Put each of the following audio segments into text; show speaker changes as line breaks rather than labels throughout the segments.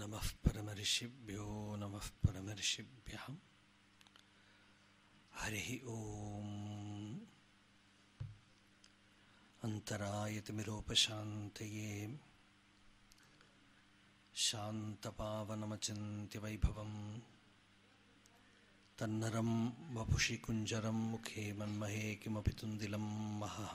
नमः परमर्षिभ्यो नमः परमर्षिभ्यः हरिः ॐ अन्तरायतिमिरोपशान्तये शान्तपावनमचिन्त्यवैभवम्। तन्नरं वपुषि कुञ्जरं मुखे मन्महे किमपि तुन्दिलं महः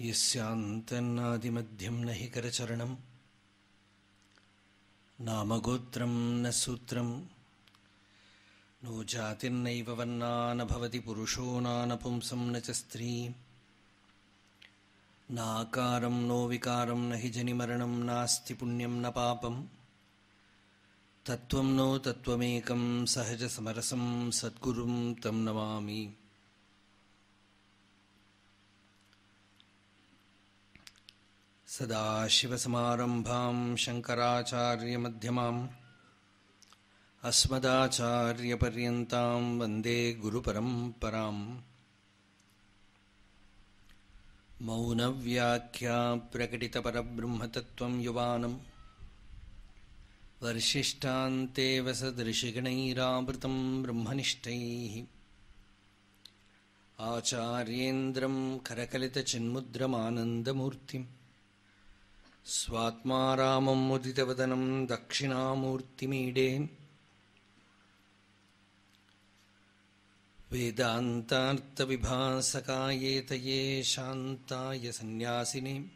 यस्यान्तन्नादिमध्यं न हि करचरणं। नामगोत्रं न सूत्रं। नो जातिर्नैव वर्णा न भवति पुरुषो नानपुंसं न च स्त्री। नाकारं नो विकारं न हि जनिमरणं, नास्ति पुण्यं न पापं। तत्त्वं नो तत्त्वमेकं, सहजसमरसं सद्गुरुं तं नमामि। सदाशिवसमारम्भां शङ्कराचार्यमध्यमाम् अस्मदाचार्यपर्यन्तां वन्दे गुरुपरम्पराम् मौनव्याख्या प्रकटितपरब्रह्मतत्त्वं युवानं वर्षिष्ठान्तेव सदृशिगणैरावृतं ब्रह्मनिष्ठैः आचार्येन्द्रं करकलितचिन्मुद्रमानन्दमूर्तिम् स्वात्मा रामं मुदितवदनं दक्षिणामूर्तिमीडे वेदान्तार्थविभासकायेतये शान्ताय सन्न्यासिने।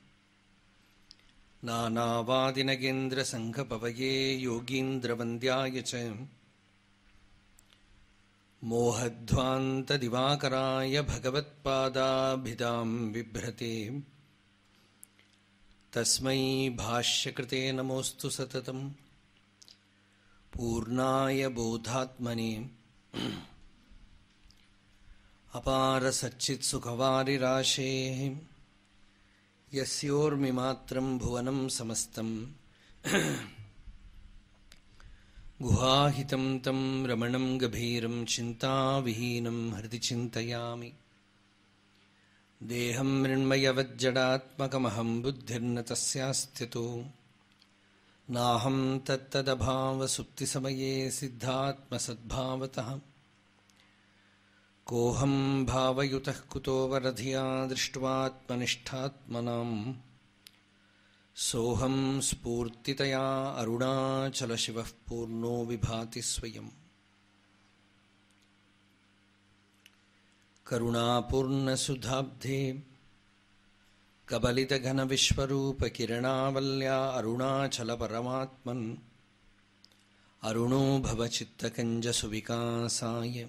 नानावादिनगेन्द्रसङ्घपवये योगीन्द्रवन्द्याय च। मोहध्वान्तदिवाकराय भगवत्पादाभिधां बिभ्रते तस्मै भाष्यकृते नमोऽस्तु सततं पूर्णाय बोधात्मने। अपारसच्चित्सुखवारिराशेः यस्योर्मिमात्रं भुवनं समस्तं गुहाहितं तं रमणं गभीरं चिन्ताविहीनं हृदि चिन्तयामि। देहं मृण्मयवज्जडात्मकमहं बुद्धिर्न तस्यास्त्यतो नाहं तत्तदभावसुप्तिसमये सिद्धात्मसद्भावतः। कोऽहं भावयुतः कुतो वरधिया दृष्ट्वात्मनिष्ठात्मनाम्। सोऽहं स्फूर्तितया अरुणाचलशिवः पूर्णो विभाति स्वयम्। करुणापूर्णसुधाब्धे। कबलितघनविश्वरूपकिरणावल्या अरुणाचलपरमात्मन्। अरुणो भवचित्तकञ्जसुविकासाय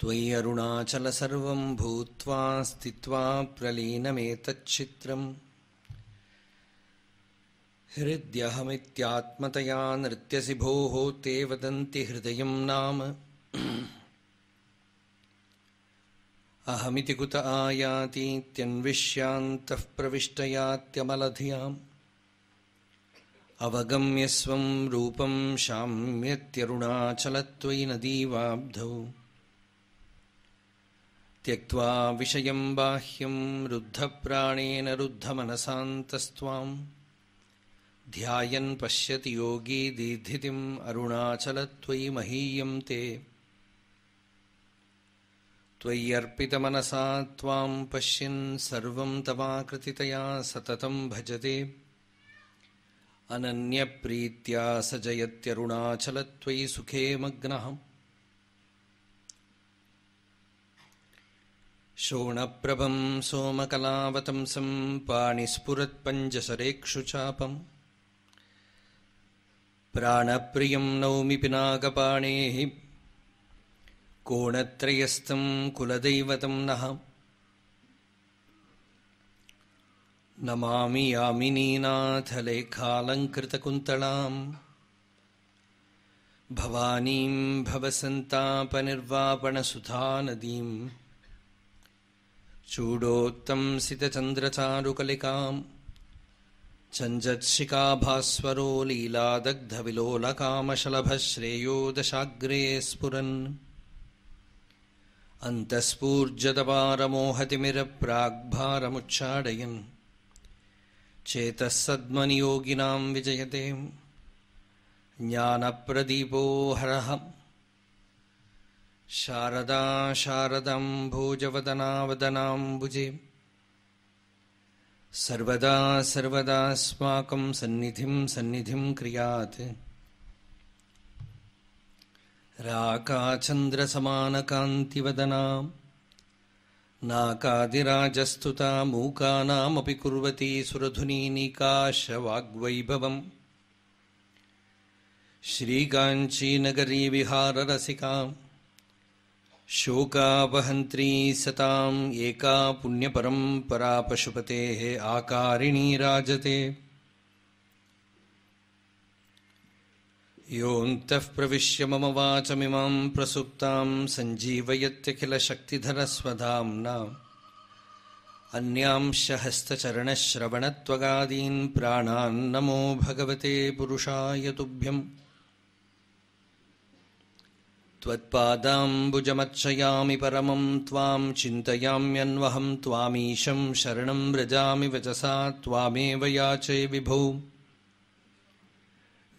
त्वयि अरुणाचल सर्वं भूत्वा स्थित्वा प्रलीनमेतच्चित्रम् हृद्यहमित्यात्मतया नृत्यसि भोः ते वदन्ति हृदयं नाम। अहमिति कुत आयातीत्यन्विष्यान्तः अवगम्य स्वं रूपं शाम्यत्यरुणाचलत्वयि नदीवाब्धौ त्यक्त्वा विषयं बाह्यं रुद्धप्राणेन रुद्धमनसान्तस्त्वाम्। ध्यायन् पश्यति योगी दीर्धितिम् अरुणाचलत्वयि महीयं ते। त्वय्यर्पितमनसा त्वां पश्यन् सर्वं तवाकृतितया सततं भजते। अनन्यप्रीत्या स जयत्यरुणाचलत्वयि सुखे मग्नः शोणप्रभं सोमकलावतंसं पाणिस्फुरत्पञ्जसरेक्षुचापम् प्राणप्रियं नौमि पिनाकपाणेः कोणत्रयस्थं कुलदैवतं नः। नमामि यामिनीनाथलेखालङ्कृतकुन्तलाम्। भवानीं भवसन्तापनिर्वापणसुधानदीम्। चूडोत्तंसितचन्द्रचारुकलिकाम् चञ्जत्शिखाभास्वरो लीलादग्धविलोलकामशलभश्रेयो दशाग्रे स्फुरन् अन्तःस्फूर्जतपारमोहतिमिरप्राग्भारमुच्चाडयन् चेतः सद्मनियोगिनां विजयते। ज्ञानप्रदीपो हरः। शारदा शारदां भोजवदनावदनाम्बुजे। सर्वदा सर्वदास्माकं सन्निधिं सन्निधिं राकाचन्द्रसमानकान्तिवदना नाकादिराजस्तुता मूकानामपि कुर्वती सुरधुनीनिकाशवाग्वैभवम्। श्रीकाञ्चीनगरी विहाररसिका शोकावहन्त्री सताम् एका पुण्यपरम्परा पशुपतेः आकारिणी राजते। योऽन्तः प्रविश्य मम वाचमिमां प्रसुप्तां सञ्जीवयत्यखिलशक्तिधरस्वधाम्ना। अन्यांश हस्तचरणश्रवणत्वगादीन् प्राणान्नमो भगवते पुरुषाय तुभ्यम्। त्वत्पादाम्बुजमर्चयामि परमं त्वां चिन्तयाम्यन्वहं त्वामीशं शरणं व्रजामि वचसा त्वामेव याचे विभो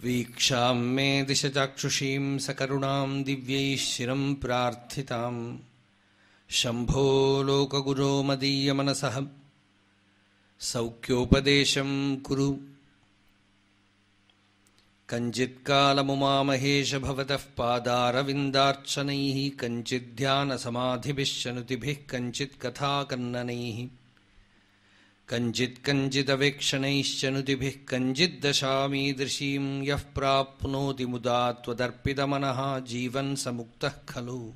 वीक्षा मे दिशचाक्षुषीम् सकुणा दिव्य शिरम् प्राथिता शंभो लोकगुरो मदीयमनसः सौख्योपदेशम् कुरु। कञ्चित्कालमुमामहेश भवतः पादारविन्दार्चनैः। कंचिध्यान शनुतिभिः कञ्चित्कथाकन्ननैः कञ्चित्कञ्चिदवेक्षणैश्चनुतिभिः कञ्चिद्दशामीदृशीं यः प्राप्नोति मुदा त्वदर्पितमनः जीवन् स मुक्तः खलु।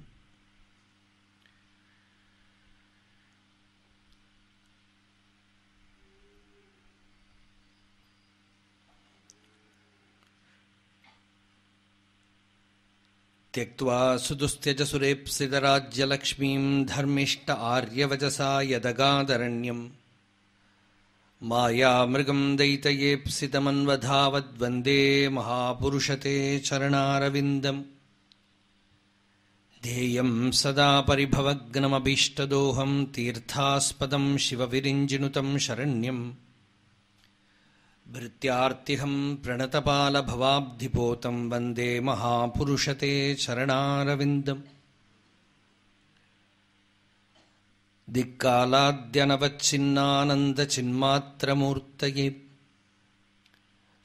त्यक्त्वा सुदुस्त्यजसुरेप्सितराज्यलक्ष्मीं धर्मिष्ट आर्यवचसा यदगादरण्यम् मायामृगं दयितयेप्सितमन्वधावद्वन्दे महापुरुषते चरणारविन्दम् ध्येयं सदा परिभवग्नमभीष्टदोहं तीर्थास्पदं शिवविरिञ्जिनुतं शरण्यम् भृत्यार्तिहं प्रणतपालभवाब्धिपोतं वन्दे महापुरुषते चरणारविन्दम् दिक्कालाद्यनवच्छिन्नानन्दचिन्मात्रमूर्तये।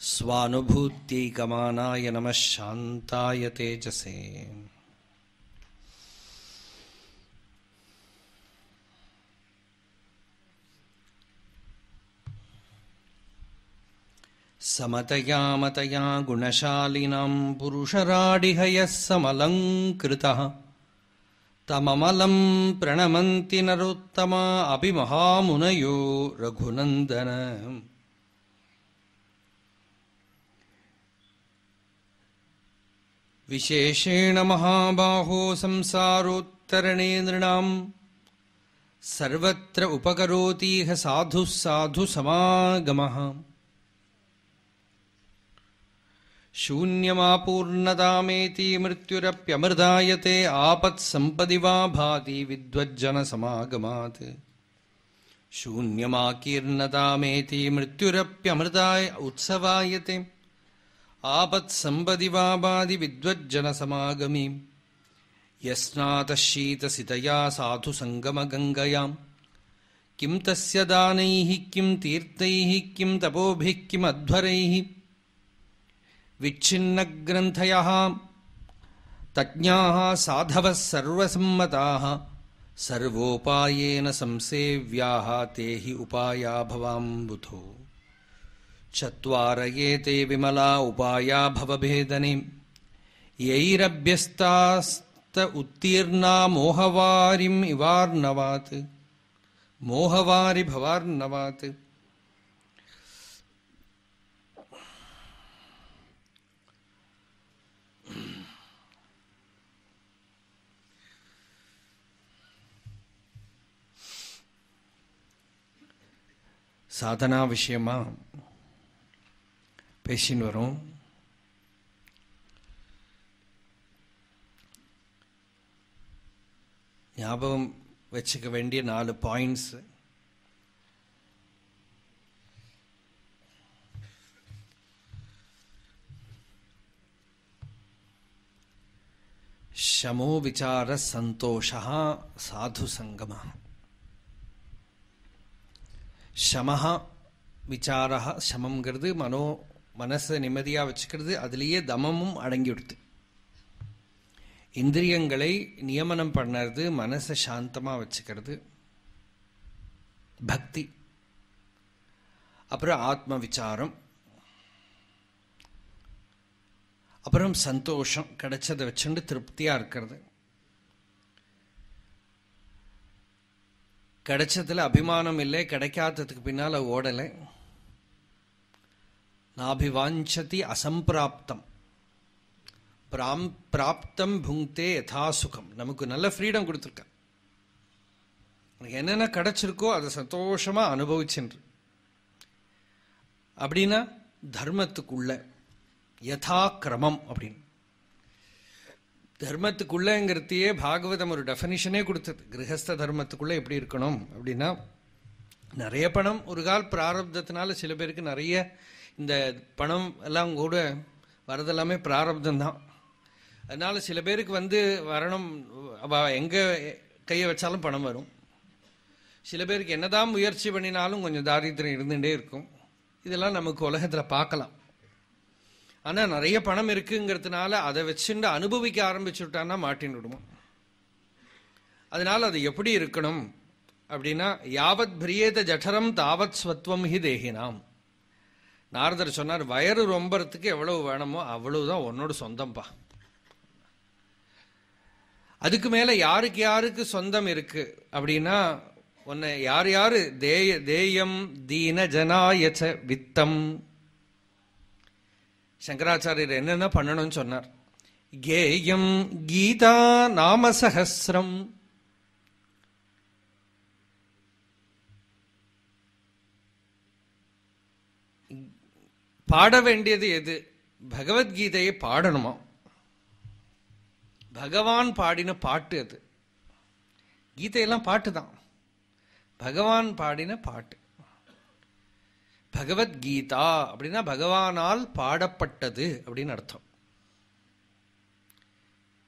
स्वानुभूत्यैकमानाय नमः शान्ताय तेजसे। समतया मतया गुणशालिनां पुरुषराडिहयः समलङ्कृतः। तममलं प्रणमन्ति नरोत्तमा अपि महामुनयो रघुनन्दन। विशेषेण महाबाहो संसारोत्तरणे नृणां सर्वत्र उपकरोतीह साधुः साधुसमागमः शून्यमापूर्णतामेति मृत्युरप्यमृदायते आपत्सम्पदि वा भाति विद्वज्जनसमागमात्। शून्यमाकीर्णतामेति मृत्युरप्यमृताय उत्सवायते। आपत्सम्पदि वा भाति विद्वज्जनसमागमी। यस्नातः शीतसितया साधुसङ्गमगङ्गयाम्। किं तस्य दानैः किं तीर्थैः किं तपोभिः किमध्वरैः विच्छिन्नग्रन्थयः, तज्ञाः, साधवः, सर्वसम्मताः, सर्वोपायेन संसेव्याः, ते हि उपाया भवाम्बुधो। चत्वार एते विमला उपाया भवभेदने। यैरभ्यस्तास्त उत्तीर्णा मोहवारिम् मोहवारि भवार्णवात्। சாதனா விஷயமா பேசின்னு வரோம் ஞாபகம் வச்சுக்க வேண்டிய நாலு பாயிண்ட்ஸ் शमो विचार संतोष साधु संगम சமஹா விசாரா சமங்கிறது மனோ மனசை நிம்மதியாக வச்சுக்கிறது அதுலேயே தமமும் அடங்கிவிடுது. இந்திரியங்களை நியமனம் பண்ணுறது மனசை சாந்தமாக வச்சுக்கிறது பக்தி. அப்புறம் ஆத்ம விசாரம். அப்புறம் சந்தோஷம் கிடைச்சதை வச்சுட்டு திருப்தியாக இருக்கிறது. கிடைச்சதுல அபிமானம் இல்லை கிடைக்காததுக்கு பின்னால் ஓடலை. நாபிவாஞ்சதி அசம்பிராப்தம். பிராம் பிராப்தம் புங்தே யதா சுகம். நமக்கு நல்ல ஃப்ரீடம் கொடுத்துருக்க. உனக்கு என்னென்ன கிடைச்சிருக்கோ அதை சந்தோஷமாக அனுபவிச்சுன்று. அப்படின்னா தர்மத்துக்குள்ள யதா கிரமம் அப்படின்னு. தர்மத்துக்குள்ளங்கிறதையே பாகவதம் ஒரு டெஃபனிஷனே கொடுத்தது. கிரகஸ்த தர்மத்துக்குள்ள எப்படி இருக்கணும் அப்படின்னா நிறைய பணம் ஒரு கால் பிராரப்தத்தினால சில பேருக்கு நிறைய இந்த பணம் எல்லாம் கூட வரதெல்லாமே பிராரப்தம் தான் அதனால சில பேருக்கு வந்து வரணும் அவ கையை வச்சாலும் பணம் வரும். சில பேருக்கு என்னதான் முயற்சி பண்ணினாலும் கொஞ்சம் தாரித்திரம் இருந்துகிட்டே இருக்கும். இதெல்லாம் நமக்கு உலகத்தில் பார்க்கலாம். ஆனால் நிறைய பணம் இருக்குங்கிறதுனால அதை வச்சுட்டு அனுபவிக்க ஆரம்பிச்சுட்டான்னா மாட்டின்னு விடுவோம் அதனால அது எப்படி இருக்கணும் அப்படின்னா யாவத் பிரியேத ஜఠரம் தாவத் ஸ்வத்வம் ஹி தேகினாம். நாரதர் சொன்னார் வயறு ரொம்பறதுக்கு எவ்வளவு வேணுமோ அவ்வளவுதான் உன்னோட சொந்தம்பா. அதுக்கு மேலே யாருக்கு யாருக்கு சொந்தம் இருக்கு அப்படின்னா உன்னை யார் யார் தேய தேயம் தீன ஜனாயச்ச வித்தம் சங்கராச்சாரியர் என்னென்ன பண்ணணும்னு சொன்னார். கேயம் கீதா நாமசகசிரம் பாட வேண்டியது எது? பகவத்கீதையை பாடணுமா? பகவான் பாடின பாட்டு அது. கீதையெல்லாம் பாட்டு தான் பகவான் பாடின பாட்டு. பகவத்கீதா அப்படின்னா பகவானால் பாடப்பட்டது அப்படின்னு அர்த்தம்.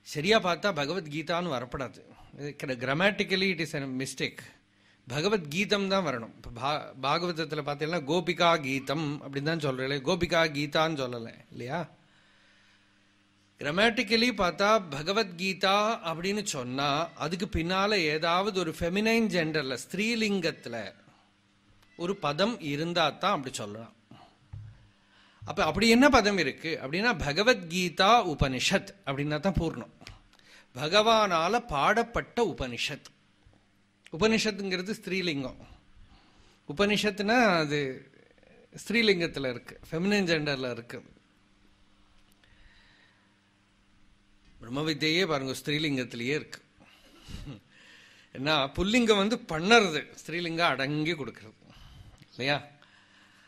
சரியா பார்த்தா பகவத்கீதான்னு வரப்படாது. Grammatically it is mistake Bhagavadgitam தான் வரணும். இப்போ பா பாகவதத்தில் பார்த்தீங்கன்னா கோபிகா கீதம் அப்படின்னு தான் சொல்கிறீங்களே கோபிகா கீதான்னு சொல்லலை இல்லையா? கிராமட்டிக்கலி பார்த்தா பகவத்கீதா அப்படின்னு சொன்னால் அதுக்கு பின்னால் ஏதாவது ஒரு ஃபெமினைன் ஜெண்டரில் ஸ்திரீலிங்கத்தில் ஒரு பதம் இருந்தால் தான் அப்படி சொல்லலாம். அப்போ அப்படி என்ன பதம் இருக்கு? அப்படின்னா பகவத்கீதா உபனிஷத் அப்படின்னா தான் பூர்ணம். பகவானால் பாடப்பட்ட உபனிஷத். உபனிஷத்துங்கிறது ஸ்திரீலிங்கம். உபனிஷத்துனா அது ஸ்ரீலிங்கத்தில் இருக்கு. ஃபெமினின் ஜெண்டரில் இருக்கு. பிரம்ம வித்தையே பாருங்க ஸ்திரீலிங்கத்திலேயே இருக்கு. என்ன புல்லிங்கம் வந்து பண்ணறது. ஸ்ரீலிங்கம் அடங்கி கொடுக்கறது. இல்லையா?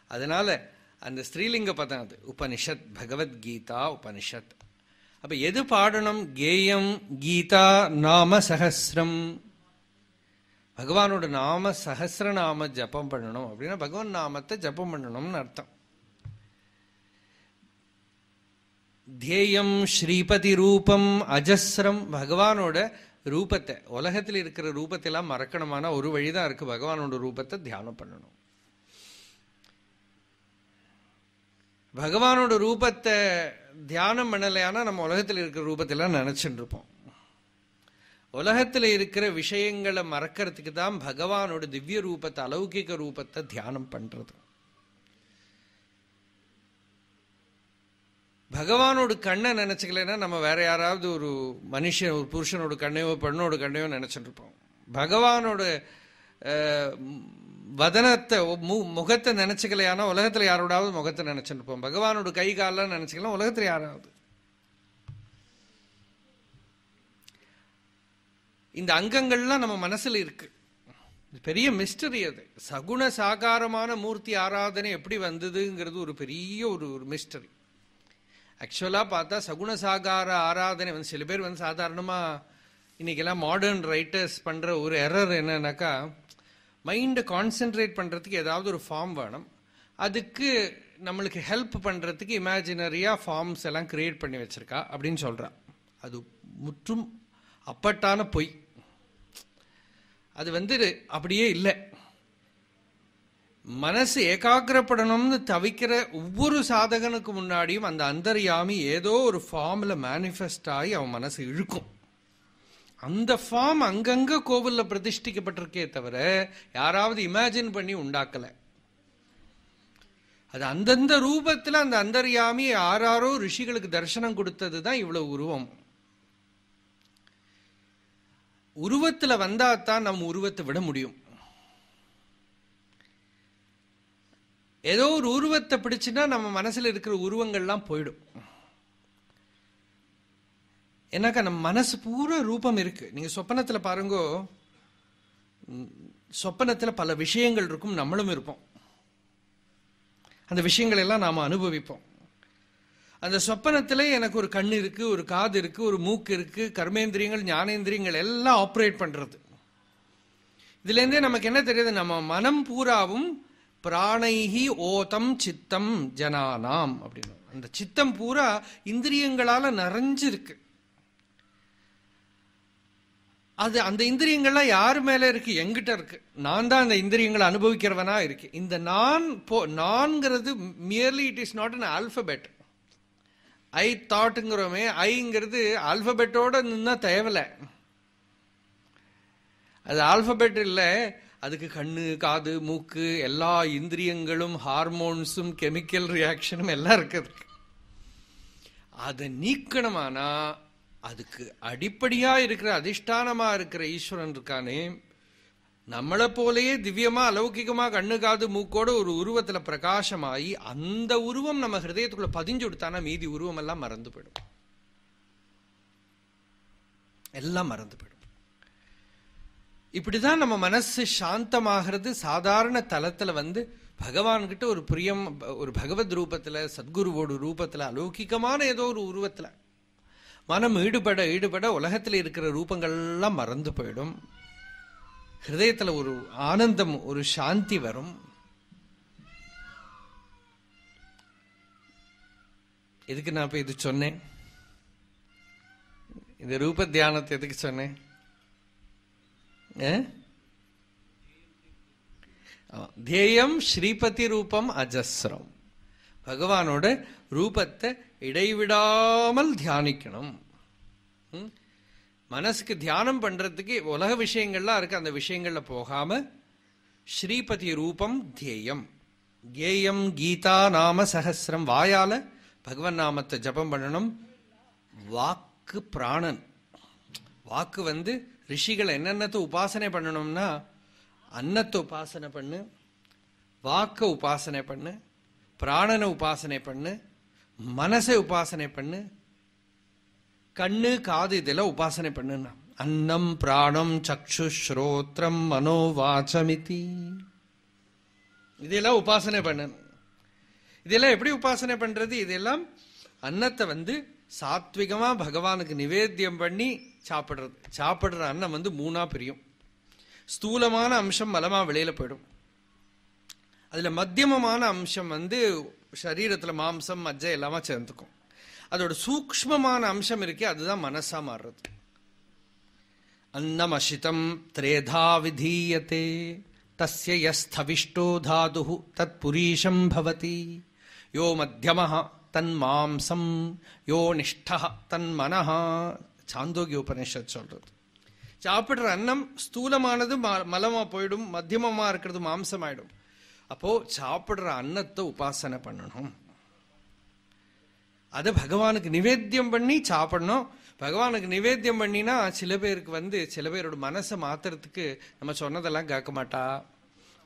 அதனால அந்த ஸ்ரீலிங்க பதம் அது உபனிஷத் பகவத்கீதா உபனிஷத். அப்ப எது பாடணும்? கேயம் கீதா நாம சகசிரம் பகவானோட நாம சகசிர நாம ஜபம் பண்ணணும் அப்படின்னா பகவான் நாமத்தை ஜபம் பண்ணணும்னு அர்த்தம். தேயம் ஸ்ரீபதி ரூபம் அஜஸ்ரம். பகவானோட ரூபத்தை உலகத்தில் இருக்கிற ரூபத்தை எல்லாம் மறக்கணுமான ஒரு வழிதான் இருக்கு. பகவானோட ரூபத்தை தியானம் பண்ணணும். பகவானோட ரூபத்தை தியானம் பண்ணலையானா நம்ம உலகத்தில் இருக்கிற ரூபத்தெல்லாம் நினைச்சுட்டு இருப்போம். உலகத்தில் இருக்கிற விஷயங்களை மறக்கிறதுக்கு தான் பகவானோட திவ்ய ரூபத்தை அலௌகிக ரூபத்தை தியானம் பண்றது. பகவானோட கண்ணை நினச்சிக்கலைன்னா நம்ம வேற யாராவது ஒரு மனுஷன் ஒரு புருஷனோட கண்ணையோ பெண்ணோட கண்ணையோ நினைச்சிட்டு இருப்போம். பகவானோட வதனத்தை மு முகத்தை நினைச்சுக்கலையானா உலகத்தில் யாரோடாவது முகத்தை நினச்சிருப்போம் பகவானோட கை காலெல்லாம் நினச்சிக்கலாம் உலகத்தில் யாராவது. இந்த அங்கங்கள்லாம் நம்ம மனசில் இருக்கு. பெரிய மிஸ்டரி அது. சகுண சாகாரமான மூர்த்தி ஆராதனை எப்படி வந்ததுங்கிறது ஒரு பெரிய ஒரு ஒரு மிஸ்டரி ஆக்சுவலாக பார்த்தா சகுண சாகார ஆராதனை வந்து சில பேர் வந்து சாதாரணமாக இன்னைக்கெல்லாம் மாடர்ன் ரைட்டர்ஸ் பண்ணுற ஒரு எரர் என்னன்னாக்கா மைண்டை கான்சென்ட்ரேட் பண்ணுறதுக்கு ஏதாவது ஒரு ஃபார்ம் வேணும். அதுக்கு நம்மளுக்கு ஹெல்ப் பண்ணுறதுக்கு இமேஜினரியாக ஃபார்ம்ஸ் எல்லாம் க்ரியேட் பண்ணி வச்சுருக்கா அப்படின்னு சொல்கிறா அது முற்றும் அப்பட்டான பொய். அது வந்து அப்படியே இல்லை. மனசு ஏகாகிரப்படணும்னு தவிக்கிற ஒவ்வொரு சாதகனுக்கு முன்னாடியும் அந்த அந்தர்யாமி ஏதோ ஒரு ஃபார்மில் மேனிஃபெஸ்ட் ஆகி அவன் மனசு இழுக்கும். அந்த ஃபார்ம் அங்கங்க கோவில்ல பிரதிஷ்டிக்கப்பட்டிருக்கே தவிர யாராவது இமேஜின் பண்ணி உண்டாக்கல. அது அந்தந்த ரூபத்தில் அந்த அந்தர்யாமி யாராரோ ரிஷிகளுக்கு தரிசனம் கொடுத்தது தான் இவ்வளவு உருவம். உருவத்தில் வந்தாதான் நம்ம உருவத்தை விட முடியும். ஏதோ ஒரு உருவத்தை பிடிச்சுன்னா நம்ம மனசில் இருக்கிற உருவங்கள்லாம் போயிடும். ஏன்னாக்கா நம்ம மனசு பூரா ரூபம் இருக்கு. நீங்க சொப்பனத்துல பாருங்கோ சொப்பனத்துல பல விஷயங்கள் இருக்கும் நம்மளும் இருப்போம். அந்த விஷயங்கள் எல்லாம் நாம அனுபவிப்போம். அந்த சொப்பனத்துல எனக்கு ஒரு கண் இருக்கு ஒரு காது இருக்கு ஒரு மூக்கு இருக்கு கர்மேந்திரியங்கள் ஞானேந்திரியங்கள் எல்லாம் ஆப்ரேட் பண்றது. இதுல இருந்தே நமக்கு என்ன தெரியுது? நம்ம மனம் பூராவும் பிராணைஹி ஓதம் சித்தம் ஜனானாம் அப்படின்னு. அந்த சித்தம் பூரா இந்திரியங்களால நிறைஞ்சிருக்கு. அது அந்த இந்திரியங்கள்லாம் யார் மேல இருக்கு? எங்கிட்ட இருக்கு. நான் தான் அந்த இந்திரியங்களை அனுபவிக்கிறவனா இருக்கு இந்த நான் போ நான்கிறது merely it is not an alphabet I தாட்டுங்கிறோமே ஐங்கிறது ஆல்பபெட்டோட நின்னா தேவலை. அது ஆல்பபெட் இல்லை. அதுக்கு கண்ணு காது மூக்கு எல்லா இந்திரியங்களும் ஹார்மோன்ஸும் கெமிக்கல் ரியாக்ஷனும் எல்லாம் இருக்குது. அதை நீக்கணுமானா அதுக்கு அடிப்படையா இருக்கிற அதிஷ்டானமா இருக்கிற ஈஸ்வரன் இருக்கானே நம்மளை போலயே திவ்யமா அலௌகிகமா கண்ணு காது மூக்கோட ஒரு உருவத்துல பிரகாசமாயி அந்த உருவம் நம்ம ஹிருதயத்துக்குள்ள பதிஞ்சு விடுத்தானா மீதி உருவம் எல்லாம் மறந்து போயிடும். எல்லாம் மறந்து போயிடும். இப்படிதான் நம்ம மனசு சாந்தமாகிறது சாதாரண தளத்துல வந்து பகவான்கிட்ட ஒரு பிரியம் ஒரு பகவத் ரூபத்துல சத்குருவோட ரூபத்துல அலௌகிகமான ஏதோ ஒரு உருவத்துல. மனம் ஈடுபட ஈடுபட உலகத்துல இருக்கிற ரூபங்கள்லாம் மறந்து போயிடும். ஹிருதயத்துல ஒரு ஆனந்தம் ஒரு சாந்தி வரும். எதுக்கு நான் இப்போ இது சொன்னேன்? இந்த ரூப தியானத்தை எதுக்கு சொன்னேன்? தேயம் ஸ்ரீபதி ரூபம் அஜஸ்ரம். பகவானோட ரூபத்தை இடைவிடாமல் தியானிக்கணும். ம்? மனசுக்கு தியானம் பண்றதுக்கு உலக விஷயங்கள்லாம் இருக்கு. அந்த விஷயங்கள்ல போகாம ஸ்ரீபதி ரூபம் தியேயம் கேயம் கீதா நாம சகசிரம். வாயால பகவன் நாமத்தை ஜபம் பண்ணணும். வாக்கு பிராணன். வாக்கு வந்து ரிஷிகள் என்னென்னத்தை உபாசனை பண்ணணும்னா அன்னத்தை உபாசனை பண்ணு வாக்க உபாசனை பண்ணு பிராணனை உபாசனை பண்ணு மனசை உபாசனை பண்ணு. கண்ணு காது இதெல்லாம் உபாசனை பண்ணுன்னா. அன்னம் பிராணம் சக்ஷு ஸ்ரோத்ரம் மனோவாச்சமிதி. இதெல்லாம் உபாசனை பண்ணணும் இதெல்லாம் எப்படி உபாசனை பண்றது? இதெல்லாம் அன்னத்தை வந்து சாத்விகமா பகவானுக்கு நிவேத்தியம் பண்ணி சாப்பிடுறது. சாப்பிடுற அன்னம் வந்து மூணா பிரியும். ஸ்தூலமான அம்சம் மலமா வெளியில போயிடும். அதுல மத்தியமமான அம்சம் வந்து சரீரத்தில் மாம்சம் மஜ்ஜை எல்லாமே சேர்ந்துக்கும். அதோட சூக்மமான அம்சம் இருக்கே அதுதான் மனசா மாறுறது. அன்னமசிதம் திரேதா விதீயத்தே தஸ்ய யஸ்தவிஷ்டோ தாது தத் புரீஷம் பவதி. யோ மத்தியம தன் மாம்சம் யோ நிஷ்ட தன் மனஹா. சாந்தோகி உபனிஷத் சொல்றது. சாப்பிடுற அன்னம் ஸ்தூலமானது மலமா போயிடும் மத்தியமமா இருக்கிறது மாம்சம் ஆயிடும் அப்போ சாப்பிடுற அன்னத்தை உபாசனை பண்ணணும். அதை பகவானுக்கு நிவேத்தியம் பண்ணி சாப்பிடணும். பகவானுக்கு நிவேத்தியம் பண்ணினா சில பேருக்கு வந்து சில பேரோட மனசை மாத்துறதுக்கு நம்ம சொன்னதெல்லாம் கேட்க மாட்டா.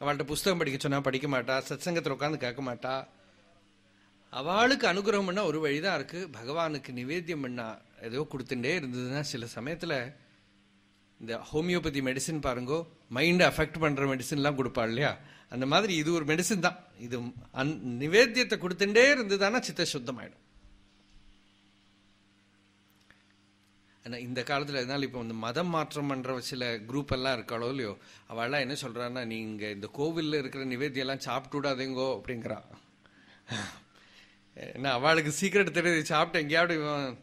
அவள்கிட்ட புஸ்தகம் படிக்க சொன்னா படிக்க மாட்டா. சத்சங்கத்தில் உட்காந்து கேட்க மாட்டா. அவளுக்கு அனுகிரகம் பண்ண ஒரு வழிதான் இருக்கு. பகவானுக்கு நிவேத்தியம் பண்ணா ஏதோ கொடுத்துட்டே இருந்ததுன்னா சில சமயத்துல இந்த ஹோமியோபதி மெடிசின் பாருங்கோ மைண்டை அஃபெக்ட் பண்ற மெடிசின்லாம் கொடுப்பா இல்லையா? அந்த மாதிரி இது ஒரு மெடிசின் தான். இது அந் நிவேத்தியத்தை கொடுத்துட்டே இருந்ததுதானா சித்த சுத்தமாயிடும் ஆனா இந்த காலத்தில் அதனால் இப்போ இந்த மதம் மாற்றம் பண்ணுற சில குரூப் எல்லாம் இருக்காளோ இல்லையோ அவள்லாம் என்ன சொல்கிறான்னா நீங்கள் இந்த கோவிலில் இருக்கிற நிவேத்தியம் எல்லாம் சாப்பிட்டு விடாதேங்கோ அப்படிங்கிறா. ஏன்னா அவளுக்கு சீக்கிரட் தெரியுது சாப்பிட்டு எங்கேயாவது இவன்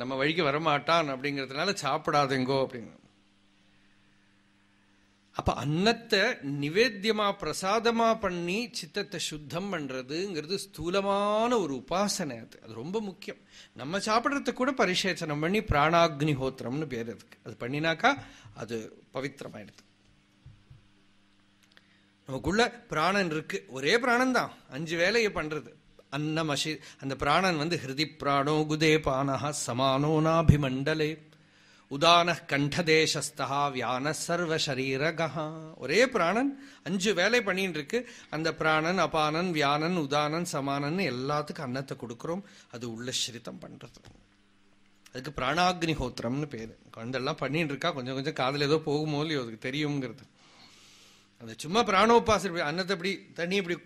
நம்ம வழிக்கு வரமாட்டான் அப்படிங்கிறதுனால சாப்பிடாதேங்கோ அப்படிங்கிற. அப்ப அன்னத்தை நிவேத்தியமா பிரசாதமா பண்ணி சித்தத்தை சுத்தம் பண்றதுங்கிறது ஸ்தூலமான ஒரு உபாசனை அது. அது ரொம்ப முக்கியம். நம்ம சாப்பிட்றதுக்கு கூட பரிசேச்சனம் பண்ணி பிராணாக்னி ஹோத்திரம்னு பேர் அதுக்கு. அது பண்ணினாக்கா அது பவித்திரமாயிடுது. நமக்குள்ள பிராணன் இருக்கு. ஒரே பிராணன் தான் அஞ்சு வேலையை பண்றது. அன்னமசி அந்த பிராணன் வந்து ஹிருதி பிராணோ குதே பானஹா சமானோ நாபிமண்டலே. உதான கண்டதேசஸ்தா வியான சர்வ சரீரகா ஒரே பிராணன் அஞ்சு வேலை பண்ணிட்டு இருக்கு அந்த பிராணன் அபானன் வியானன் உதானன் சமானன் எல்லாத்துக்கும் அன்னத்தை கொடுக்குறோம். அது உள்ள ஸ்ரிதம் பண்றது. அதுக்கு பிராணாக்னி ஹோத்திரம்னு பேரு. குழந்தெல்லாம் பண்ணிட்டு இருக்கா கொஞ்சம் கொஞ்சம் காதல் ஏதோ போகுமோ இல்லையோ அதுக்கு தெரியுங்கிறது அந்த சும்மா பிராணோபாசம் அன்னத்தை இப்படி தண்ணி இப்படி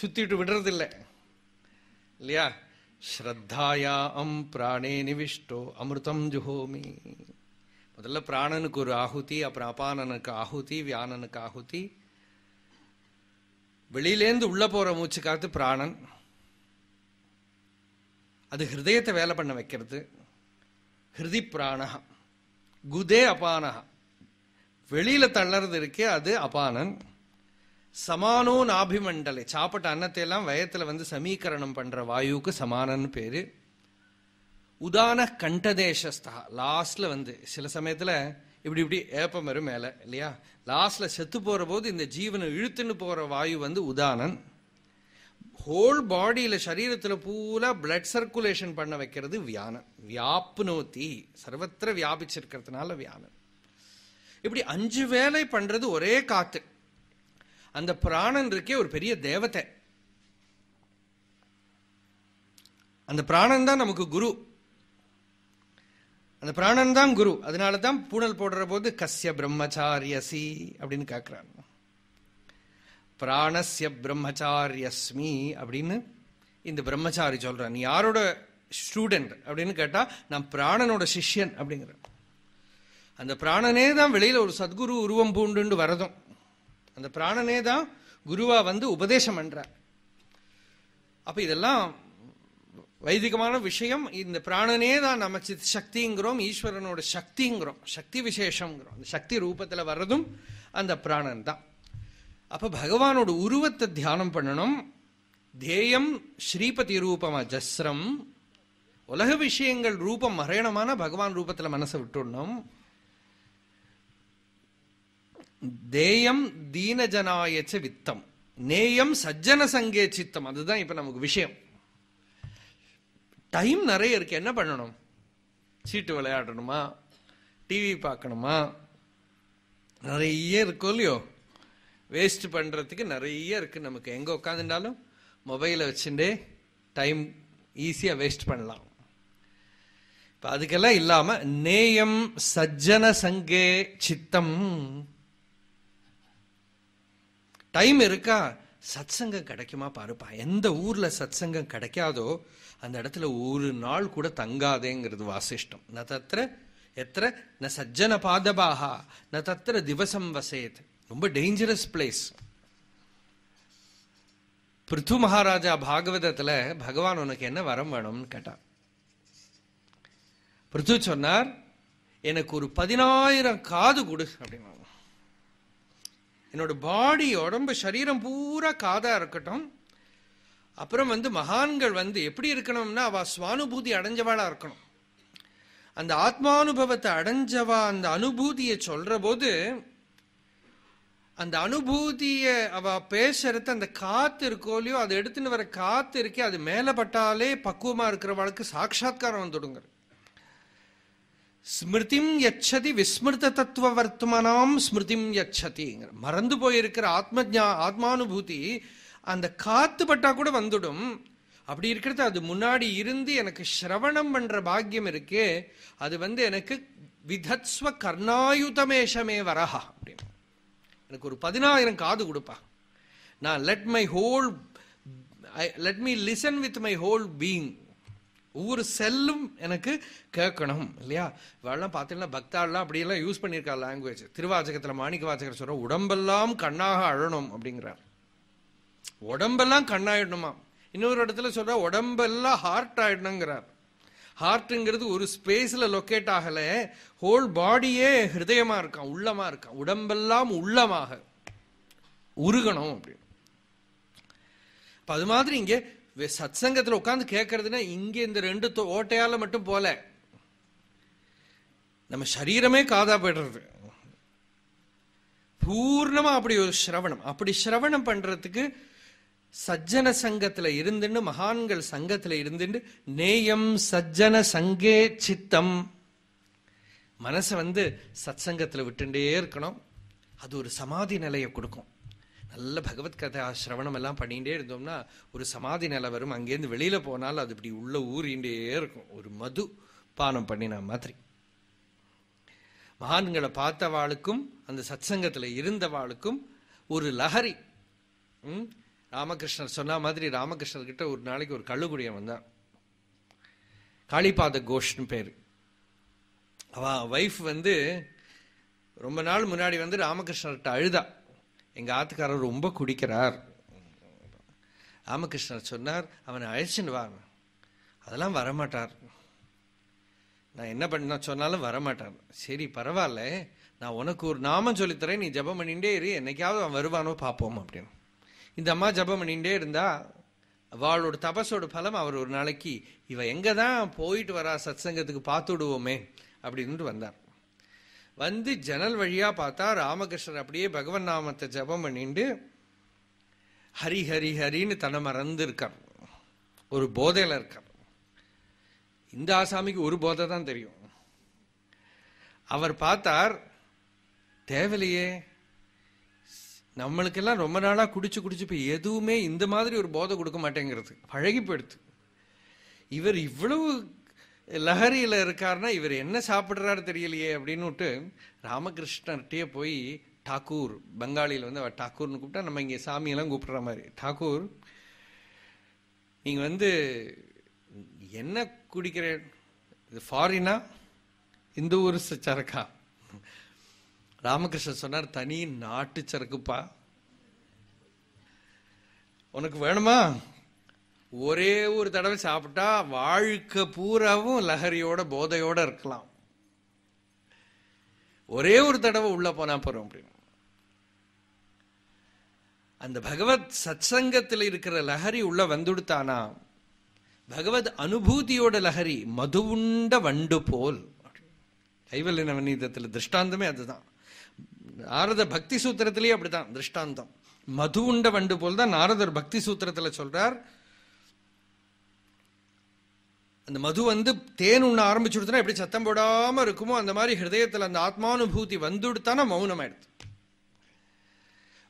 சுத்திட்டு விடுறது இல்லை இல்லையா? ஸ்ரத்தாயாம் பிராணே நிவிஷ்டோ அமிர்தம் ஜுஹோமி. முதல்ல பிராணனுக்கு ஒரு ஆகுதி அப்புறம் அபானனுக்கு ஆகுதி வியானனுக்கு ஆகுதி. வெளியிலேருந்து உள்ள போற மூச்சு காத்து பிராணன். அது ஹிருதயத்தை வேலை பண்ண வைக்கிறது. ஹிருதி பிராணஹ. குதே அபானகா வெளியில தள்ளறது இருக்கே அது அபானன். சமானோ நாபிமண்டலை. சாப்பிட்ட அன்னத்தை எல்லாம் வயத்துல வந்து சமீகரணம் பண்ற வாயுவுக்கு சமானன்னு பேரு. உதான கண்டதேசஸ்தா. லாஸ்ட்ல வந்து சில சமயத்துல இப்படி இப்படி ஏப்பம் வரும் மேல இல்லையா? லாஸ்ட்ல செத்து போற போது இந்த ஜீவனை இழுத்துன்னு போற வாயு வந்து உதானன் ஹோல் பாடியில சரீரத்துல பூரா பிளட் சர்க்குலேஷன் பண்ண வைக்கிறது வியானன் வியாப்னோத்தி சர்வத்திர வியாபிச்சிருக்கிறதுனால வியானன் இப்படி அஞ்சு வேலை பண்றது ஒரே காத்து. அந்த பிராணன் இருக்கே ஒரு பெரிய தேவதை. அந்த பிராணன் தான் நமக்கு குரு. அந்த பிராணன் தான் குரு. அதனால தான் பூணல் போடுற போது கஸ்ய பிரம்மச்சாரியசி அப்படின்னு கேட்கிறான் பிராணஸ்ய பிரம்மச்சாரியஸ்மி அப்படின்னு இந்த பிரம்மச்சாரி சொல்றான் நீ யாரோட ஸ்டூடெண்ட் அப்படின்னு கேட்டால் நான் பிராணனோட சிஷ்யன் அப்படிங்கிறேன் அந்த பிராணனே தான் வெளியில் ஒரு சத்குரு உருவம் பூண்டுண்டு வரதும். அந்த பிராணனே தான் குருவா வந்து உபதேசம் பண்றார். அப்ப இதெல்லாம் வைதிகமான விஷயம் இந்த பிராணனே தான் நம்ம சித் சக்திங்கிறோம் ஈஸ்வரனோட சக்திங்கிறோம் சக்தி விசேஷங்கிறோம் அந்த சக்தி ரூபத்துல வர்றதும் அந்த பிராணன் தான். அப்ப பகவானோட உருவத்தை தியானம் பண்ணணும். தேயம் ஸ்ரீபதி ரூபமா ஜஸ்ரம். உலக விஷயங்கள் ரூபம் மறையணமான பகவான் ரூபத்துல மனசை விட்டுடணும். தேயம் தீனஜனாயச்ச வித்தம். நேயம் சஜ்ஜன சங்கே சித்தம். அதுதான் இப்போ நமக்கு விஷயம். டைம் நிறைய இருக்கு. என்ன பண்ணணும்? சீட்டு விளையாடணுமா? டிவி பார்க்கணுமா? நிறைய இருக்கும் இல்லையோ? வேஸ்ட் பண்றதுக்கு நிறைய இருக்கு நமக்கு. எங்க உட்காந்துட்டாலும் மொபைலை வச்சுட்டே டைம் ஈஸியா வேஸ்ட் பண்ணலாம். இப்போ அதுக்கெல்லாம் இல்லாம நேயம் சஜ்ஜன சங்கே சித்தம். டைம் இருக்கா? சத்சங்கம் கிடைக்குமா? பாருப்பா. எந்த ஊர்ல சத்சங்கம் கிடைக்காதோ அந்த இடத்துல ஒரு நாள் கூட தங்காதேங்கிறது வாசிஷ்டம். ந தத்திர எத்திர ந சஜ்ஜன பாதபாகா ந தத்திர திவசம் வசேத். ரொம்ப டேஞ்சரஸ் பிளேஸ் பிருத்து மகாராஜா பாகவதத்தில் பகவான் உனக்கு என்ன வரம் வேணும்னு கேட்டான். பிருத்து சொன்னார் எனக்கு ஒரு பதினாயிரம் காது கொடு அப்படின்னு என்னோட பாடி உடம்பு சரீரம் பூரா காதா இருக்கட்டும். அப்புறம் வந்து மகான்கள் வந்து எப்படி இருக்கணும்னா அவ சுவானுபூதி அடைஞ்சவாளா இருக்கணும். அந்த ஆத்மானுபவத்தை அடைஞ்சவா அந்த அனுபூதியை சொல்ற போது அந்த அனுபூதிய அவ பேசுறது அந்த காத்து இருக்கோ இல்லையோ அதை எடுத்துன்னு வர காத்து இருக்கே அது மேல பட்டாலே பக்குவமா இருக்கிறவளுக்கு சாட்சா்காரம் வந்துடுங்க ஸ்மிருதிம் யச்சதி விஸ்மிருத தத்துவ வர்த்தமானாம் ஸ்மிருதிம் யச்சதிங்கிற. மறந்து போயிருக்கிற ஆத்மஜா ஆத்மானுபூதி அந்த காத்து பட்டா கூட வந்துடும். அப்படி இருக்கிறது அது முன்னாடி இருந்து எனக்கு சிரவணம் பண்ற பாக்கியம் இருக்கே அது வந்து எனக்கு விதத்ஸ்வ கர்ணாயுதமேஷமே வரஹா அப்படின்னு. எனக்கு ஒரு பதினாயிரம் காது கொடுப்பா. நான் let my whole let me listen with my whole being ஒவ்வொரு செல்லும் எனக்கு கேட்கணும் இல்லையா? இவெல்லாம் பார்த்தீங்கன்னா பக்தாலாம் அப்படியெல்லாம் யூஸ் பண்ணியிருக்கா லாங்குவேஜ் திருவாச்சகத்தில் மாணிக்க வாச்சகர் சொல்கிற உடம்பெல்லாம் கண்ணாக அழணும் அப்படிங்கிறார். உடம்பெல்லாம் கண்ணாயிடணுமா? இன்னொரு இடத்துல சொல்ற உடம்பெல்லாம் ஹார்ட் ஆயிடணுங்கிறார். ஹார்ட்டுங்கிறது ஒரு ஸ்பேஸ்ல லொக்கேட் ஆகல. ஹோல் பாடியே ஹிருதயமா இருக்கான் உள்ளமா இருக்கான் உடம்பெல்லாம் உள்ளமாக உருகணும் அப்படின்னு. அது மாதிரி இங்க சத் சங்கத்துல உட்காந்து கேட்கறதுன்னா இங்க இந்த ரெண்டு ஓட்டையால மட்டும் போல. நம்ம சரீரமே காதா போயிடுறது. பூர்ணமா அப்படி ஒரு சிரவணம் அப்படி சிரவணம் பண்றதுக்கு சஜ்ஜன சங்கத்துல இருந்துன்னு மகான்கள் சங்கத்துல இருந்துட்டு நேயம் சஜ்ஜன சங்கே சித்தம். மனசை வந்து சத்சங்கத்துல விட்டுட்டே இருக்கணும். அது ஒரு சமாதி நிலையை கொடுக்கும். நல்ல பகவத் கதை சிரவணம் எல்லாம் பண்ணிகிட்டே இருந்தோம்னா ஒரு சமாதி நிலை வரும். அங்கேருந்து வெளியில போனாலும் அது இப்படி உள்ள ஊறிண்டே இருக்கும். ஒரு மது பானம் பண்ணின மாதிரி. மகான்களை பார்த்தவாளுக்கும் அந்த சத்சங்கத்துல இருந்தவாளுக்கும் ஒரு லஹரி ராமகிருஷ்ணர் சொன்ன மாதிரி ராமகிருஷ்ணர்கிட்ட ஒரு நாளைக்கு ஒரு கள்ளுக்குடியன் வந்தான். காளிபாத கோஷ்னு பேர். அவ வைஃப் வந்து ரொம்ப நாள் முன்னாடி வந்து ராமகிருஷ்ணர்கிட்ட அழுதா. எங்கள் ஆத்துக்காரர் ரொம்ப குடிக்கிறார். ராமகிருஷ்ணர் சொன்னார் அவனை அழைச்சின்னு வா. அதெல்லாம் வரமாட்டார். நான் என்ன பண்ண சொன்னாலும் வரமாட்டார். சரி பரவாயில்ல. நான் உனக்கு ஒரு நாமம் சொல்லித்தரேன். நீ ஜெபம் பண்ணிட்டே இரு. என்னைக்காவது அவன் வருவானோ பார்ப்போம் அப்படின்னு இந்த அம்மா ஜெபம் பண்ணிகிட்டே இருந்தா அவளோட தபஸோட பலம் அவர் ஒரு நாளைக்கு இவ எங்கே தான் போயிட்டு வரா சத்சங்கத்துக்கு பார்த்து விடுவோமே அப்படின்ட்டு வந்தார். வந்து ஜன்னல் வழியாக பார்த்தா ராமகிருஷ்ணர் அப்படியே பகவன் நாமத்தை ஜெபம் பண்ணிட்டு ஹரி ஹரி ஹரின்னு தன்னை மறந்து இருக்கார் ஒரு போதையில் இருக்கார். இந்த ஆசாமிக்கு ஒரு போதை தான் தெரியும். அவர் பார்த்தார் தேவையில்லையே நம்மளுக்கெல்லாம் ரொம்ப நாளாக குடிச்சு குடிச்சு போய் எதுவுமே இந்த மாதிரி ஒரு போதை கொடுக்க மாட்டேங்கிறது. பழகி போயிடுது இவர் இவ்வளவு லஹரியில் இருக்காருன்னா இவர் என்ன சாப்பிட்றாரு தெரியலையே அப்படின்னுட்டு ராமகிருஷ்ணர்கிட்டயே போய் டாக்கூர் பங்காளியில் வந்து அவர் டாக்கூர்னு கூப்பிட்டா நம்ம இங்கே சாமியெல்லாம் கூப்பிட்ற மாதிரி. டாக்கூர் நீங்கள் வந்து என்ன குடிக்கிற இது ஃபாரினா இந்த ஊர் சரக்கா? ராமகிருஷ்ணன் சொன்னார் தனி நாட்டு சரக்குப்பா. உனக்கு வேணுமா? ஒரே ஒரு தடவை சாப்பிட்டா வாழ்க்கை பூராவும் லஹரியோட போதையோட இருக்கலாம். ஒரே ஒரு தடவை உள்ள போனா போறோம் அப்படின்னு அந்த பகவத் சத்சங்கத்தில் இருக்கிற லஹரி உள்ள வந்துடுத்தானா? பகவத் அனுபூதியோட லஹரி மதுவுண்ட வண்டு போல். கைவல்லின வநீதத்தில் திருஷ்டாந்தமே அதுதான். நாரத பக்தி சூத்திரத்திலேயே அப்படிதான் திருஷ்டாந்தம். மது உண்ட வண்டு போல் தான் நாரதர் பக்தி சூத்திரத்தில் சொல்றார். அந்த மது வந்து தேன் உண்ண ஆரம்பிச்சுடுதுன்னா எப்படி சத்தம் போடாம இருக்குமோ அந்த மாதிரி ஹிருதயத்தில் அந்த ஆத்மானுபூதி வந்துடுத்தானா மௌனம் ஆயிடுது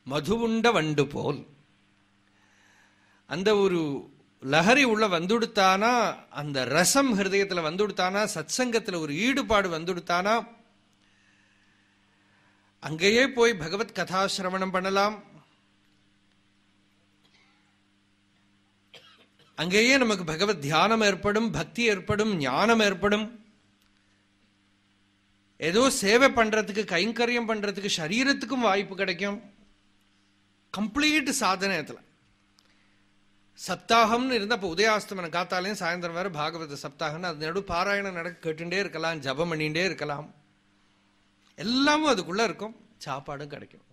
மது உண்ட வண்டு போல். அந்த ஒரு லஹரி உள்ள வந்துடுத்தானா அந்த ரசம் ஹிருதயத்தில் வந்துடுத்தானா சத்சங்கத்தில் ஒரு ஈடுபாடு வந்துடுத்தானா அங்கேயே போய் பகவத் கதாசிரவணம் பண்ணலாம். அங்கேயே நமக்கு பகவத் தியானம் ஏற்படும் பக்தி ஏற்படும் ஞானம் ஏற்படும். ஏதோ சேவை பண்றதுக்கு கைங்கரியம் பண்றதுக்கு சரீரத்துக்கும் வாய்ப்பு கிடைக்கும். கம்ப்ளீட் சாதனத்தில் சப்தாகம்னு இருந்தப்போ உதயாஸ்தமனம் காத்தாலையும் சாயந்தரம் வரை பாகவத சப்தாகம்னு அது நடு பாராயணம் நடக்க கேட்டுட்டே இருக்கலாம் ஜபம் பண்ணிகிட்டே இருக்கலாம். எல்லாமும் அதுக்குள்ள இருக்கும். சாப்பாடும் கிடைக்கும்.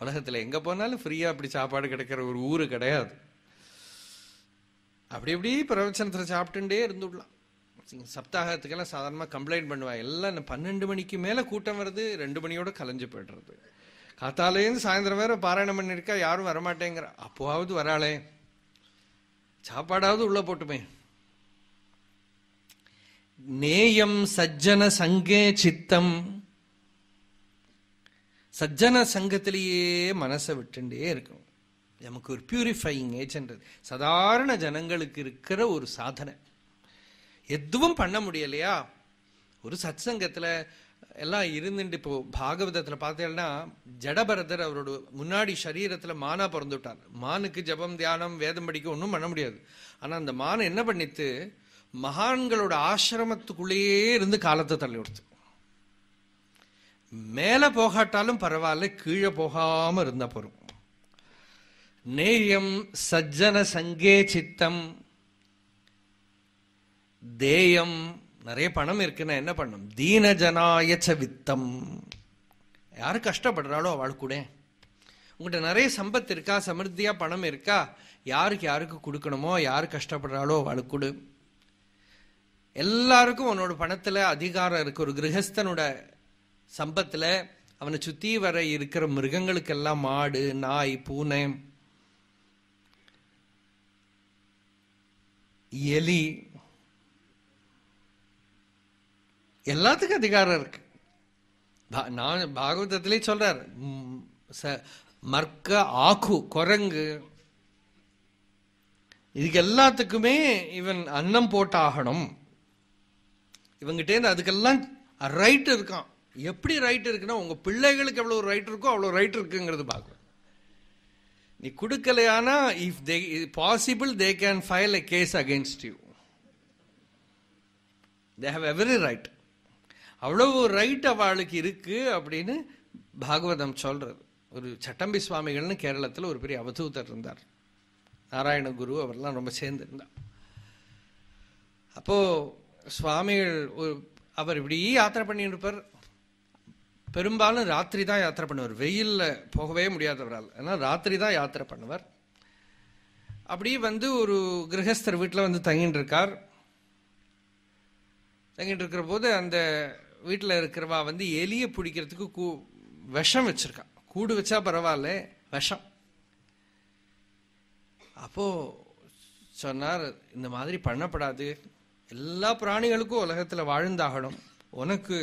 உலகத்துல எங்க போனாலும் ஃப்ரீயா அப்படி சாப்பாடு கிடைக்கிற ஒரு ஊரு கிடையாது. அப்படி இப்படி பிரவச்சனத்துல சாப்பிட்டுட்டே இருந்துடலாம். சப்தாகத்துக்கெல்லாம் சாதாரணமாக கம்ப்ளைண்ட் பண்ணுவாங்க. எல்லாம் பன்னெண்டு மணிக்கு மேலே கூட்டம் வருது ரெண்டு மணியோட கலைஞ்சு போயிடுறது. காத்தாலேருந்து சாயந்தரம் வேற பாராயணம் பண்ணியிருக்கா யாரும் வரமாட்டேங்கிற. அப்போவாவது வராளே. சாப்பாடாவது உள்ளே போட்டுமே. நேயம் சஜ்ஜன சங்கே சித்தம். சஜ்ஜன சங்கத்திலேயே மனசை விட்டுண்டே இருக்கும் நமக்கு ஒரு பியூரிஃபையிங் ஏஜென்ட் சாதாரண ஜனங்களுக்கு இருக்கிற ஒரு சாதனை. எதுவும் பண்ண முடியலையா? ஒரு சத்சங்கத்துல எல்லாம் இருந்துட்டு இப்போ பாகவதத்தில் பார்த்தேன்னா ஜடபரதர் அவரோட முன்னாடி சரீரத்தில் மானா பிறந்துட்டார் மானுக்கு ஜபம் தியானம் வேதம் படிக்க ஒன்றும் பண்ண முடியாது. ஆனால் அந்த மான் என்ன பண்ணித்து மகான்களோட ஆசிரமத்துக்குள்ளேயே இருந்து காலத்தை தள்ளி கொடுத்து மேலே போகாட்டாலும் பரவாயில்ல கீழே போகாம இருந்தா போறோம் நேயம் சஜ்ஜன சங்கே சித்தம். தேயம் நிறைய பணம் இருக்குன்னா என்ன பண்ணும் தீனஜனாயச்ச வித்தம். யாரு கஷ்டப்படுறாளோ அவள் கூட. உங்கள்கிட்ட நிறைய சம்பத்து இருக்கா சமிருத்தியாக பணம் இருக்கா? யாருக்கு யாருக்கு கொடுக்கணுமோ யார் கஷ்டப்படுறாளோ அவளுக்கு கொடு. எல்லாருக்கும் உன்னோட பணத்தில் அதிகாரம் இருக்கு. ஒரு கிரகஸ்தனோட சம்பத்தில் அவனை சுத்தி வர இருக்கிற மிருகங்களுக்கெல்லாம் மாடு நாய் பூனை எலி எல்லாத்துக்கும் அதிகாரம் இருக்கு. பா- நான் பாகவதத்திலே சொல்றார். ச- மர்க்க ஆக்கு குரங்கு இதுக்கு எல்லாத்துக்குமே இவன் அன்னம் போட்டாகணும். இவங்ககிட்டேருந்து அதுக்கெல்லாம் ரைட் இருக்கான். எப்படி ரைட் இருக்குன்னா உங்க பிள்ளைகளுக்கு எவ்வளவு ரைட் இருக்கோ அவ்வளவு ரைட் இருக்குங்கிறது பார்க்கணும். நீ கொடுக்கலையானா if they possible they can file a case against you they have every right அவ்வளவு ரைட் அவளுக்கு இருக்கு அப்படின்னு பாகவதம் சொல்றது. ஒரு சட்டம்பி சுவாமிகள்னு கேரளத்தில் ஒரு பெரிய அவதூதர் இருந்தார். நாராயண குரு அவர்லாம் ரொம்ப சேர்ந்து இருந்தார் அப்போ சுவாமிகள் அவர் இப்படியே யாத்திரை பண்ணிட்டு இருப்பார் பெரும்பாலும் ராத்திரி தான் யாத்திரை பண்ணுவார். வெயில்ல போகவே முடியாதவரால் ஏன்னா ராத்திரி தான் யாத்திரை பண்ணுவார். அப்படி வந்து ஒரு கிரகஸ்தர் வீட்டில் வந்து தங்கிட்டு இருக்கார் தங்கிட்டு இருக்கிற போது அந்த வீட்டில் இருக்கிறவா வந்து எலியை பிடிக்கிறதுக்கு கூ விஷம் வச்சுருக்கா. கூடு வச்சா பரவாயில்ல. விஷம். அப்போது சொன்னார் இந்த மாதிரி பண்ணப்படாது. எல்லா பிராணிகளுக்கும் உலகத்தில் வாழ்ந்தாகணும். உனக்கு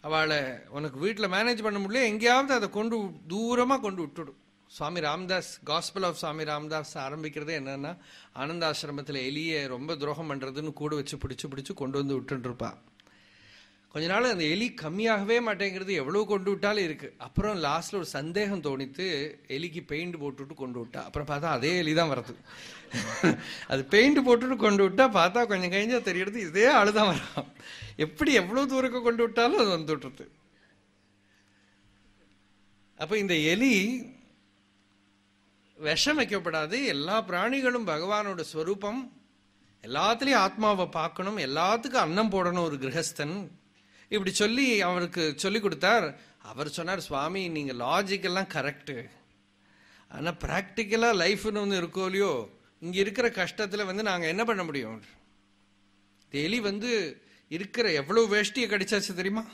அவளை உனக்கு வீட்டில் மேனேஜ் பண்ண முடியல எங்கேயாவது அதை கொண்டு தூரமாக கொண்டு விட்டுடும் சுவாமி ராம்தாஸ் காஸ்பல் ஆஃப் சுவாமி ராம்தாஸ் ஆரம்பிக்கிறது என்னென்னா ஆனந்தாசிரமத்தில் எலியை ரொம்ப துரோகம் பண்ணுறதுன்னு கூட வச்சு பிடிச்சி பிடிச்சி கொண்டு வந்து விட்டுட்டு கொஞ்ச நாள் அந்த எலி கம்மியாகவே மாட்டேங்கிறது எவ்வளவு கொண்டு விட்டாலும் இருக்கு. அப்புறம் லாஸ்ட்ல ஒரு சந்தேகம் தோணித்து எலிக்கு பெயிண்ட் போட்டுட்டு கொண்டு விட்டா. அப்புறம் பார்த்தா அதே எலி தான் வருது அது பெயிண்ட் போட்டுட்டு கொண்டு விட்டா பார்த்தா கொஞ்சம் கழிஞ்சா தெரியறது இதே ஆளுதான் வரும் எப்படி எவ்வளவு தூரக்கு கொண்டு விட்டாலும் அது வந்து விட்டுறது அப்ப இந்த எலி விஷம் வைக்கப்படாது. எல்லா பிராணிகளும் பகவானோட ஸ்வரூபம். எல்லாத்துலேயும் ஆத்மாவை பார்க்கணும். எல்லாத்துக்கும் அன்னம் போடணும் ஒரு கிரகஸ்தன். இப்படி சொல்லி அவருக்கு சொல்லி கொடுத்தார். அவர் சொன்னார் சுவாமி நீங்கள் லாஜிக்கெல்லாம் கரெக்டு ஆனால் ப்ராக்டிக்கலாக லைஃப்னு ஒன்று இருக்கோ இல்லையோ இங்கே இருக்கிற கஷ்டத்தில் வந்து நாங்கள் என்ன பண்ண முடியும்? டெய்லி வந்து இருக்கிற எவ்வளோ வேஷ்டியை கடிச்சாச்சு தெரியுமா?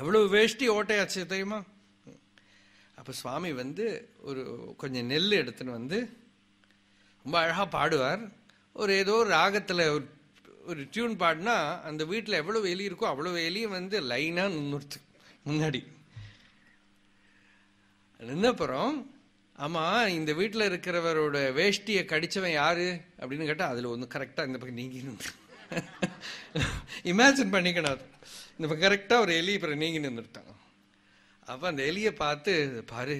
எவ்வளோ வேஷ்டி ஓட்டையாச்சு தெரியுமா? அப்போ சுவாமி வந்து ஒரு கொஞ்சம் நெல் எடுத்துன்னு வந்து ரொம்ப அழகாக பாடுவார். ஒரு ஏதோ ஒரு ஒரு டியூன் பாடினா அந்த வீட்டில் எவ்வளோ எலி இருக்கோ அவ்வளோ எலியும் வந்து லைனாக நின்றுத்து முன்னாடி. நின்னப்புறம் ஆமாம் இந்த வீட்டில் இருக்கிறவரோட வேஷ்டியை கடித்தவன் யாரு? அப்படின்னு கேட்டால் அதில் ஒன்று கரெக்டாக இந்த பக்கம் நீங்கி நின்று இமேஜின் பண்ணிக்கணும் அது. இந்த பக்கம் கரெக்டாக ஒரு எலி அப்புறம் நீங்கி நின்றுட்டான் அப்போ அந்த எலியை பார்த்து பாரு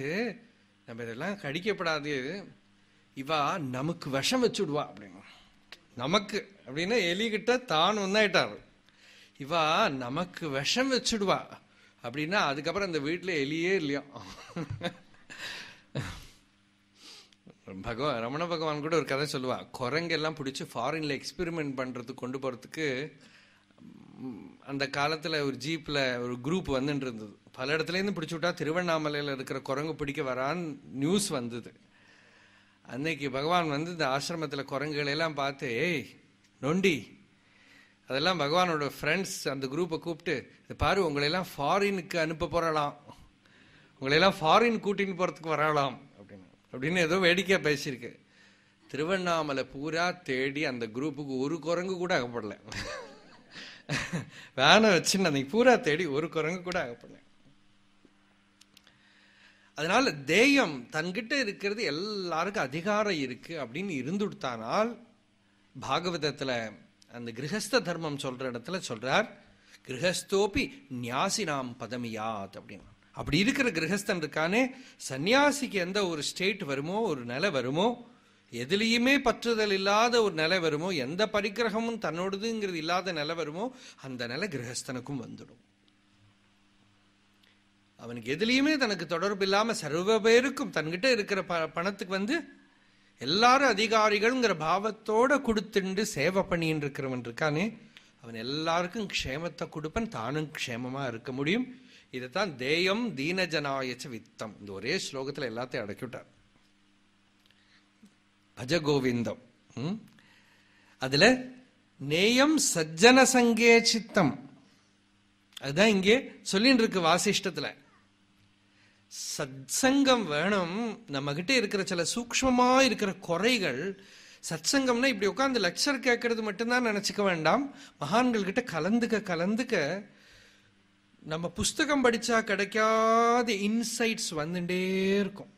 நம்ம இதெல்லாம் கடிக்கப்படாது. இவா நமக்கு விஷம் வச்சுடுவா அப்படின்னு. நமக்கு. அப்படின்னா எலிகிட்ட தான் ஒன்றாயிட்டார் இவா நமக்கு விஷம் வச்சுடுவா. அப்படின்னா அதுக்கப்புறம் அந்த வீட்டில் எலியே இல்லையா? பகவான் ரமண பகவான் கூட ஒரு கதை சொல்லுவா. குரங்கெல்லாம் பிடிச்சி ஃபாரின்ல எக்ஸ்பெரிமெண்ட் பண்ணுறதுக்கு கொண்டு போகிறதுக்கு அந்த காலத்தில் ஒரு ஜீப்பில் ஒரு குரூப் வந்துட்டு இருந்தது பல இடத்துல இருந்து விட்டா திருவண்ணாமலையில் இருக்கிற குரங்கு பிடிக்க வரான்னு நியூஸ் வந்தது. அன்னைக்கு பகவான் வந்து இந்த ஆசிரமத்தில் குரங்குகளெல்லாம் பார்த்து ஏய் நொண்டி. அதெல்லாம் பகவானோட ஃப்ரெண்ட்ஸ் அந்த குரூப்பை கூப்பிட்டு "இது பாரு உங்களையெல்லாம் ஃபாரினுக்கு அனுப்ப போகிறலாம் உங்களை எல்லாம் ஃபாரின் கூட்டின்னு போகிறதுக்கு வரலாம். அப்படின்னு. அப்படின்னு ஏதோ வேடிக்கையாக பேசியிருக்கு. திருவண்ணாமலை பூரா தேடி அந்த குரூப்புக்கு ஒரு குரங்கு கூட அகப்படல. வேனை வச்சுன்னு அன்னைக்கு பூரா தேடி ஒரு குரங்கு கூட அகப்படல. அதனால தேயம் தன்கிட்ட இருக்கிறது எல்லாருக்கும் அதிகாரம் இருக்கு அப்படின்னு இருந்துட்டானால் பாகவதத்தில் அந்த கிரகஸ்த தர்மம் சொல்கிற இடத்துல சொல்கிறார் கிரகஸ்தோப்பி நியாசினாம் பதமியாத் அப்படின்னு. அப்படி இருக்கிற கிரகஸ்தன் இருக்கானே சன்னியாசிக்கு எந்த ஒரு ஸ்டேட் வருமோ ஒரு நிலை வருமோ எதுலேயுமே பற்றுதல் இல்லாத ஒரு நிலை வருமோ எந்த பரிக்கிரகமும் தன்னோடதுங்கிறது இல்லாத நிலை வருமோ அந்த நிலை கிரகஸ்தனுக்கும் வந்துடும். அவனுக்கு எதுலேயுமே தனக்கு தொடர்பு இல்லாமல் சர்வ பேருக்கும் தன்கிட்ட இருக்கிற ப பணத்துக்கு வந்து எல்லாரும் அதிகாரிகள்ங்கிற பாவத்தோட கொடுத்துண்டு சேவை பண்ணின்னு இருக்கிறவன் இருக்கானே அவன் எல்லாருக்கும் க்ஷேமத்தை கொடுப்பன் தானும் க்ஷேமமாக இருக்க முடியும். இதைத்தான் தேயம் தீனஜனாயச்ச வித்தம். இந்த ஒரே ஸ்லோகத்தில் எல்லாத்தையும் அடக்கி விட்டார். அதில் ம்? நேயம் சஜ்ஜன சங்கே சித்தம். அதுதான் இங்கே சொல்லின்னு இருக்கு வாசிஷ்டத்தில். சத்சங்கம் வேணும். நம்மகிட்ட இருக்கிற சில சூக்மமா இருக்கிற குறைகள் சத்சங்கம்னா இப்படி உட்காந்து லெக்சர் கேட்கறது மட்டும்தான் நினைச்சுக்க வேண்டாம். மகான்கள்கிட்ட கலந்துக்க கலந்துக்க நம்ம புஸ்தகம் படிச்சா கிடைக்காத இன்சைட்ஸ் வந்துட்டே இருக்கும்.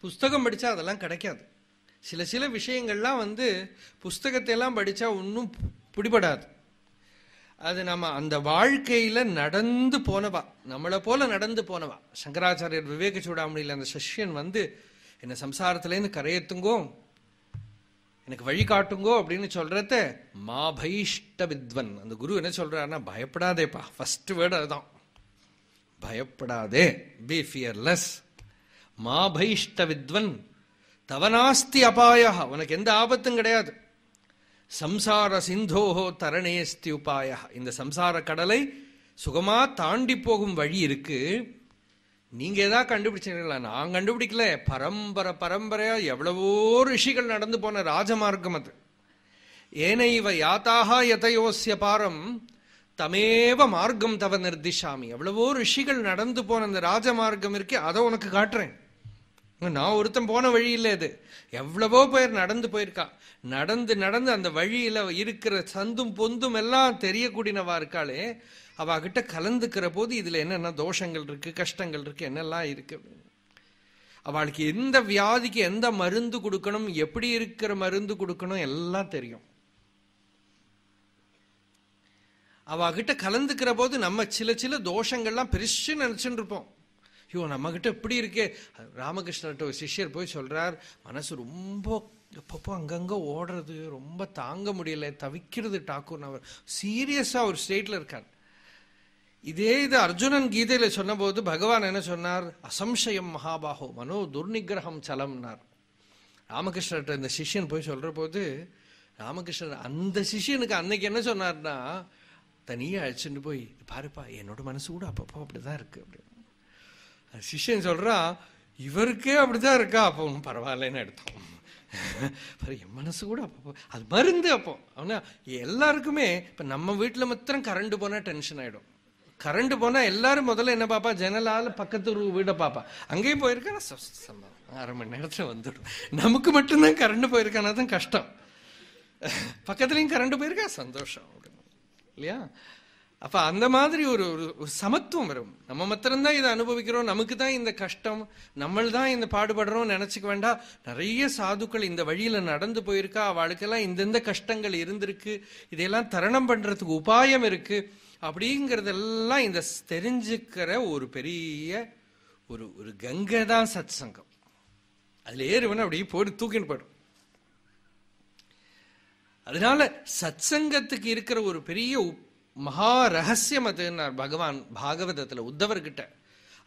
புஸ்தகம் படிச்சா அதெல்லாம் கிடைக்காது. சில சில விஷயங்கள்லாம் வந்து புஸ்தகத்தை எல்லாம் படிச்சா ஒன்றும் பிடிபடாது. அது நம்ம அந்த வாழ்க்கையில நடந்து போனவா. நம்மளை போல நடந்து போனவா. சங்கராச்சாரியர் விவேக சூடாமணியில் அந்த சஷ்யன் வந்து என்ன சம்சாரத்திலேருந்து கரையேத்துங்கோ. எனக்கு வழி காட்டுங்கோ அப்படின்னு சொல்றத மா பைஷ்ட வித்வன். அந்த குரு என்ன சொல்றாருன்னா பயப்படாதேப்பா. ஃபர்ஸ்ட் வேர்டு அதுதான். பயப்படாதே. பி ஃபியர்லெஸ் மா பைஷ்ட வித்வன் தவனாஸ்தி அபாயா உனக்கு எந்த ஆபத்தும் கிடையாது. சம்சார சிந்தோஹோ தரணேஸ்தி உபாய இந்த சம்சார கடலை சுகமா தாண்டி போகும் வழி இருக்கு. நீங்க ஏதாவது கண்டுபிடிச்சீங்களா நான் கண்டுபிடிக்கல. பரம்பரை பரம்பரையா எவ்வளவோ ரிஷிகள் நடந்து போன ராஜமார்க்கம் அது. ஏனைவ யாத்தாக எதையோசிய பாரம் தமேவ மார்க்கம் தவ நிர்திஷாமி. எவ்வளவோ ரிஷிகள் நடந்து போன அந்த ராஜமார்க்கம் இருக்கே. அதை உனக்கு காட்டுறேன். நான் ஒருத்தன் போன வழி இல்லை இது எவ்வளவோ பேர் நடந்து போயிருக்கா. நடந்து நடந்து அந்த வழியில இருக்கிற சந்தும் பொந்தும் எல்லாம் தெரியக்கூடியனவா இருக்காளே. அவ கிட்ட கலந்துக்கிற போது இதுல என்னென்ன தோஷங்கள் இருக்கு கஷ்டங்கள் இருக்கு என்னெல்லாம் இருக்கு? அவளுக்கு எந்த வியாதிக்கு எந்த மருந்து கொடுக்கணும் எப்படி இருக்கிற மருந்து கொடுக்கணும் எல்லாம் தெரியும். அவ கிட்ட கலந்துக்கிற போது நம்ம சில சில தோஷங்கள்லாம் பெருசு நினைச்சுட்டு இருப்போம். ஐயோ நம்ம கிட்ட இப்படி இருக்கே. ராமகிருஷ்ணர்கிட்ட ஒரு சிஷ்யர் போய் சொல்றார் மனசு ரொம்ப எப்பப்போ அங்கங்க ஓடுறது ரொம்ப தாங்க முடியல தவிக்கிறது டாக்கூர் அவர் சீரியஸா ஒரு ஸ்டேட்ல இருக்கார். இதே இது அர்ஜுனன் கீதையில சொன்னபோது பகவான் என்ன சொன்னார்? அசம்சயம் மகாபாகோ மனோ துர்நிகிரகம் சலம்னார். ராமகிருஷ்ணர்கிட்ட இந்த சிஷ்யன் போய் சொல்ற போது ராமகிருஷ்ணர் அந்த சிஷ்யனுக்கு அன்னைக்கு என்ன சொன்னார்னா தனியே அழைச்சிட்டு போய் பாருப்பா என்னோட மனசு கூட அப்பப்போ அப்படிதான் இருக்கு. அப்படின்னு சிஷ்யன் சொல்கிறா இவருக்கே அப்படிதான் இருக்கா? அப்போ ஒன்றும் பரவாயில்லன்னு எடுத்தோம். என் மனசு கூட அப்போ அது மருந்து அப்போ. அவனா எல்லாருக்குமே இப்ப நம்ம வீட்டில் மாத்திரம் கரண்ட் போனா டென்ஷன் ஆயிடும். கரண்ட் போனா எல்லாரும் முதல்ல என்ன பாப்பா? ஜன்னலால பக்கத்து ஒரு வீடை பாப்பா. அங்கேயும் போயிருக்கா சம்பவம். அரை மணி நேரத்துல வந்துடும். நமக்கு மட்டும்தான் கரண்ட் போயிருக்கானா தான் கஷ்டம். பக்கத்துலயும் கரண்ட் போயிருக்கா சந்தோஷம். இல்லையா? அப்ப அந்த மாதிரி ஒரு ஒரு சமத்துவம் வரும். நம்ம மாத்திரம்தான் இதை அனுபவிக்கிறோம். நமக்கு தான் இந்த கஷ்டம். நம்மள் தான் இந்த பாடுபடுறோம் நினைச்சுக்க வேண்டாம். நிறைய சாதுக்கள் இந்த வழியில நடந்து போயிருக்கா. அவளுக்கெல்லாம் இந்தந்த கஷ்டங்கள் இருந்திருக்கு. இதையெல்லாம் தரணம் பண்றதுக்கு உபாயம் இருக்கு. அப்படிங்கறதெல்லாம் இந்த தெரிஞ்சுக்கிற ஒரு பெரிய ஒரு ஒரு கங்கை தான் சத் சங்கம் அதுல ஏறுவன அப்படியே போட்டு தூக்கின்னு போயிடும். அதனால சத் சங்கத்துக்கு இருக்கிற ஒரு பெரிய மகா ரகசியம் அதுன்னார் பகவான் பாகவதத்தில் உத்தவர்கிட்ட.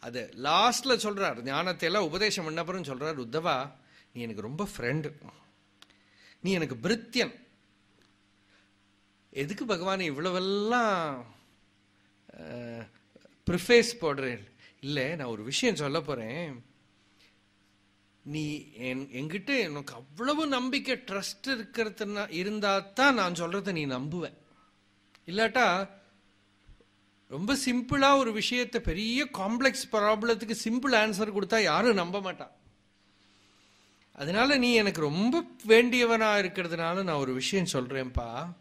அது லாஸ்ட்டில் சொல்கிறார் ஞானத்தை எல்லாம் உபதேசம் பண்ணப்புறம் சொல்கிறார் உத்தவா நீ எனக்கு ரொம்ப ஃப்ரெண்டு நீ எனக்கு பிரித்தியன் எதுக்கு பகவான் இவ்வளவெல்லாம் ப்ரிஃபேஸ் போடுறேன் இல்லை நான் ஒரு விஷயம் சொல்ல போகிறேன் நீ என் என்கிட்ட எனக்கு அவ்வளவு நம்பிக்கை ட்ரஸ்ட் இருக்கிறதுனா இருந்தால் தான் நான் சொல்கிறத நீ நம்புவேன் இல்லாட்டா ரொம்ப சிம்பிளாக ஒரு விஷயத்தை பெரிய காம்ப்ளெக்ஸ் ப்ராப்ளத்துக்கு சிம்பிள் ஆன்சர் கொடுத்தா யாரும் நம்ப மாட்டா. அதனால நீ எனக்கு ரொம்ப வேண்டியவனாக இருக்கிறதுனால நான் ஒரு விஷயம் சொல்கிறேன்ப்பா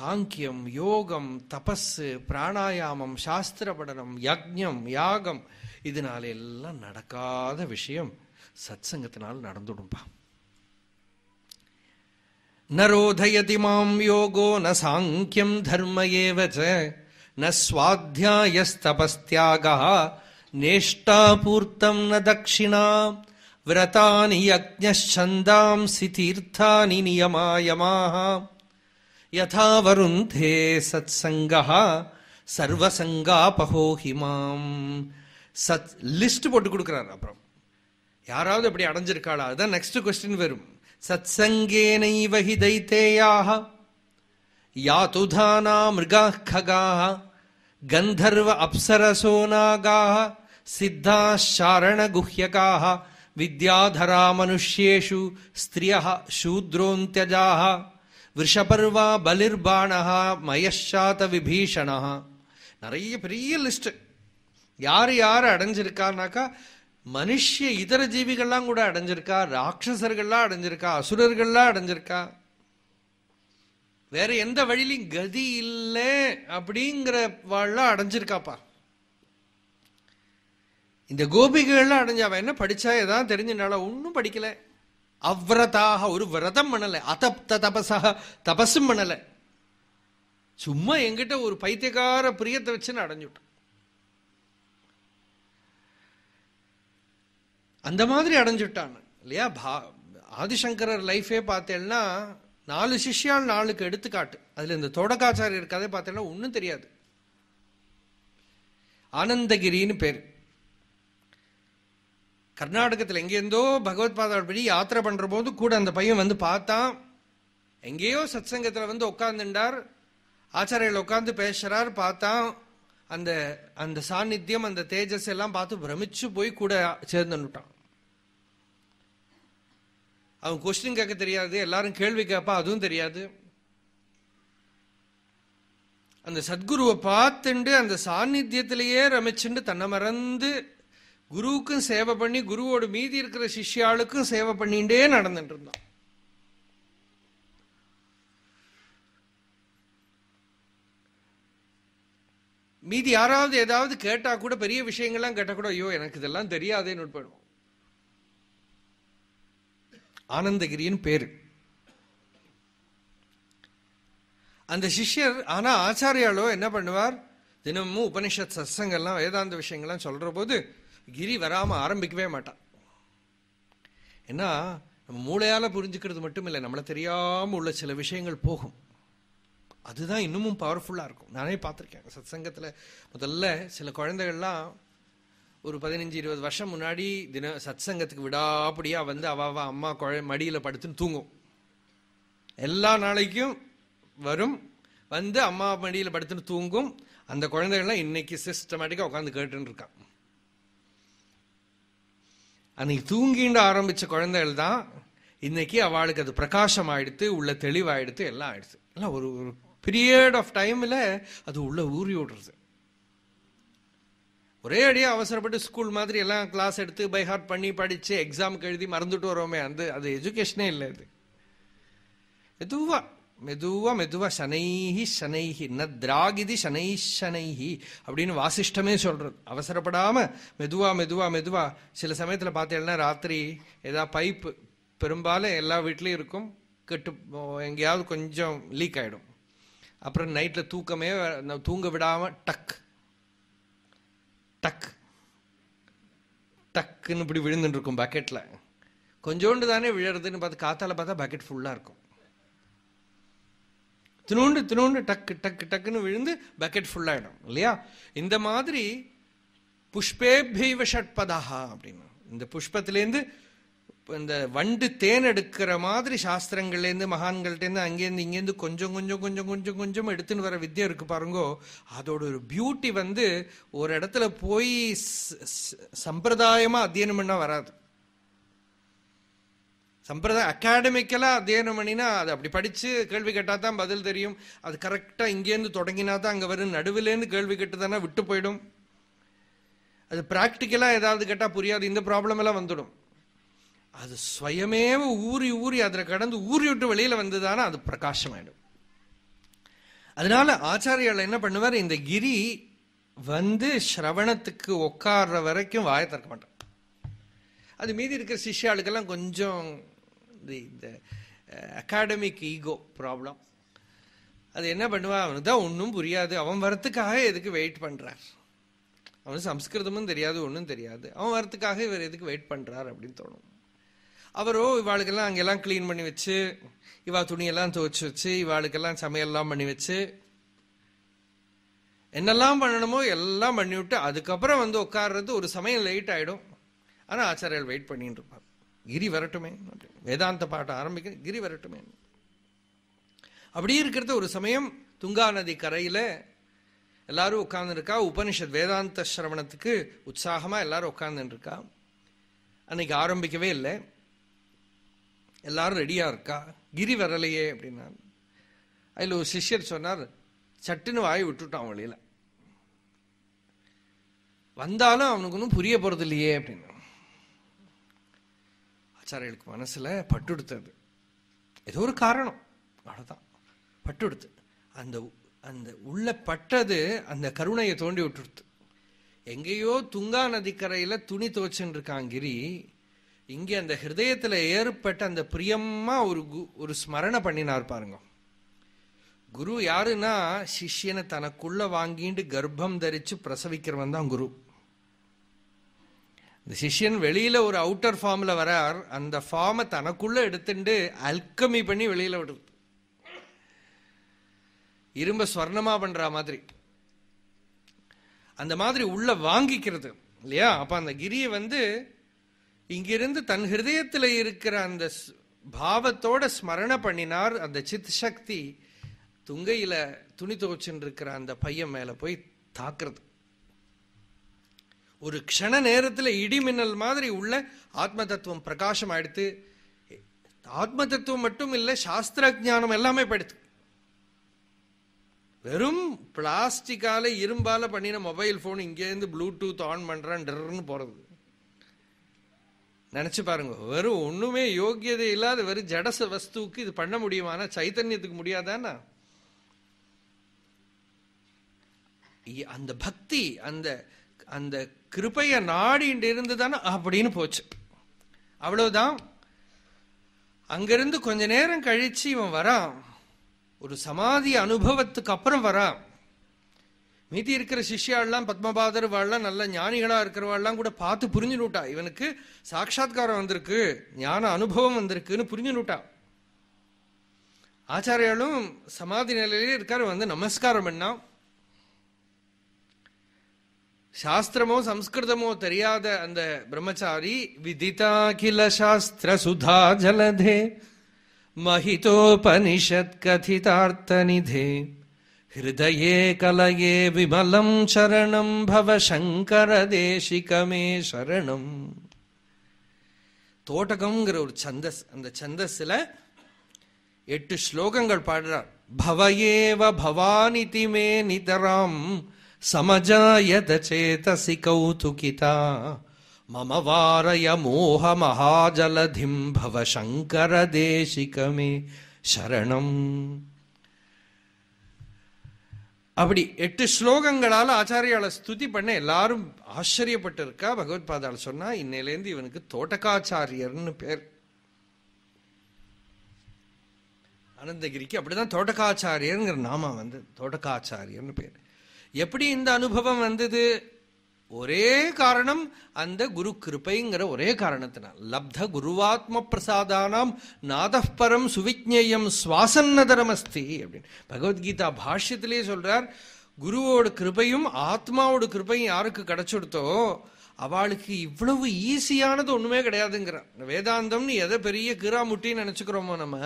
சாங்கியம் யோகம் தபஸு பிராணாயாமம் சாஸ்திர படனம் யக்ஞம் யாகம் இதனால எல்லாம் நடக்காத விஷயம். சத் சங்கத்தினால் நடந்துடும்பா. ந ரோதயதி மாம் யோகோ ந சாங்கியம் தர்ம ஏவச்ச ந நேஷ்டாபூர்த்தம் ந தட்சிணா விரதானி யஜ்ஞந்தாம்சி தீர்த்தானி நியமாயமாக யதா வருந்தே சத்சங்கா சர்வசங்கா பகோஹிமாம் சத் லிஸ்ட் போட்டு கொடுக்குறாரு அப்புறம். யாராவது எப்படி அடைஞ்சிருக்காளா? அதுதான் நெக்ஸ்ட் கொஸ்டின் வரும். சத் சங்கேனைவ ஹி தைத்தேயாக யாத்துதானா மிருகா खगाः கந்தர்வ அப்சரசோ நாகாः சித்தாஷாரணகுஹ்யகாः வித்யாதரா மனுஷ்யேஷு ஸ்திரியः शूद्रोऽन्त्यजाः விஷபர்வா பலிர்பாணः மயஷாத விபீஷணः நிறைய பெரிய லிஸ்ட் யார் யார் அடைஞ்சிருக்கான்னாக்கா மனுஷ இதர ஜீவிகள்லாம் கூட அடைஞ்சிருக்கா ராட்சசர்கள்லாம் அடைஞ்சிருக்கா அசுரர்கள்லாம் அடைஞ்சிருக்கா? வேற எந்த வழியிலும் கதி இல்லை அப்படிங்கிற வாழலாம் அடைஞ்சிருக்காப்பா இந்த கோபிகள்லாம் அடைஞ்சாவ என்ன படிச்சா ஏதாவது தெரிஞ்சனால ஒன்றும் படிக்கல. அவ்ரதாக ஒரு விரதம் பண்ணல. அதப்த தபசாக தபஸும் பண்ணல. சும்மா எங்கிட்ட ஒரு பைத்தியக்கார பிரியத்தை வச்சுன்னு அடைஞ்சுட்டான். அந்த மாதிரி அடைஞ்சுட்டான். இல்லையா? பா ஆதிசங்கரர் லைஃபே பார்த்தேன்னா நாலு சிஷ்யால் நாளுக்கு எடுத்துக்காட்டு. அதுல இந்த தொடக்காச்சாரியர் கதை பார்த்தேன்னா ஒன்றும் தெரியாது. ஆனந்தகிரின்னு பேர். கர்நாடகத்தில் எங்கேருந்தோ பகவத் பாதாபடி யாத்திரை பண்ற போது கூட அந்த பையன் வந்து பார்த்தான். எங்கேயோ சத்சங்கத்தில் வந்து உட்கார்ந்துட்டார் ஆச்சாரியில் உட்காந்து பேசுறார் பார்த்தான். அந்த அந்த சாநித்தியம் அந்த தேஜஸ் எல்லாம் பார்த்து பிரமிச்சு போய் கூட சேர்ந்துட்டான் அவன் கொஸ்டின் கேட்க தெரியாது எல்லாரும் கேள்வி கேட்பா அதுவும் தெரியாது. அந்த சத்குருவை பார்த்துண்டு அந்த சாநித்தியத்திலேயே ரமிச்சுண்டு தன்னை மறந்து குருவுக்கும் சேவை பண்ணி குருவோட மீதி இருக்கிற சிஷ்யாளுக்கும் சேவை பண்ணிகிட்டே நடந்துட்டு இருந்தான். மீதி யாராவது ஏதாவது கேட்டா கூட பெரிய விஷயங்கள்லாம் கேட்டா கூட ஐயோ எனக்கு இதெல்லாம் தெரியாதேன்னு போயிடும் ஆனந்தகிரின்னு பேரு. அந்த சிஷ்யர் ஆனா ஆச்சாரியாலோ என்ன பண்ணுவார்? தினமும் உபனிஷத் சத்சங்கெல்லாம் வேதாந்த விஷயங்கள்லாம் சொல்ற போது கிரி வராம ஆரம்பிக்கவே மாட்டான். ஏன்னா நம்ம மூளையால புரிஞ்சுக்கிறது மட்டும் இல்லை நம்மளை தெரியாம உள்ள சில விஷயங்கள் போகும். அதுதான் இன்னமும் பவர்ஃபுல்லாக இருக்கும். நானே பார்த்துருக்கேன். சத்சங்கத்தில் முதல்ல சில குழந்தைகள்லாம் ஒரு பதினஞ்சு இருபது வருஷம் முன்னாடி தின சத் சங்கத்துக்கு வந்து அவாவா அம்மா குழ மடியில் படுத்துன்னு தூங்கும். எல்லா நாளைக்கும் வரும். வந்து அம்மா மடியில் படுத்துன்னு தூங்கும். அந்த குழந்தைகள்லாம் இன்னைக்கு சிஸ்டமேட்டிக்காக உட்காந்து கேட்டுன்னு இருக்கான் அன்னைக்கு தூங்கிண்டு ஆரம்பித்த குழந்தைகள் தான் இன்னைக்கு அவளுக்கு அது பிரகாசம் ஆயிடுத்து உள்ள தெளிவாயிடுத்து எல்லாம் ஆயிடுச்சு. எல்லாம் ஒரு ஒரு பீரியட் ஆஃப் டைமில் அது உள்ளே ஊறி விடுறது. ஒரே அடியாக அவசரப்பட்டு ஸ்கூல் மாதிரி எல்லாம் கிளாஸ் எடுத்து பை ஹார்ட் பண்ணி படித்து எக்ஸாமுக்கு எழுதி மறந்துட்டு வரோமே அந்த அது எஜுகேஷனே இல்லை அது. மெதுவாக மெதுவாக மெதுவாக சனைஹி சனைஹி ந திராகிதி சனை சனைஹி அப்படின்னு வாசிஷ்டமே சொல்கிறது அவசரப்படாமல் மெதுவாக மெதுவாக மெதுவாக சில சமயத்தில் பார்த்தீங்கன்னா ராத்திரி ஏதாவது பைப்பு பெரும்பாலும் எல்லா வீட்லேயும் இருக்கும். கெட்டு எங்கேயாவது கொஞ்சம் லீக் ஆகிடும் அப்புறம் நைட்ல தூக்கமே தூங்க விடாம டக். டக். டக்குன்னு இப்படி விழுந்துட்டு இருக்கும் பக்கெட்ல. கொஞ்சோண்டு தானே விழறதுன்னு பார்த்து காத்தால பார்த்தா பக்கெட் ஃபுல்லா இருக்கும். தினோண்டு தினோண்டு டக்கு டக்கு டக்குன்னு விழுந்து பக்கெட் ஃபுல்லாகிடும் இல்லையா? இந்த மாதிரி புஷ்பேபியவ ஷட்பதா அப்படின்னு. இந்த புஷ்பத்திலேருந்து இந்த வண்டு தேன் எடுக்கிற மாதிரி சாஸ்திரங்கள்லேருந்து மகான்கள்டேருந்து அங்கேருந்து இங்கேருந்து கொஞ்சம் கொஞ்சம் கொஞ்சம் கொஞ்சம் கொஞ்சம் எடுத்துன்னு வர வித்தியை இருக்கு பாருங்கோ. அதோட ஒரு பியூட்டி வந்து ஒரு இடத்துல போய் சம்பிரதாயமாக அத்தியனம் பண்ணால் வராது. சம்பிரதாயம் அகாடமிக்கலாக அத்தியனம் பண்ணினா அது அப்படி படித்து கேள்வி கேட்டால் தான் பதில் தெரியும். அது கரெக்டாக இங்கேருந்து தொடங்கினா தான் அங்கே வரும். நடுவிலேருந்து கேள்வி கேட்டு தானே விட்டு போயிடும். அது ப்ராக்டிக்கலாக ஏதாவது கேட்டால் புரியாது. இந்த ப்ராப்ளம் எல்லாம் வந்துடும். அது ஸ்வயமேவ ஊறி ஊறி அதில் கடந்து ஊறி விட்டு வெளியில் வந்ததானா அது பிரகாசமாயிடும் அதனால ஆச்சாரியால் என்ன பண்ணுவார்? இந்த கிரி வந்து ஸ்ரவணத்துக்கு உட்கார்ற வரைக்கும் வாய திறக்க மாட்டான். அது மீதி இருக்கிற சிஷ்யாளுக்கெல்லாம் கொஞ்சம் இந்த அகாடமிக் ஈகோ ப்ராப்ளம் அது என்ன பண்ணுவான் அவனுக்கு தான் ஒன்றும் புரியாது. அவன் வரத்துக்காக எதுக்கு வெயிட் பண்ணுறார் அவனுக்கு சம்ஸ்கிருதமும் தெரியாது ஒன்றும் தெரியாது. அவன் வரத்துக்காக இவர் எதுக்கு வெயிட் பண்ணுறார் அப்படின்னு தோணும். அவரோ இவாளுக்கெல்லாம் அங்கெல்லாம் கிளீன் பண்ணி வச்சு இவா துணியெல்லாம் துவைச்சு வச்சு இவாளுக்கெல்லாம் சமையல்லாம் பண்ணி வச்சு என்னெல்லாம் பண்ணணுமோ எல்லாம் பண்ணிவிட்டு அதுக்கப்புறம் வந்து உட்கார்றது ஒரு சமயம் லேட் ஆகிடும் ஆனால் ஆச்சாரியர் வெயிட் பண்ணிட்டு இருப்பார். கிரி வரட்டுமே. வேதாந்த பாட்டம் ஆரம்பிக்க கிரி வரட்டுமே. அப்படி இருக்கிறது ஒரு சமயம் துங்கா நதி கரையில் எல்லாரும் உட்கார்ந்துருக்கா. உபனிஷத் வேதாந்த சிரவணத்துக்கு உற்சாகமாக எல்லாரும் உட்கார்ந்துருக்கா. அன்னைக்கு ஆரம்பிக்கவே இல்லை. எல்லாரும் ரெடியா இருக்கா? கிரி வரலையே அப்படின்னா அதில் ஒரு சிஷ்யர் சொன்னார் சட்டுன்னு வாய் விட்டுட்டான் வழியில. வந்தாலும் அவனுக்கு ஒன்றும் புரிய போறது இல்லையே அப்படின்னு ஆச்சாரியர்களுக்கு மனசுல பட்டுடுத்தது. ஏதோ ஒரு காரணம். அவ்வளோதான் பட்டுடுத்து. அந்த அந்த உள்ள பட்டது அந்த கருணையை தோண்டி விட்டுடுத்து. எங்கேயோ துங்கா நதிக்கரையில துணி துவச்சுன்னு இருக்கான் கிரி. இங்கே அந்த ஹிருதயத்தில் ஏற்பட்ட அந்த பிரியமாக ஒரு கு- ஒரு ஸ்மரணை பண்ணினார் பாருங்க. குரு யாருன்னா சிஷ்யனை தனக்குள்ள வாங்கிட்டு கர்ப்பம் தரித்து பிரசவிக்கிறவன் தான் குரு. இந்த சிஷ்யன் வெளியில ஒரு அவுட்டர் ஃபார்ம்ல வரார். அந்த ஃபார்மை தனக்குள்ளே எடுத்துட்டு அல்கமி பண்ணி வெளியில விடுறது. இரும்ப ஸ்வர்ணமாக பண்ணுற மாதிரி. அந்த மாதிரி உள்ள வாங்கிக்கிறது இல்லையா? அப்போ அந்த கிரியை வந்து இங்கிருந்து தன் ஹிருதயத்தில் இருக்கிற அந்த ஸ்- பாவத்தோட ஸ்மரண பண்ணினார் அந்த சித் சக்தி. துங்கையில துணி துவச்சுன்னு இருக்கிற அந்த பையன் மேல போய் தாக்குறது. ஒரு க்ஷண நேரத்தில் இடிமின்னல் மாதிரி உள்ள ஆத்ம தத்துவம் பிரகாசம் ஆயிடுத்து ஆத்ம தத்துவம் மட்டும் இல்லை சாஸ்திர ஞானம் எல்லாமே படுத்து வெறும் பிளாஸ்டிக்கால இரும்பால பண்ணின மொபைல் போன் இங்கேருந்து ப்ளூடூத் ஆன் பண்றான் டர்ன்னு போறது. நினைச்சு பாருங்க. வெறும் ஒண்ணுமே யோக்கியதை இல்லாத வெறும் ஜடச வஸ்துவுக்கு இது பண்ண முடியுமானா? சைத்தன்யத்துக்கு முடியாதானா? இ- அந்த பக்தி அந்த அந்த கிருப்பைய நாடிண்டு இருந்துதானே அப்படின்னு போச்சு. அவ்வளவுதான். அங்கிருந்து கொஞ்ச நேரம் கழிச்சு இவன் வரான். ஒரு சமாதி அனுபவத்துக்கு அப்புறம் வரான். மீதி இருக்கிற சிஷ்யாள்லாம் பத்மபாதர் வாழலாம் நல்ல ஞானிகளாக இருக்கிறவாள்லாம் கூட பார்த்து புரிஞ்சுனுட்டா இவனுக்கு சாட்சா்காரம் வந்திருக்கு ஞான அனுபவம் வந்திருக்குன்னு புரிஞ்சுனுட்டா ஆச்சாரியாலும் சமாதி நிலையிலே இருக்கார் வந்து நமஸ்காரம் பண்ணா. சாஸ்திரமோ சம்ஸ்கிருதமோ தெரியாத அந்த பிரம்மச்சாரி விதிதா கில சாஸ்திர சுதா ஜலதே மஹிதோபனிஷத் கதிதார்த்த நிதே ஹிருதயே கலையே விமலம் சரணம் பவ சங்கர தேசிகமே சரணம் தோட்டகம்ங்கிற ஒரு சந்தஸ் அந்த சந்தஸில் எட்டு ஸ்லோகங்கள் பாடுறார். பவயேவ பவானிதி மே நிதராம் சமஜாயத சேதசி கௌதுகிதா மம வாரய மோக மகாஜலதிம் பவ சங்கர தேசிகமே சரணம். அப்படி எட்டு ஸ்லோகங்களால ஆச்சாரியால ஸ்துதி பண்ண எல்லாரும் ஆச்சரியப்பட்டு இருக்கா பகவத் பாதால் சொன்னா இன்னையிலேருந்து இவனுக்கு தோட்டக்காச்சாரியர்னு பேர். அனந்தகிரிக்கு அப்படிதான் தோட்டக்காச்சாரியர்ங்கிற நாம வந்து தோட்டக்காச்சாரியர்னு பேர். எப்படி இந்த அனுபவம் வந்தது? ஒரே காரணம் அந்த குரு கிருப்பைங்கிற ஒரே காரணத்தினால். லப்த குருவாத்ம பிரசாதானாம் நாதப்பரம் சுவிஞ்ஞயம் சுவாசன்னதரம்ஸ்தி அப்படின்னு. பகவத்கீதா பாஷ்யத்திலே சொல்றார் குருவோட கிருபையும் ஆத்மாவோட கிருபையும் யாருக்கு கிடைச்சுடுத்தோ அவளுக்கு இவ்வளவு ஈஸியானது ஒண்ணுமே கிடையாதுங்கிறான் வேதாந்தம்னு எதை பெரிய கிராமுட்டின்னு நினைச்சுக்கிறோமோ நம்ம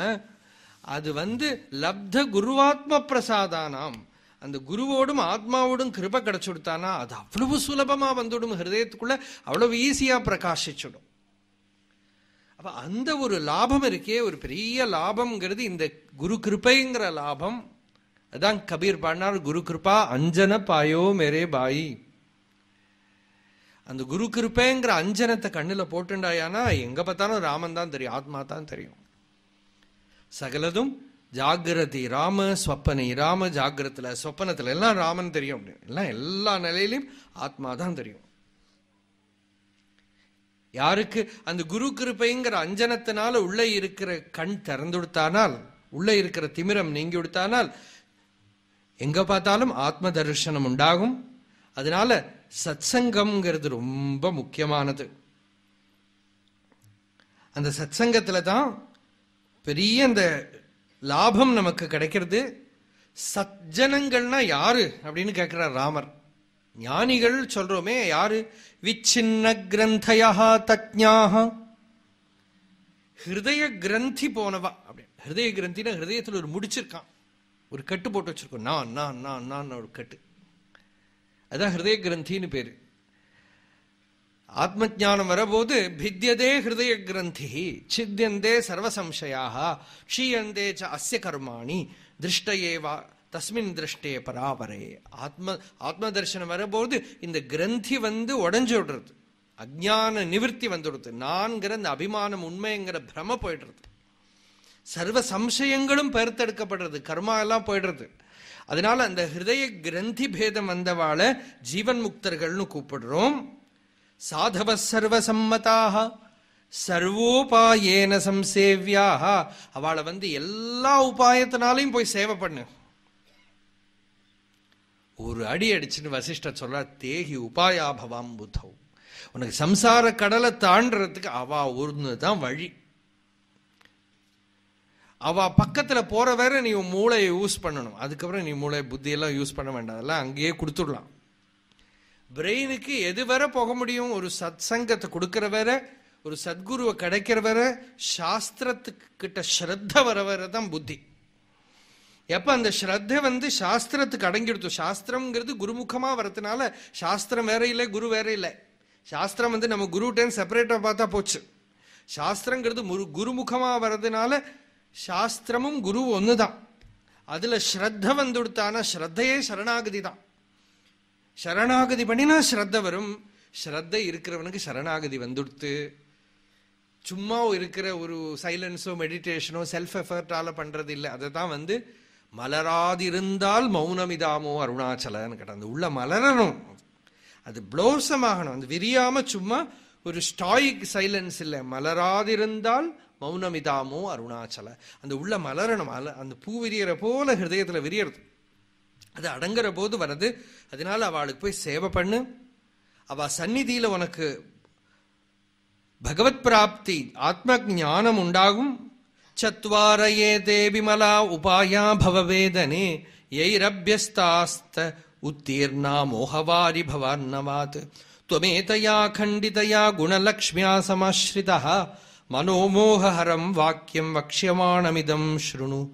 அது வந்து லப்த குருவாத்ம பிரசாதானாம். அந்த குருவோடும் ஆத்மாவோடும் கிருப கிடைச்சுடுத்தானா? அது அவ்வளவு சுலபமாக வந்துடும். ஹிருதயத்துக்குள்ள அவ்வளவு ஈஸியாக பிரகாசிச்சுடும். அப்போ அந்த ஒரு லாபம் இருக்கே ஒரு பெரிய லாபம்ங்கிறது இந்த குரு கிருபைங்கிற லாபம். அதான் கபீர் பாடினார் குரு கிருபா அஞ்சன பாயோ மேரே பாயி. அந்த குரு கிருப்பைங்கிற அஞ்சனத்தை கண்ணில் போட்டுண்டாயானா? எங்கே பார்த்தாலும் ராமன் தான் தெரியும் ஆத்மா தான் தெரியும். சகலதும் ஜாகிரதி ராம ஸ்வப்பனை. ராம ஜாகிரத்தில் சொப்பனத்தில் எல்லாம் ராமன் தெரியும் அப்படின்னு. எல்லாம் எல்லா நிலையிலையும் ஆத்மா தான் தெரியும். யாருக்கு? அந்த குரு கிருப்பைங்கிற அஞ்சனத்தினால உள்ளே இருக்கிற கண் திறந்து கொடுத்தானால் உள்ளே இருக்கிற திமிரம் நீங்கி கொடுத்தானால் எங்க பார்த்தாலும் ஆத்ம தரிசனம் உண்டாகும். அதனால சத்சங்கம்ங்கிறது ரொம்ப முக்கியமானது. அந்த சத்சங்கத்தில் தான் பெரிய அந்த லாபம் நமக்கு கிடைக்கிறது. சஜ்ஜனங்கள்னா யாரு? அப்படின்னு கேட்கிறார் ராமர். ஞானிகள் சொல்றோமே யாரு? விச்சின்ன கிரந்தயா தஜ்ஞாக ஹிருதய கிரந்தி போனவா. அப்படி ஹிருதய கிரந்தினா ஹிருதயத்தில் ஒரு முடிச்சிருக்கான். ஒரு கட்டு போட்டு வச்சிருக்கோம். நான் நான் நான் நான் ஒரு கட்டு. அதான் ஹிருதய கிரந்தின்னு பேரு. ஆத்ம ஜானம் வரபோது பித்தியதே ஹிருதய கிரந்தி சித்தியந்தே சர்வசம்சயாக க்ஷீயந்தே ச அஸ்ய கர்மாணி திருஷ்டையேவா தஸ்மின் திருஷ்டே பராபரே. ஆத்ம ஆத்ம தர்சனம் வரபோது இந்த கிரந்தி வந்து உடஞ்சு விடுறது. அஜான நிவர்த்தி வந்துடுது. நான்கிற இந்த அபிமானம் உண்மைங்கிற பிரம போயிடுறது. சர்வ சம்சயங்களும் பெருத்தெடுக்கப்படுறது. கர்மா எல்லாம் போயிடுறது. அதனால அந்த ஹிருதய கிரந்தி பேதம் வந்தவாளை ஜீவன் முக்தர்கள்னு கூப்பிடுறோம். சாதவ சர்வசம்மதாக சர்வோபாயேன சம்சேவியாக அவளை வந்து எல்லா உபாயத்தினாலையும் போய் சேவை பண்ணு. ஒரு அடி அடிச்சுன்னு வசிஷ்டர் சொல்ற தேகி உபாயாபவாம் புத்தவ் உனக்கு சம்சார கடலை தாண்டறதுக்கு அவா ஒன்று தான் வழி. அவ பக்கத்தில் போற வேற நீ மூளையை யூஸ் பண்ணணும். அதுக்கப்புறம் நீ மூளை புத்தியெல்லாம் யூஸ் பண்ண வேண்டாம். அதெல்லாம் அங்கேயே கொடுத்துடலாம். பிரெயினுக்கு எது வரை போக முடியும்? ஒரு சத் சங்கத்தை கொடுக்கிற வர ஒரு சத்குருவை கிடைக்கிற வர சாஸ்திரத்துக்கு கிட்ட ஸ்ரத்த வர வர தான் புத்தி. எப்ப அந்த ஸ்ரத்த வந்து சாஸ்திரத்துக்கு அடங்கிடுத்து சாஸ்திரம்ங்கிறது குருமுகமா வரதுனால சாஸ்திரம் வேற இல்லை குரு வேற இல்லை. சாஸ்திரம் வந்து நம்ம குருட்டேன்னு செப்பரேட்டா பார்த்தா போச்சு. சாஸ்திரங்கிறது முரு குருமுகமா வர்றதுனால சாஸ்திரமும் குரு ஒன்று தான் அதுல ஸ்ரத்த வந்துடுத்தானா ஸ்ரத்தையே சரணாகதி தான் சரணாகதி பண்ணினா ஸ்ரத்த வரும். ஸ்ரத்த இருக்கிறவனுக்கு சரணாகதி வந்துடுத்து. சும்மா இருக்கிற ஒரு சைலன்ஸோ மெடிடேஷனோ செல்ஃப் எஃபர்ட்டால் பண்றது இல்லை அதை தான் வந்து மலராதிருந்தால் மௌனமிதாமோ அருணாச்சலன்னு கேட்ட அந்த உள்ள மலரணும். அது ப்ளோசம் ஆகணும். அது விரியாம சும்மா ஒரு ஸ்டாயிக் சைலன்ஸ் இல்லை. மலராதிருந்தால் மௌனமிதாமோ அருணாச்சல. அந்த உள்ள மலரணும். அந்த பூ விரியற போல ஹிருதயத்துல விரியறது. அது அடங்குற போது வரது அதனால அவளுக்கு போய் சேவை பண்ணு. அவ சந்நிதியில உனக்கு பகவத் பிராப்தி ஆத்ம ஜானம் உண்டாகும். சத்வாரயே தேவிமலா உபாயா பவவேதனே எய்ரபியஸ்தாஸ்த உத்தீர்ணா மோகவாரி பவார்ணவாத். துவமேதையா கண்டிதையா குணலக்ஷ்மியா சமாஸ்ரிதா. மனோமோகஹரம் வாக்கியம் வக்ஷியமானமிதம் ஸ்ருணு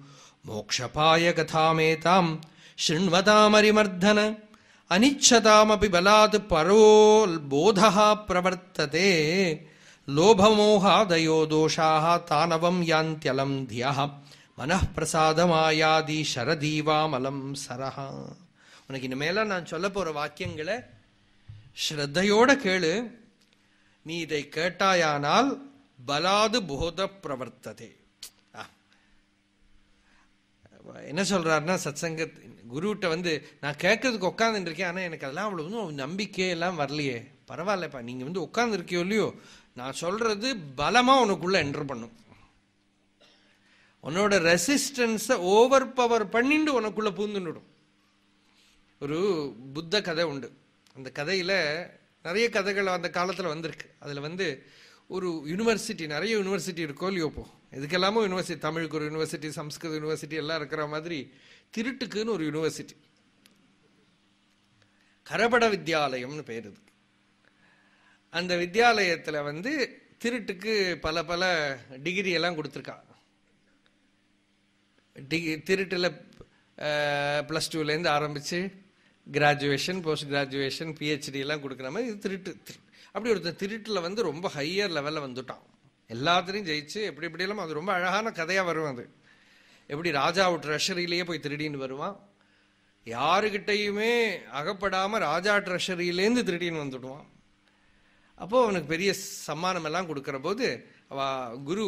மோக்ஷபாய கதாமேதாம் ശൃണ്വതാമരിമർദ്ദന അനിച്ഛതാമപി ബലാത് പരോൽബോധ പ്രവർത്തത്തെ ലോഭമോഹാദയോ ദോഷാ താനവം യാന്ത്യലം ധിയ மனப்பிரசாதமாயாதி ஷரதீவாமலம் சரஹா உனக்கு இனிமேலாம் நான் சொல்ல போகிற வாக்கியங்களை ஸ்ரத்தையோட கேளு. நீ இதை கேட்டாயானால் பலாது போத பிரவர்த்ததே. என்ன சொல்றாருன்னா சத்சங்க குருகிட்ட வந்து நான் கேட்கறதுக்கு உட்காந்துருக்கேன் ஆனால் எனக்கு அதெல்லாம் அவ்வளோ ஒன்றும் நம்பிக்கை எல்லாம் வரலையே. பரவாயில்லப்பா நீங்கள் வந்து உட்காந்துருக்கியோ இல்லையோ நான் சொல்றது பலமாக உனக்குள்ளே என்டர் பண்ணும். உன்னோட ரெசிஸ்டன்ஸை ஓவர் பவர் பண்ணிட்டு உனக்குள்ளே பூந்துடும் ஒரு புத்த கதை உண்டு. அந்த கதையில் நிறைய கதைகள் அந்த காலத்தில் வந்திருக்கு. அதில் வந்து ஒரு யூனிவர்சிட்டி நிறைய யூனிவர்சிட்டி இருக்கோ இல்லையோ இப்போ இதுக்கெல்லாமும் யூனிவர்சிட்டி தமிழுக்கு ஒரு யூனிவர்சிட்டி சம்ஸ்கிருத யூனிவர்சிட்டி எல்லாம் இருக்கிற மாதிரி திருட்டுக்குன்னு ஒரு யூனிவர்சிட்டி கரபட வித்யாலயம்னு பேர் இருக்கு அந்த வித்யாலயத்தில் வந்து திருட்டுக்கு பல பல டிகிரி எல்லாம் கொடுத்துருக்கா டிகி திருட்டில் ப்ளஸ் டூலேருந்து ஆரம்பித்து கிராஜுவேஷன் போஸ்ட் கிராஜுவேஷன் பிஹெச்டி எல்லாம் கொடுக்குற மாதிரி இது திருட்டு அப்படி ஒருத்தன் திருட்டில் வந்து ரொம்ப ஹையர் லெவலில் வந்துட்டான். எல்லாத்துலேயும் ஜெயிச்சு எப்படி எப்படியெல்லாம் அது ரொம்ப அழகான கதையாக வரும் அது. எப்படி ராஜாவு ட்ரெஷரியிலேயே போய் திருடின்னு வருவான்? யாருக்கிட்டையுமே அகப்படாம ராஜா ட்ரெஷரியிலேருந்து திருடின்னு வந்துடுவான். அப்போ அவனுக்கு பெரிய சம்மானம் எல்லாம் கொடுக்கிற போது அவ குரு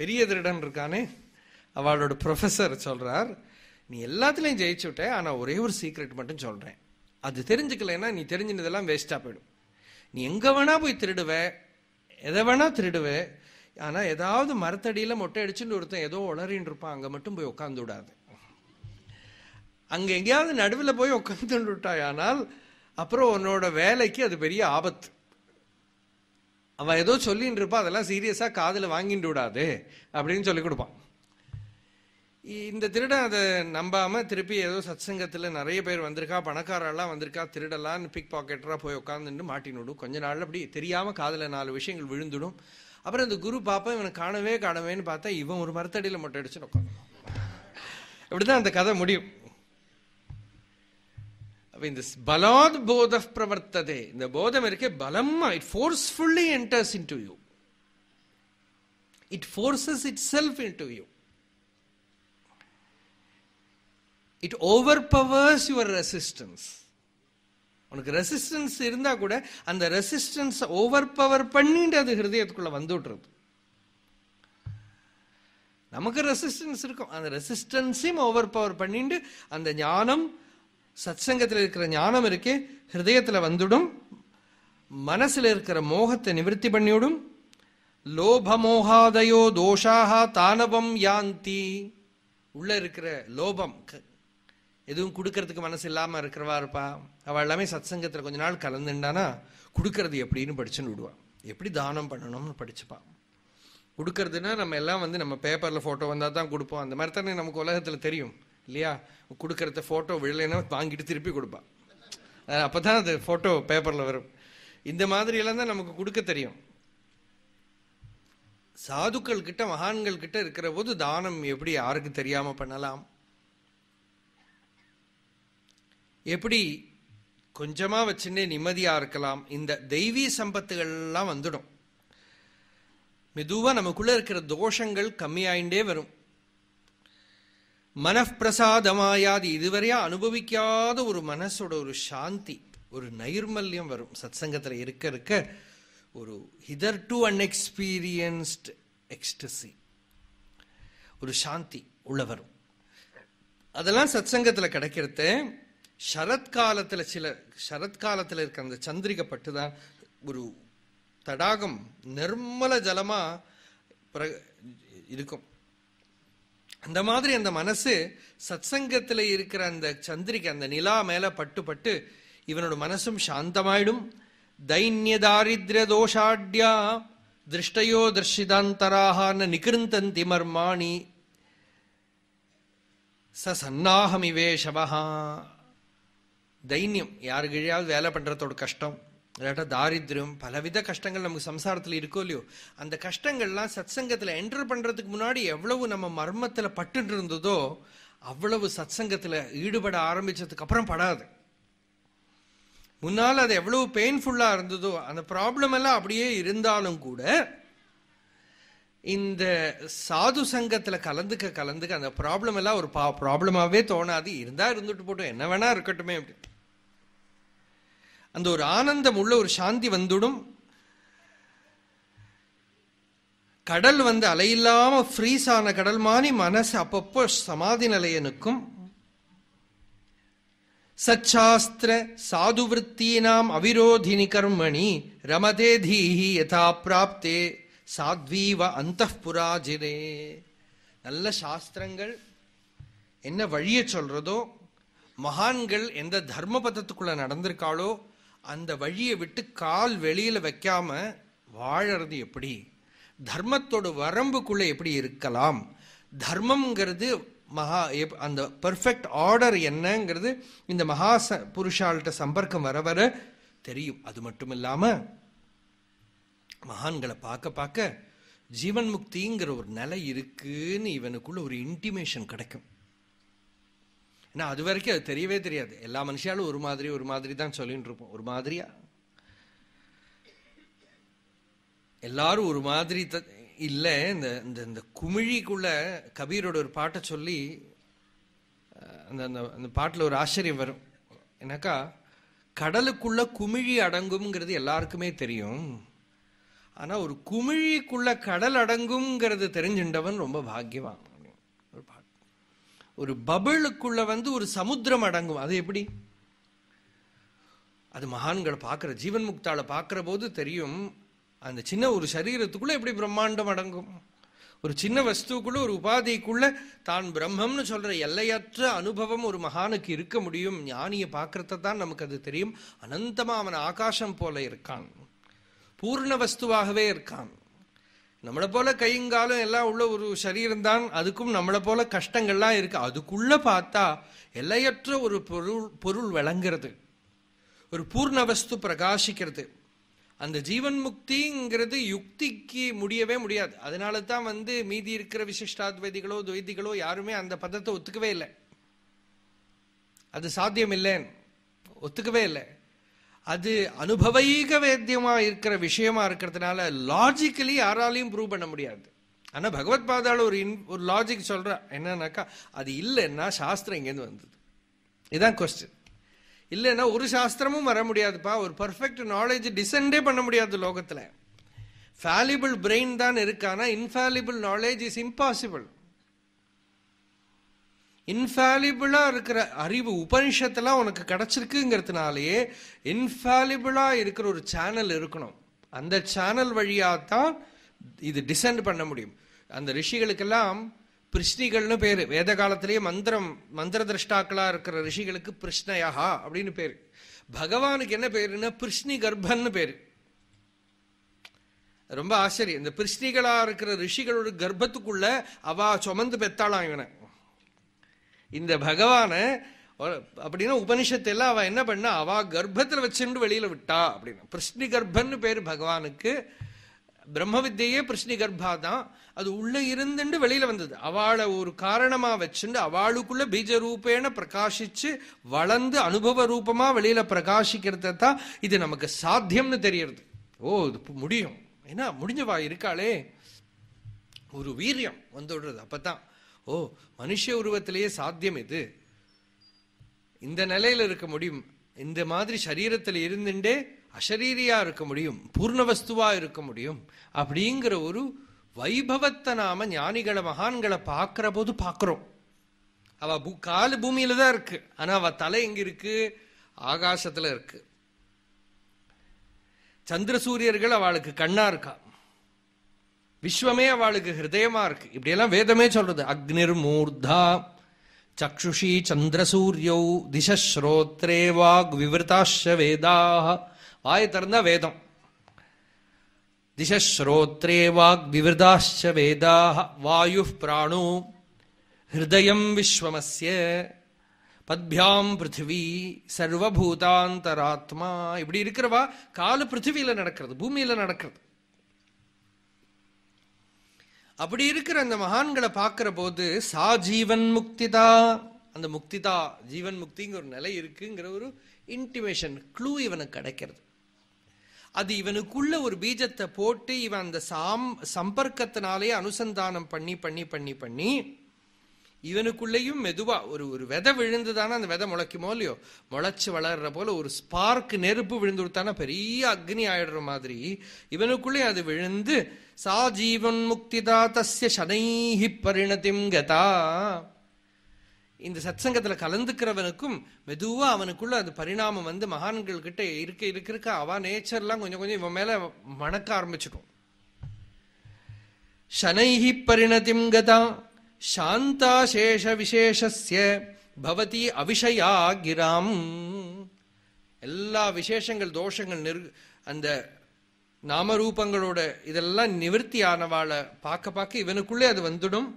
பெரிய திருடன் இருக்கானே அவளோட ப்ரொஃபஸர் சொல்றார் நீ எல்லாத்துலேயும் ஜெயிச்சு விட்ட ஆனால் ஒரே ஒரு சீக்ரெட் மட்டும் சொல்றேன். அது தெரிஞ்சுக்கலைன்னா நீ தெரிஞ்சினதெல்லாம் வேஸ்டா போயிடும். நீ எங்க வேணா போய் திருடுவ எதை வேணா திருடுவேன் ஆனா ஏதாவது மரத்தடியில மொட்டை அடிச்சுட்டு ஒருத்தன் ஏதோ உளறின்னு இருப்பான் அங்க மட்டும் போய் உட்காந்து விடாது. அங்க எங்கேயாவது நடுவில் போய் உட்காந்து விட்டாயானால் அப்புறம் உன்னோட வேலைக்கு அது பெரிய ஆபத்து. அவன் ஏதோ சொல்லின்னு இருப்பான் அதெல்லாம் சீரியஸா காதில் வாங்கிட்டு விடாது அப்படின்னு சொல்லி கொடுப்பான். இந்த திருடன் அதை நம்பாம திருப்பி ஏதோ சத்சங்கத்துல நிறைய பேர் வந்திருக்கா பணக்காரெல்லாம் வந்திருக்கா திருடலான்னு பிக் பாக்கெட்டரா போய் உட்காந்துட்டு மாட்டினுடும் கொஞ்ச நாள் அப்படி தெரியாம காதில் நாலு விஷயங்கள் விழுந்துடும். அப்புறம் இந்த குரு பாப்பா இவனை காணவே காணவேன்னு பார்த்தா இவன் ஒரு மரத்தடியில மொட்டை அடிச்சு உட்காந்து இப்படிதான் அந்த கதை முடியும். இந்த பலாத் போத பிரவர்த்ததே. இந்த போதம் இருக்கே பலமா it forcefully enters into you it forces itself into you it overpowers your resistance உனக்கு ரெசிஸ்டன்ஸ் இருந்தா கூட அந்த ரெசிஸ்டன்ஸ் ஓவர் பவர் பண்ணிட்டு அது ஹிருதயத்துக்குள்ள வந்துடுறது நமக்கு ரெசிஸ்டன்ஸ் இருக்கும். அந்த ரெசிஸ்டன்ஸையும் ஓவர் பவர் பண்ணிட்டு அந்த ஞானம் சத்சங்கத்தில் இருக்கிற ஞானம் இருக்கே ஹிருதயத்தில் வந்துடும். மனசில் இருக்கிற மோகத்தை நிவர்த்தி பண்ணிவிடும். லோபமோகாதயோ தோஷாக தானவம் யாந்தி. உள்ள இருக்கிற லோபம் எதுவும் கொடுக்கறதுக்கு மனசு இல்லாம இருக்கிறவா இருப்பா? அவள் எல்லாமே சத்சங்கத்தில் கொஞ்ச நாள் கலந்துண்டானா கொடுக்கறது எப்படின்னு படிச்சுன்னு விடுவான் எப்படி தானம் பண்ணணும்னு படிச்சுப்பான் கொடுக்கறதுன்னா நம்ம எல்லாம் வந்து நம்ம பேப்பர்ல போட்டோ வந்தா தான் கொடுப்போம். அந்த மாதிரி தானே நமக்கு உலகத்துல தெரியும் இல்லையா? கொடுக்கறத போட்டோ விழலைன்னா வாங்கிட்டு திருப்பி கொடுப்பான் அப்பதான் அது போட்டோ பேப்பர்ல வரும். இந்த மாதிரி எல்லாம் தான் நமக்கு கொடுக்க தெரியும். சாதுக்கள் கிட்ட மகான்கள் கிட்ட இருக்கிற போது தானம் எப்படி யாருக்கு தெரியாம பண்ணலாம்? எப்படி கொஞ்சமாக வச்சுன்னே நிம்மதியாக இருக்கலாம் இந்த தெய்வீ சம்பத்துகள்லாம் வந்துடும். மெதுவாக நமக்குள்ளே இருக்கிற தோஷங்கள் கம்மியாயிண்டே வரும். மனப்பிரசாதமாயாது இதுவரையா அனுபவிக்காத ஒரு மனசோட ஒரு சாந்தி ஒரு நைர்மல்யம் வரும். சத்சங்கத்துல இருக்க இருக்க ஒரு ஹிதர் டு அன்எக்ஸ்பீரியன்ஸ்ட் எக்ஸ்டசி ஒரு சாந்தி உள்ள வரும். அதெல்லாம் சத்சங்கத்துல கிடைக்கிறது சரத்காலத்தில் சில சரத்காலத்தில் இருக்கிற அந்த சந்திரிகை பட்டுதான் ஒரு தடாகம் நிர்மல ஜலமாக இருக்கும். அந்த மாதிரி அந்த மனசு சத்சங்கத்தில் இருக்கிற அந்த சந்திரிகை அந்த நிலா மேலே பட்டு பட்டு இவனோட மனசும் சாந்தமாயிடும். தைன்ய தாரித்ய தோஷாட்யா திருஷ்டையோ தர்ஷிதாந்தராக நிகிருந்தந்தி மர்மாணி. ச சன்னாகமிவே சவஹா தைன்யம் யாரு வேலை பண்றதோட கஷ்டம் இல்லாட்டா தாரித்யம் பலவித கஷ்டங்கள் நமக்கு சம்சாரத்துல இருக்கோ இல்லையோ அந்த கஷ்டங்கள்லாம் சத்சங்கத்துல என்டர் பண்றதுக்கு முன்னாடி எவ்வளவு நம்ம மர்மத்துல பட்டு இருந்ததோ அவ்வளவு சத்சங்கத்துல ஈடுபட ஆரம்பிச்சதுக்கு அப்புறம் படாது. முன்னால் அது எவ்வளவு பெயின்ஃபுல்லா இருந்ததோ அந்த ப்ராப்ளம் எல்லாம் அப்படியே இருந்தாலும் கூட இந்த சாது சங்கத்துல கலந்துக்க கலந்துக்க அந்த ப்ராப்ளம் எல்லாம் ஒரு ப்ராப்ளமாவே தோணாது. இருந்தா இருந்துட்டு போட்டோம். என்ன வேணா இருக்கட்டுமே அப்படி. அந்த ஒரு ஆனந்தம் உள்ள ஒரு சாந்தி வந்துடும். கடல் வந்து அலையில்லாம ஃப்ரீஸ் ஆன கடல் மாதிரி மனசு அப்பப்போ சமாதி நிலையனுக்கும் சச்சாஸ்திர சாதுவிருத்தீனாம் அவிரோதினி கர்மணி ரமதே தீஹி யதா பிராப்தே. சாத்வீவ அந்த புராஜிரே நல்ல சாஸ்திரங்கள் என்ன வழியை சொல்றதோ மகான்கள் எந்த தர்ம பதத்துக்குள்ள நடந்திருக்காளோ அந்த வழியை விட்டு கால் வெளியில வைக்காம வாழறது எப்படி? தர்மத்தோட வரம்புக்குள்ள எப்படி இருக்கலாம்? தர்மம்ங்கிறது மகா அந்த பர்ஃபெக்ட் ஆர்டர் என்னங்கிறது இந்த மகா புருஷால்கிட்ட சம்பர்க்கம் வர வர தெரியும். அது மட்டும் இல்லாமல் மகான்களை பார்க்க பார்க்க ஜீவன் முக்திங்கிற ஒரு நிலை இருக்குன்னு இவனுக்குள்ள ஒரு இன்டிமேஷன் கிடைக்கும். ஏன்னா அது வரைக்கும் அது தெரியவே தெரியாது. எல்லா மனுஷாலும் ஒரு மாதிரி ஒரு மாதிரி தான் சொல்லிட்டு இருப்போம். ஒரு மாதிரியா? எல்லாரும் ஒரு மாதிரி இல்லை. இந்த இந்த இந்த குமிழிக்குள்ள கபீரோட ஒரு பாட்டை சொல்லி அந்த அந்த அந்த பாட்டில் ஒரு ஆச்சரியம் வரும். என்னக்கா? கடலுக்குள்ள குமிழி அடங்கும்ங்கிறது எல்லாருக்குமே தெரியும். ஆனால் ஒரு குமிழிக்குள்ள கடல் அடங்குங்கிறது தெரிஞ்சுண்டவன் ரொம்ப பாக்கியவான். ஒரு பாட்டு ஒரு பபிளுக்குள்ள வந்து ஒரு சமுத்திரம் அடங்கும். அது எப்படி? அது மகான்களை பார்க்குற ஜீவன் முக்தாளை பார்க்குற போது தெரியும் அந்த சின்ன ஒரு சரீரத்துக்குள்ளே எப்படி பிரம்மாண்டம் அடங்கும். ஒரு சின்ன வஸ்துக்குள்ள ஒரு உபாதிக்குள்ள தான் பிரம்மம்னு சொல்ற எல்லையற்ற அனுபவம் ஒரு மகானுக்கு இருக்க முடியும். ஞானியை பார்க்கறத தான் நமக்கு அது தெரியும். அனந்தமா அவன் ஆகாசம் போல இருக்கான். பூர்ண வஸ்துவாகவே இருக்கான். நம்மளை போல கைங்காலம் எல்லாம் உள்ள ஒரு சரீரம் தான் அதுக்கும் நம்மளை போல கஷ்டங்கள்லாம் இருக்கு. அதுக்குள்ள பார்த்தா எல்லையற்ற ஒரு பொருள் பொருள் விளங்குறது. ஒரு பூர்ண வஸ்து பிரகாசிக்கிறது. அந்த ஜீவன் முக்திங்கிறது யுக்திக்கு முடியவே முடியாது. அதனால தான் வந்து மீதி இருக்கிற விசிஷ்டாத்வைதிகளோ துவைதிகளோ யாருமே அந்த பதத்தை ஒத்துக்கவே இல்லை. அது சாத்தியம் இல்லைன்னு ஒத்துக்கவே இல்லை. அது அனுபவீக வேத்தியமாக இருக்கிற விஷயமா இருக்கிறதுனால லாஜிக்கலி யாராலையும் ப்ரூவ் பண்ண முடியாது. ஆனால் பகவத் பாதால ஒரு இன் ஒரு லாஜிக் சொல்கிற என்னன்னாக்கா அது இல்லைன்னா சாஸ்திரம் இங்கேருந்து வந்தது. இதுதான் கொஸ்டின் இல்லைன்னா ஒரு சாஸ்திரமும் வர முடியாதுப்பா. ஒரு பர்ஃபெக்ட் நாலேஜ் டிசெண்டே பண்ண முடியாது லோகத்தில். ஃபேலிபிள் பிரெயின் தான் இருக்கானா இன்ஃபேலிபிள் நாலேஜ் இஸ் இம்பாசிபிள் இன்ஃபாலிபிளாக இருக்கிற அறிவு உபனிஷத்தெல்லாம் உனக்கு கிடச்சிருக்குங்கிறதுனாலேயே இன்ஃபாலிபிளாக இருக்கிற ஒரு சேனல் இருக்கணும். அந்த சேனல் வழியாக தான் இது டிசெண்ட் பண்ண முடியும். அந்த ரிஷிகளுக்கெல்லாம் பிருஷ்ணிகள்னு பேர். வேத காலத்திலேயே மந்திரம் மந்திர திரஷ்டாக்களாக இருக்கிற ரிஷிகளுக்கு பிருஷ்ணயா அப்படின்னு பேர். பகவானுக்கு என்ன பேருன்னா பிருஷ்ணி கர்ப்பன்னு பேர். ரொம்ப ஆச்சரியம். இந்த பிருஷ்ணிகளா இருக்கிற ரிஷிகளோட கர்ப்பத்துக்குள்ள அவா சுமந்து பெத்தாளாம் இவனை. இந்த பகவான அப்படின்னா உபனிஷத்து எல்லாம் அவ என்ன பண்ணா அவ கர்ப்பத்தில் வச்சுட்டு வெளியில விட்டா அப்படின்னா. பிருஷ்ணி கர்ப்பன்னு பேர் பகவானுக்கு. பிரம்ம வித்தியே பிருஷ்ணி கர்ப்பா தான். அது உள்ள இருந்துட்டு வெளியில வந்தது. அவளை ஒரு காரணமா வச்சுட்டு அவளுக்குள்ள பீஜ ரூபேன பிரகாசிச்சு வளர்ந்து அனுபவ ரூபமா வெளியில பிரகாசிக்கிறத தான் இது நமக்கு சாத்தியம்னு தெரியறது. ஓ இது முடியும். ஏன்னா முடிஞ்சவா இருக்காளே? ஒரு வீரியம் வந்துடுறது அப்பதான். ஓ மனுஷ உருவத்திலேயே சாத்தியம் இது. இந்த நிலையில இருக்க முடியும். இந்த மாதிரி சரீரத்தில் இருந்துட்டே அசரீரியா இருக்க முடியும் பூர்ண வஸ்துவா இருக்க முடியும் அப்படிங்கிற ஒரு வைபவத்தை நாம ஞானிகளை மகான்களை பார்க்கிற போது பார்க்கிறோம். அவ காலு பூமியில தான் இருக்கு. ஆனா அவ தலை எங்க இருக்கு? ஆகாசத்துல இருக்கு. சந்திர சூரியர்கள் அவளுக்கு கண்ணா இருக்கா? விஸ்வமே அவளுக்கு ஹிருதயமா இருக்கு. இப்படியெல்லாம் வேதமே சொல்றது. அக்னிர் மூர்தா சக்ஷுஷி சந்திரசூரியௌ திசஸ்ரோத்ரே வாக் விவருதாஷ வேதாக வாய திறந்தா வேதம். திசஸ்ரோத்ரே வாக் விவருதாஷ வேதாக வாயு பிராணோ ஹிருதயம் விஸ்வமஸ்ய. பத்பியாம் பிருத்திவி சர்வபூதாந்தராத்மா. இப்படி இருக்கிறவா கால பிருத்திவியில நடக்கிறது பூமியில நடக்கிறது. அப்படி இருக்கிற அந்த மகான்களை பார்க்கிற போது சா ஜீவன் முக்திதா. அந்த முக்திதா ஜீவன் முக்திங்கிற ஒரு நிலை இருக்குங்கிற ஒரு இன்டிமேஷன் க்ளூ இவனுக்கு கிடைக்கிறது. அது இவனுக்குள்ள ஒரு பீஜத்தை போட்டு இவன் அந்த சாம் சம்பர்க்கத்தினாலே அனுசந்தானம் பண்ணி பண்ணி பண்ணி பண்ணி இவனுக்குள்ளேயும் மெதுவா ஒரு ஒரு விதை விழுந்துதானே அந்த விதை முளைக்குமோ இல்லையோ? முளைச்சு வளர்ற போல ஒரு ஸ்பார்க் நெருப்பு விழுந்து கொடுத்தானா? பெரிய அக்னி ஆயிடுற மாதிரி இவனுக்குள்ளே அது விழுந்து சா ஜீவன் முக்திதா தஸ்ய சனைஹி பரிணதிம் கதா. இந்த சத்சங்கத்துல கலந்துக்கிறவனுக்கும் மெதுவா அவனுக்குள்ள அது பரிணாமம் வந்து மகான்கள் கிட்ட இருக்க இருக்க இருக்க அவ நேச்சர்லாம் கொஞ்சம் கொஞ்சம் இவன் மேல மணக்க ஆரம்பிச்சிடும். சனைஹி பரிணதிம் கதா. சாந்தாசேஷ விசேஷஸ்ய பவதி அவிஷயா கிராம் எல்லா விசேஷங்கள் தோஷங்கள் நிர் அந்த நாமரூபங்களோட இதெல்லாம் நிவர்த்தி ஆனவாளை பார்க்க பார்க்க இவனுக்குள்ளே அது வந்துடும்.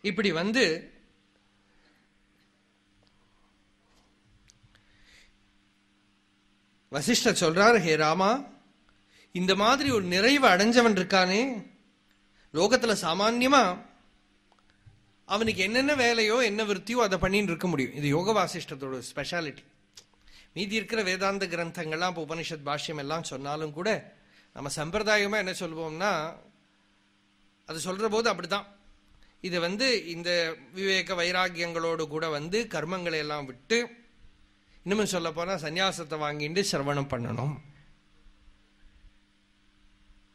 இப்படி வந்து வசிஷ்ட சொல்றார் ஹே ராமா இந்த மாதிரி ஒரு நிறைவு அடைஞ்சவன் இருக்கானே? லோகத்துல சாமான்யமா அவனுக்கு என்னென்ன வேலையோ என்ன விற்த்தியோ அதை பண்ணின்னு இருக்க முடியும். இது யோக வாசிஷ்டத்தோட ஸ்பெஷாலிட்டி மீதி இருக்கிற வேதாந்த கிரந்தங்கள்லாம் இப்போ உபனிஷத் பாஷ்யம் எல்லாம் சொன்னாலும் கூட நம்ம சம்பிரதாயமா என்ன சொல்வோம்னா அது சொல்ற போது அப்படிதான் இது வந்து இந்த விவேக வைராக்கியங்களோடு கூட வந்து கர்மங்களை எல்லாம் விட்டு இன்னமும் சொல்ல போனா சந்நியாசத்தை வாங்கிட்டு சிரவணம் பண்ணணும்.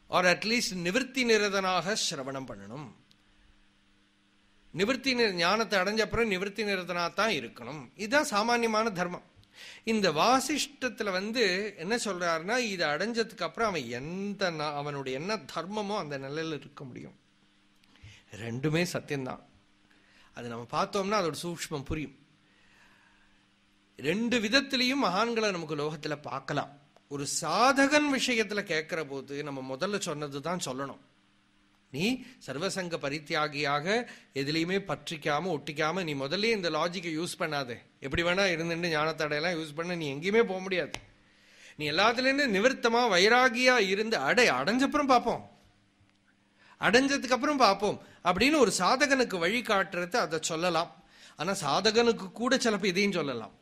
ஆர் அட்லீஸ்ட் நிவர்த்தி நிரதனாக சிரவணம் பண்ணணும். நிவர்த்தி ஞானத்தை அடைஞ்ச அப்புறம் நிவர்த்தி நிரதனா தான் இருக்கணும். இதுதான் சாமானியமான தர்மம். இந்த வாசிஷ்டத்தில் வந்து என்ன சொல்றாருன்னா இதை அடைஞ்சதுக்கு அப்புறம் அவன் எந்த அவனுடைய என்ன தர்மமோ அந்த நிலையில் இருக்க முடியும். ரெண்டுமே சத்தியம்தான். அது நம்ம பார்த்தோம்னா அதோட சூக்ஷ்மம் புரியும். ரெண்டு விதத்திலையும் மகான்களை நமக்கு லோகத்தில் பார்க்கலாம். ஒரு சாதகன் விஷயத்துல கேட்கிற போது நம்ம முதல்ல சொன்னது தான் சொல்லணும். நீ சர்வசங்க பரித்தியாகியாக எதுலையுமே பற்றிக்காம ஒட்டிக்காம நீ முதல்ல இந்த லாஜிக்கை யூஸ் பண்ணாதே. எப்படி வேணா இருந்துட்டு ஞானத்தடையெல்லாம் யூஸ் பண்ண நீ எங்கேயுமே போக முடியாது. நீ எல்லாத்துலேருந்து நிவர்த்தமா வைராகியா இருந்து அடை அடைஞ்சப்புறம் பார்ப்போம் அடைஞ்சதுக்கு அப்புறம் பார்ப்போம் அப்படின்னு ஒரு சாதகனுக்கு வழி காட்டுறது அதை சொல்லலாம். ஆனா சாதகனுக்கு கூட சிலப்போ இதையும் சொல்லலாம்.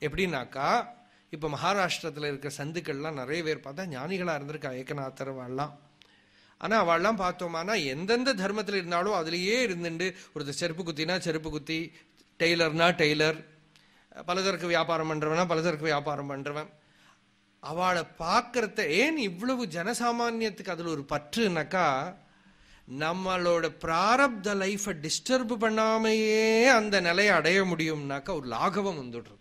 எப்படின்னாக்கா இப்போ மகாராஷ்டிரத்தில் இருக்கிற சந்துக்கள்லாம் நிறைய பேர் பார்த்தா ஞானிகளாக இருந்திருக்கா ஏக்கநாத்தர் வாழலாம் ஆனால் அவள்லாம் பார்த்தோமானா எந்தெந்த தர்மத்தில் இருந்தாலும் அதுலேயே இருந்துட்டு ஒருத்தர் செருப்பு குத்தினா செருப்பு குத்தி டெய்லர்னா டெய்லர் பலதற்கு வியாபாரம் பண்ணுறவன்னா பலதற்கு வியாபாரம் பண்ணுறவன் அவளை பார்க்கறத ஏன் இவ்வளவு ஜனசாமானியத்துக்கு அதில் ஒரு பற்றுனாக்கா நம்மளோட பிராரப்த லைஃபை டிஸ்டர்ப் பண்ணாமையே அந்த நிலையை அடைய முடியும்னாக்கா ஒரு லாகவம் வந்துடுறது.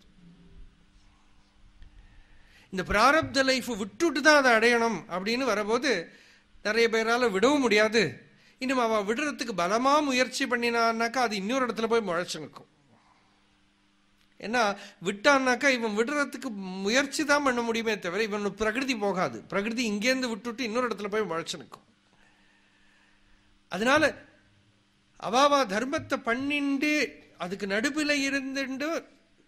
இந்த பிராரப்த லைஃப் விட்டுட்டு தான் அதை அடையணும் அப்படின்னு வரபோது நிறைய பேரால் விடவும் முடியாது. இன்னும் அவள் விடுறதுக்கு பலமாக முயற்சி பண்ணினான்னாக்கா அது இன்னொரு இடத்துல போய் முளைச்சு நிற்கும். ஏன்னா விட்டான்னாக்கா இவன் விடுறதுக்கு முயற்சி தான் பண்ண முடியுமே தவிர இவன் பிரகிருதி போகாது. பிரகிருதி இங்கேருந்து விட்டுட்டு இன்னொரு இடத்துல போய் முளைச்சு நிற்கும். அதனால அவாவா தர்மத்தை பண்ணிண்டு அதுக்கு நடுப்பில் இருந்துட்டு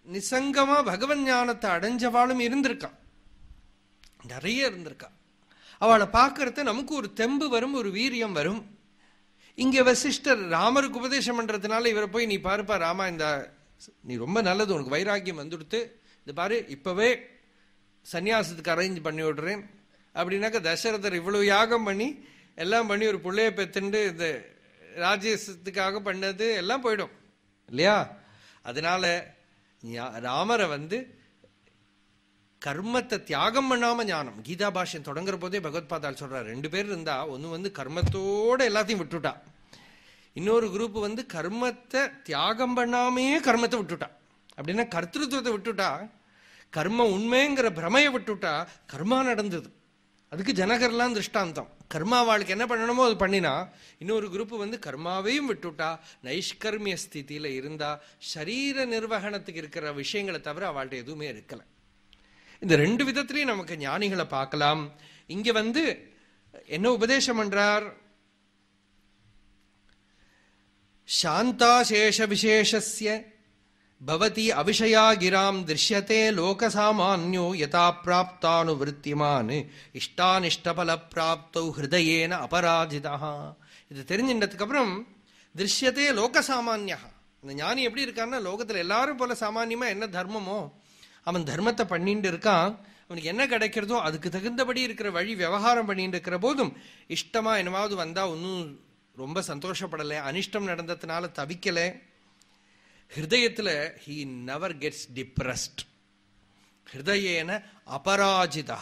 நிசங்கமாக பகவன் ஞானத்தை அடைஞ்சவாளும் இருந்திருக்கான். நிறைய இருந்திருக்கா. அவளை பார்க்கறத நமக்கு ஒரு தெம்பு வரும் ஒரு வீரியம் வரும். இங்கே வசிஷ்டர் ராமருக்கு உபதேசம் பண்ணுறதுனால இவரை போய் நீ பாருப்பா ராமா இந்த நீ ரொம்ப நல்லது உனக்கு வைராக்கியம் வந்துடுத்து. இது பாரு இப்போவே சன்னியாசத்துக்கு அரேஞ்ச் பண்ணி விடுறேன். அப்படின்னாக்கா தசரதர் இவ்வளோ யாகம் பண்ணி எல்லாம் பண்ணி ஒரு பிள்ளைய பெத்துண்டு இந்த ராஜேசத்துக்காக பண்ணது எல்லாம் போயிடும். இல்லையா? அதனால ராமரை வந்து கர்மத்தை தியாகம் பண்ணாம ஞானம். கீதா பாஷ்யம் தொடங்குற போதே பகவத்பாதால் சொல்றாரு. ரெண்டு பேர் இருந்தா ஒன்னு வந்து கர்மத்தோட எல்லாத்தையும் விட்டுட்டா. இன்னொரு குரூப் வந்து கர்மத்தை தியாகம் பண்ணாமே கர்மத்தை விட்டுட்டா. அப்படின்னா கர்த்தத்துவத்தை விட்டுட்டா கர்மம் உண்மைங்கிற பிரமையை விட்டுட்டா கர்மா நடந்தது. அதுக்கு ஜனகர்லாம் திருஷ்டாந்தம். கர்மா வாழ்க்கை என்ன பண்ணணுமோ அது பண்ணினா இன்னொரு குரூப் வந்து கர்மாவையும் விட்டுட்டா நைஷ்கர்மிய ஸ்திதியில இருந்தா சரீர நிர்வகணத்துக்கு இருக்கிற விஷயங்களை தவிர அவள்கிட்ட எதுவுமே இருக்கலை. இந்த ரெண்டு விதத்திலையும் நமக்கு ஞானிகளை பார்க்கலாம். இங்க வந்து என்ன உபதேசம் பண்றார்? சாந்தாசேஷ விசேஷஸ்ய பவதி அவிஷயா கிராம் திருஷ்யத்தே லோகசாமான்யோ யதா பிராப்தானுவருத்திமான் இஷ்டானிஷ்டபல பிராப்தௌ ஹிருதயேன அபராஜிதா இது தெரிஞ்சின்றதுக்கு அப்புறம் திருஷ்யத்தே லோகசாமான்யா இந்த ஞானி எப்படி இருக்காருன்னா லோகத்தில் எல்லாரும் போல சாமான்யமா என்ன தர்மமோ அவன் தர்மத்தை பண்ணிட்டு இருக்கான். அவனுக்கு என்ன கிடைக்கிறதோ அதுக்கு தகுந்தபடி இருக்கிற வழி விவகாரம் பண்ணிட்டு இருக்கிற போதும் இஷ்டமா என்னவாவது வந்தா ஒன்றும் ரொம்ப சந்தோஷப்படலை அனிஷ்டம் நடந்ததுனால தவிக்கலை. ஹிருதயத்துல ஹீ நவர் கெட்ஸ் டிப்ரெஸ்ட் ஹிருதயேன அபராஜிதா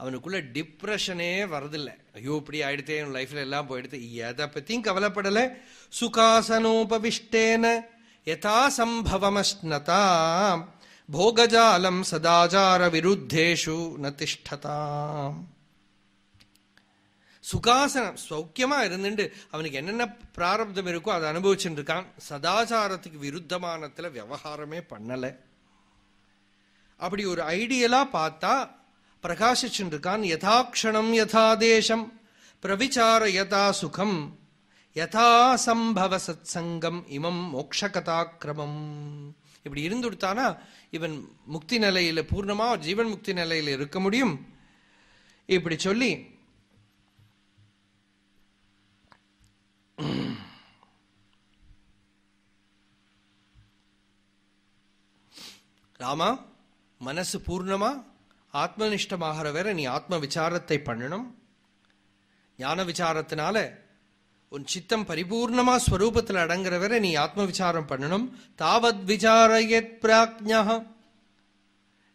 அவனுக்குள்ள டிப்ரெஷனே வரதில்லை. ஐயோ இப்படி ஆயிடுத்தே என் லைஃப்ல எல்லாம் போயிடுது எதை பத்தியும் கவலைப்படலை. சுகாசனோபவிஷ்டேன யதா சம்பவமஸ்னதா போகஜாலம் சதாச்சார விருத்தேஷு ந சுகாசனம் சௌக்கியமா இருந்துட்டு அவனுக்கு என்னென்ன பிராரப்தம் இருக்கோ அதை அனுபவிச்சுட்டு இருக்கான் சதாச்சாரத்துக்கு விருத்தமானத்துல விவகாரமே பண்ணல. அப்படி ஒரு ஐடியலா பார்த்தா பிரகாசிச்சுட்டு இருக்கான் யதாக்ஷணம் யதா தேசம் பிரவிச்சார யதா சுகம் யதா சம்பவ சத் சங்கம் இமம் மோக்ஷகதாக்கிரமம் இப்படி இருந்து கொடுத்தானா இவன் முக்தி நிலையில பூர்ணமா ஜீவன் முக்தி நிலையில இருக்க முடியும்? இப்படி சொல்லி ராமா மனசு பூர்ணமா ஆத்மனிஷ்டமாகிற வேற நீ ஆத்ம விசாரத்தை பண்ணணும். ஞான விசாரத்தினால உன் சித்தம் பரிபூர்ணமா ஸ்வரூபத்தில் அடங்குற வரை நீ ஆத்ம விசாரம் பண்ணணும். தாவத் விசாரயத் பிராக்ஞா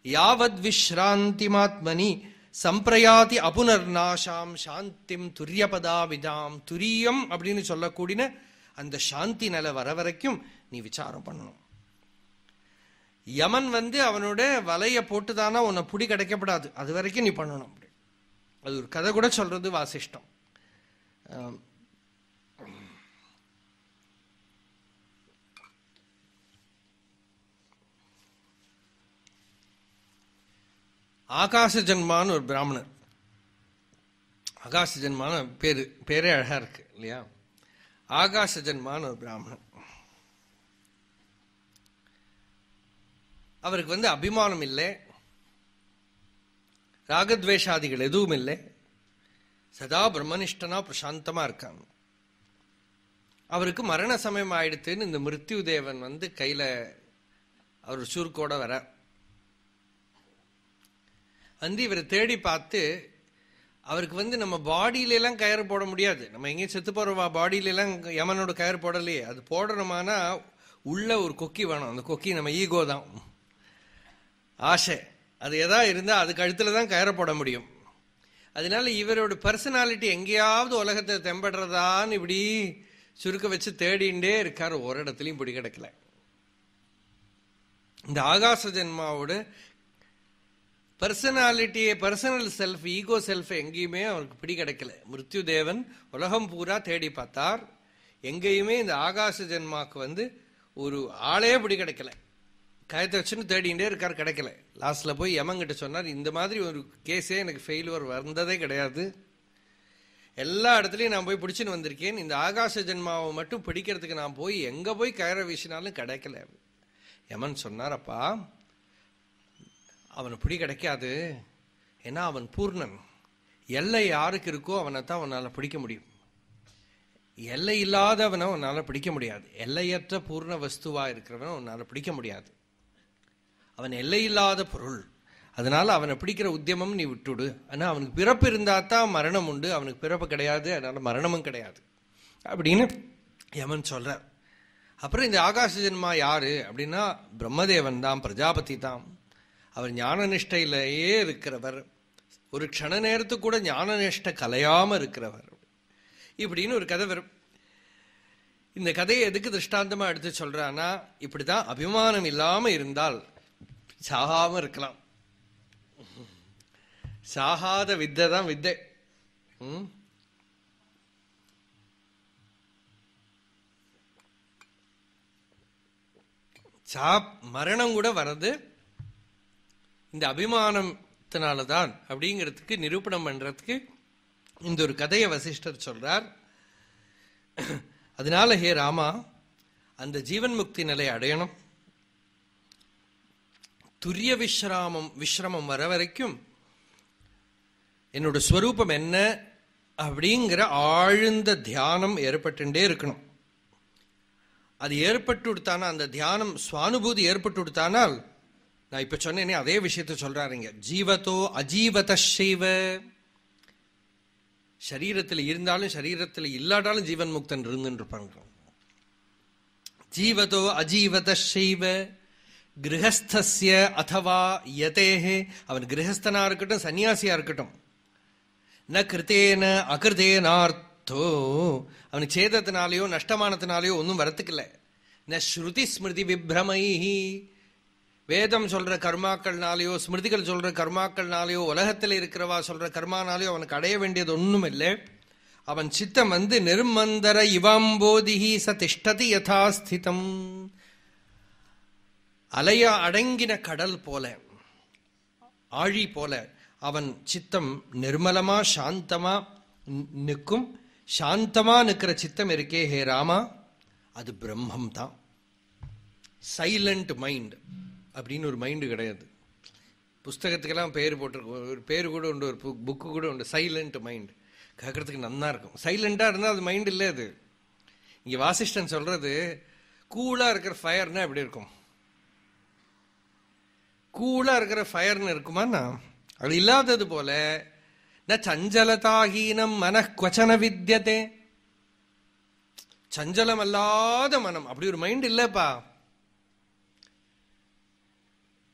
யாவத் விஸ்ராந்திமாத்மனி சம்பிரயாதி அபுனர்நாசாம் சாந்திம் துரியபதாவிதாம் துரியம் அப்படின்னு சொல்லக்கூடிய அந்த சாந்தி நிலை வர வரைக்கும் நீ விசாரம் பண்ணணும். யமன் வந்து அவனோட வலைய போட்டுதானா உன்னை புடி கிடைக்கப்படாது. அது வரைக்கும் நீ பண்ணணும் அப்படி. அது ஒரு கதை கூட சொல்றது வாசிஷ்டம். ஆகாச ஜென்மான்னு ஒரு பிராமணர். ஆகாச ஜென்மான பேரு பேரே அழகா இருக்கு இல்லையா? ஆகாச ஜன்மான்னு ஒரு பிராமணன் அவருக்கு வந்து அபிமானம் இல்லை. ராகத்வேஷாதிகள் எதுவும் இல்லை. சதா பிரம்மனிஷ்டனா பிரசாந்தமா இருக்காங்க. அவருக்கு மரண சமயம் ஆயிடுத்துன்னு இந்த மிருத்யு தேவன் வந்து கையில அவர் சூர்கோட வர வந்து இவரை தேடி பார்த்து அவருக்கு வந்து நம்ம பாடியிலலாம் கயிறு போட முடியாது. நம்ம எங்கேயும் செத்து போறவா பாடியிலலாம் யமனோட கயிறு போடலையே. அது போடணுமானா உள்ள ஒரு கொக்கி வேணும். அந்த கொக்கி நம்ம ஈகோ தான். ஆசை. அது எதா இருந்தால் அது அழுத்தில் தான் கயிறு போட முடியும். அதனால இவரோட பர்சனாலிட்டி எங்கேயாவது உலகத்தை தெம்படுறதான்னு இப்படி சுருக்க வச்சு தேடிண்டே இருக்கார். ஒரு இடத்துலையும் பிடி கிடக்கல. இந்த ஆகாச ஜென்மாவோட பர்சனாலிட்டியை பர்சனல் செல்ஃப் ஈகோ செல்ஃப் எங்கேயுமே அவருக்கு பிடி கிடைக்கல மிருத்யு தேவன் உலகம் பூரா தேடி பார்த்தார். எங்கேயுமே இந்த ஆகாச ஜென்மாவுக்கு வந்து ஒரு ஆளே பிடி கிடைக்கல கயத்தை வச்சுன்னு தேடிகிட்டே இருக்கார் கிடைக்கல. லாஸ்ட்டில் போய் யமங்கிட்ட சொன்னார் இந்த மாதிரி ஒரு கேஸே எனக்கு ஃபெயிலுவர் வந்ததே கிடையாது. எல்லா இடத்துலையும் நான் போய் பிடிச்சின்னு வந்திருக்கேன். இந்த ஆகாச ஜென்மாவை மட்டும் பிடிக்கிறதுக்கு நான் போய் எங்கே போய் கயிறை வீசினாலும் கிடைக்கல. யமன் சொன்னாரப்பா அவனை பிடி கிடைக்காது. ஏன்னா அவன் பூர்ணன். எல்லை யாருக்கு இருக்கோ அவனை தான் அவனால் பிடிக்க முடியும். எல்லை இல்லாதவனை உன்னால் பிடிக்க முடியாது. எல்லையற்ற பூர்ண வஸ்துவாக இருக்கிறவனை உன்னால் பிடிக்க முடியாது. அவன் எல்லை இல்லாத பொருள். அதனால் அவனை பிடிக்கிற உத்தியமம் நீ விட்டுடு. ஆனால் அவனுக்கு பிறப்பு இருந்தால் தான் மரணம் உண்டு. அவனுக்கு பிறப்பு கிடையாது. அதனால் மரணமும் கிடையாது. அப்படின்னு யமன் சொல்கிறார் அப்புறம் இந்த ஆகாச ஜென்மா யாரு? அப்படின்னா பிரம்மதேவன் தான் பிரஜாபதி தான். அவர் ஞான நிஷ்டையிலேயே இருக்கிறவர். ஒரு க்ஷண நேரத்துக்கு கூட ஞான நிஷ்டை கலையாமல் இருக்கிறவர். இப்படின்னு ஒரு கதை வரும். இந்த கதையை எதுக்கு திருஷ்டாந்தமாக எடுத்து சொல்கிறான்னா இப்படி தான் அபிமானம் இல்லாமல் இருந்தால் சாகாமல் இருக்கலாம். சாகாத வித்தை தான் வித்தை. ம்? சா மரணம் கூட வர்றது இந்த அபிமானத்தினாலதான் அப்படிங்கிறதுக்கு நிரூபணம் பண்றதுக்கு இந்த ஒரு கதையை வசிஷ்டர் சொல்றார். அதனால ஹே ராமா அந்த ஜீவன் முக்தி நிலையை அடையணும். துரிய விஸ்ராமம் விஸ்ரமம் வர வரைக்கும் என்னோட ஸ்வரூபம் என்ன அப்படிங்கிற ஆழ்ந்த தியானம் ஏற்பட்டுட்டே இருக்கணும். அது ஏற்பட்டு விடுத்தானா அந்த தியானம் சுவானுபூதி ஏற்பட்டு விடுத்தானால் நான் இப்ப சொன்னேனே அதே விஷயத்த சொல்றாருங்க. ஜீவத்தோ அஜீவத சரீரத்தில் இருந்தாலும் சரீரத்தில் இல்லாட்டாலும் ஜீவன் முக்தன் இருந்துட்டு இருப்பாங்க ஜீவதோ அஜீவத செய்வ கிரகஸ்திய அதவா யதேஹே. அவன் கிரகஸ்தனா இருக்கட்டும் சன்னியாசியா இருக்கட்டும். ந கிருத்தேன அகிருத்தேனார்த்தோ. அவனுக்கு சேதத்தினாலேயோ நஷ்டமானத்தினாலேயோ ஒன்றும் வரத்துக்கில்ல. ந ஸ்ருதி ஸ்மிருதி விப்ரமைஹி. வேதம் சொல்ற கர்மாக்கள்னாலேயோ ஸ்மிருதிகள் சொல்ற கர்மாக்கள்னாலேயோ உலகத்தில் இருக்கிறவா சொல்ற கர்மானாலேயோ அவனுக்கு அடைய வேண்டியது ஒன்றும் இல்லை அவன் சித்தம் வந்து நிர்மந்தர இவாம்போதிகி ச திஷ்டதி யதாஸ்திதம். அலைய அடங்கின கடல் போல ஆழி போல அவன் சித்தம் நிர்மலமா சாந்தமா நிற்கும். சாந்தமா நிற்கிற சித்தம் இருக்கே ஹே ராமா. அது பிரம்மம் தான் சைலண்ட் மைண்ட். அப்படின்னு ஒரு மைண்டு கிடையாது. புஸ்தகத்துக்கெல்லாம் பேர் போட்டிருக்கோம். ஒரு பேர் கூட உண்டு ஒரு புக்கு கூட உண்டு. சைலண்ட் மைண்ட் கேட்கறதுக்கு நன்னா இருக்கும். சைலண்ட்டாக இருந்தால் அது மைண்ட் இல்லை அது. இங்கே வாசிஷ்டன் சொல்றது கூலாக இருக்கிற ஃபயர்னா எப்படி இருக்கும்? கூலாக இருக்கிற ஃபயர்னு இருக்குமாண்ணா அது இல்லாதது போல ந சஞ்சலதாகீனம் மன குவச்சன வித்தியதே சஞ்சலம் அல்லாத மனம். அப்படி ஒரு மைண்ட் இல்லைப்பா.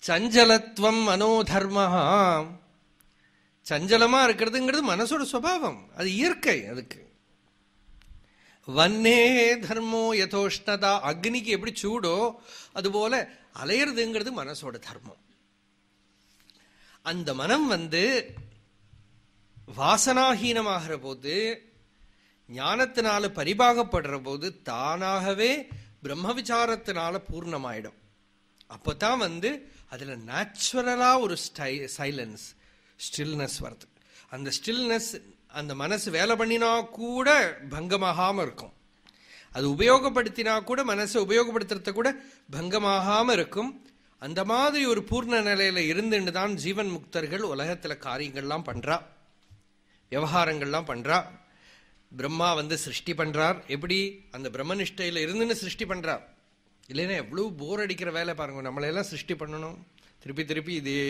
சஞ்சலத்துவம் மனோதர்மா சஞ்சலமா இருக்கிறதுங்கிறது மனசோட சுபாவம். அது இயற்கை அதுக்கு. வன்னே தர்மோ யதோஷ்ணதா. அக்னிக்கு எப்படி சூடோ அதுபோல அலையிறதுங்கிறது மனசோட தர்மம். அந்த மனம் வந்து வாசனாகீனமாகிற போது ஞானத்தினால பரிபாகப்படுற போது தானாகவே பிரம்ம விசாரத்தினால பூர்ணமாயிடும். அப்பதான் வந்து அதில் நேச்சுரலாக ஒரு ஸ்டை சைலன்ஸ் ஸ்டில்னஸ் வருது. அந்த ஸ்டில்னஸ் அந்த மனசு வேலை பண்ணினா கூட பங்கமாகாமல் இருக்கும். அது உபயோகப்படுத்தினா கூட மனசை உபயோகப்படுத்துறத கூட பங்கமாகாமல் இருக்கும். அந்த மாதிரி ஒரு பூர்ண நிலையில இருந்துன்னு தான் ஜீவன் முக்தர்கள் உலகத்தில் காரியங்கள்லாம் பண்றா. விவகாரங்கள்லாம் பண்றா. பிரம்மா வந்து சிருஷ்டி பண்றார். எப்படி? அந்த பிரம்மனிஷ்டையில இருந்துன்னு சிருஷ்டி பண்றார் இல்லைன்னா எவ்வளவு போர் அடிக்கிற வேலை பாருங்க. நம்மளையெல்லாம் சிருஷ்டி பண்ணணும். திருப்பி திருப்பி இதே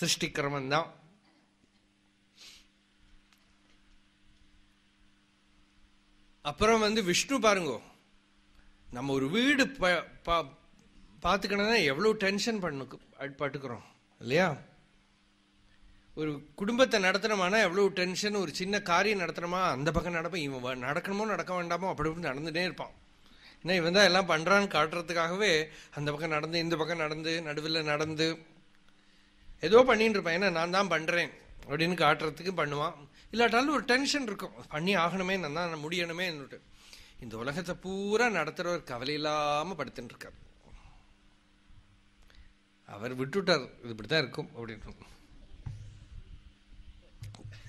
சிருஷ்டி கிரமம் தான் அப்புறம் வந்து விஷ்ணு பாருங்க. நம்ம ஒரு வீடு பார்த்துக்கணும்னா எவ்வளோ டென்ஷன் பண்ணு பட்டுக்கிறோம். இல்லையா? ஒரு குடும்பத்தை நடத்துனோமானா எவ்வளோ டென்ஷன் ஒரு சின்ன காரியம் நடத்துனோமா அந்த பக்கம் நடப்போம். இவன் நடக்கணுமோ நடக்க வேண்டாமோ அப்படி இப்படி நடந்துட்டே இருப்பான். ஏன்னா இவன் தான் எல்லாம் பண்ணுறான்னு காட்டுறதுக்காகவே அந்த பக்கம் நடந்து இந்த பக்கம் நடந்து நடுவில் நடந்து ஏதோ பண்ணிட்டு இருப்பான். ஏன்னா நான் தான் பண்ணுறேன் அப்படின்னு காட்டுறதுக்கு பண்ணுவான். இல்லாட்டாலும் ஒரு டென்ஷன் இருக்கும். பண்ணி ஆகணுமே நான் தான் முடியணுமே இந்த உலகத்தை பூரா நடத்துறவர் கவலை இல்லாமல் படுத்துட்டு இருக்கார். அவர் விட்டுட்டார். இது இப்படித்தான் இருக்கும். அப்படின்னு.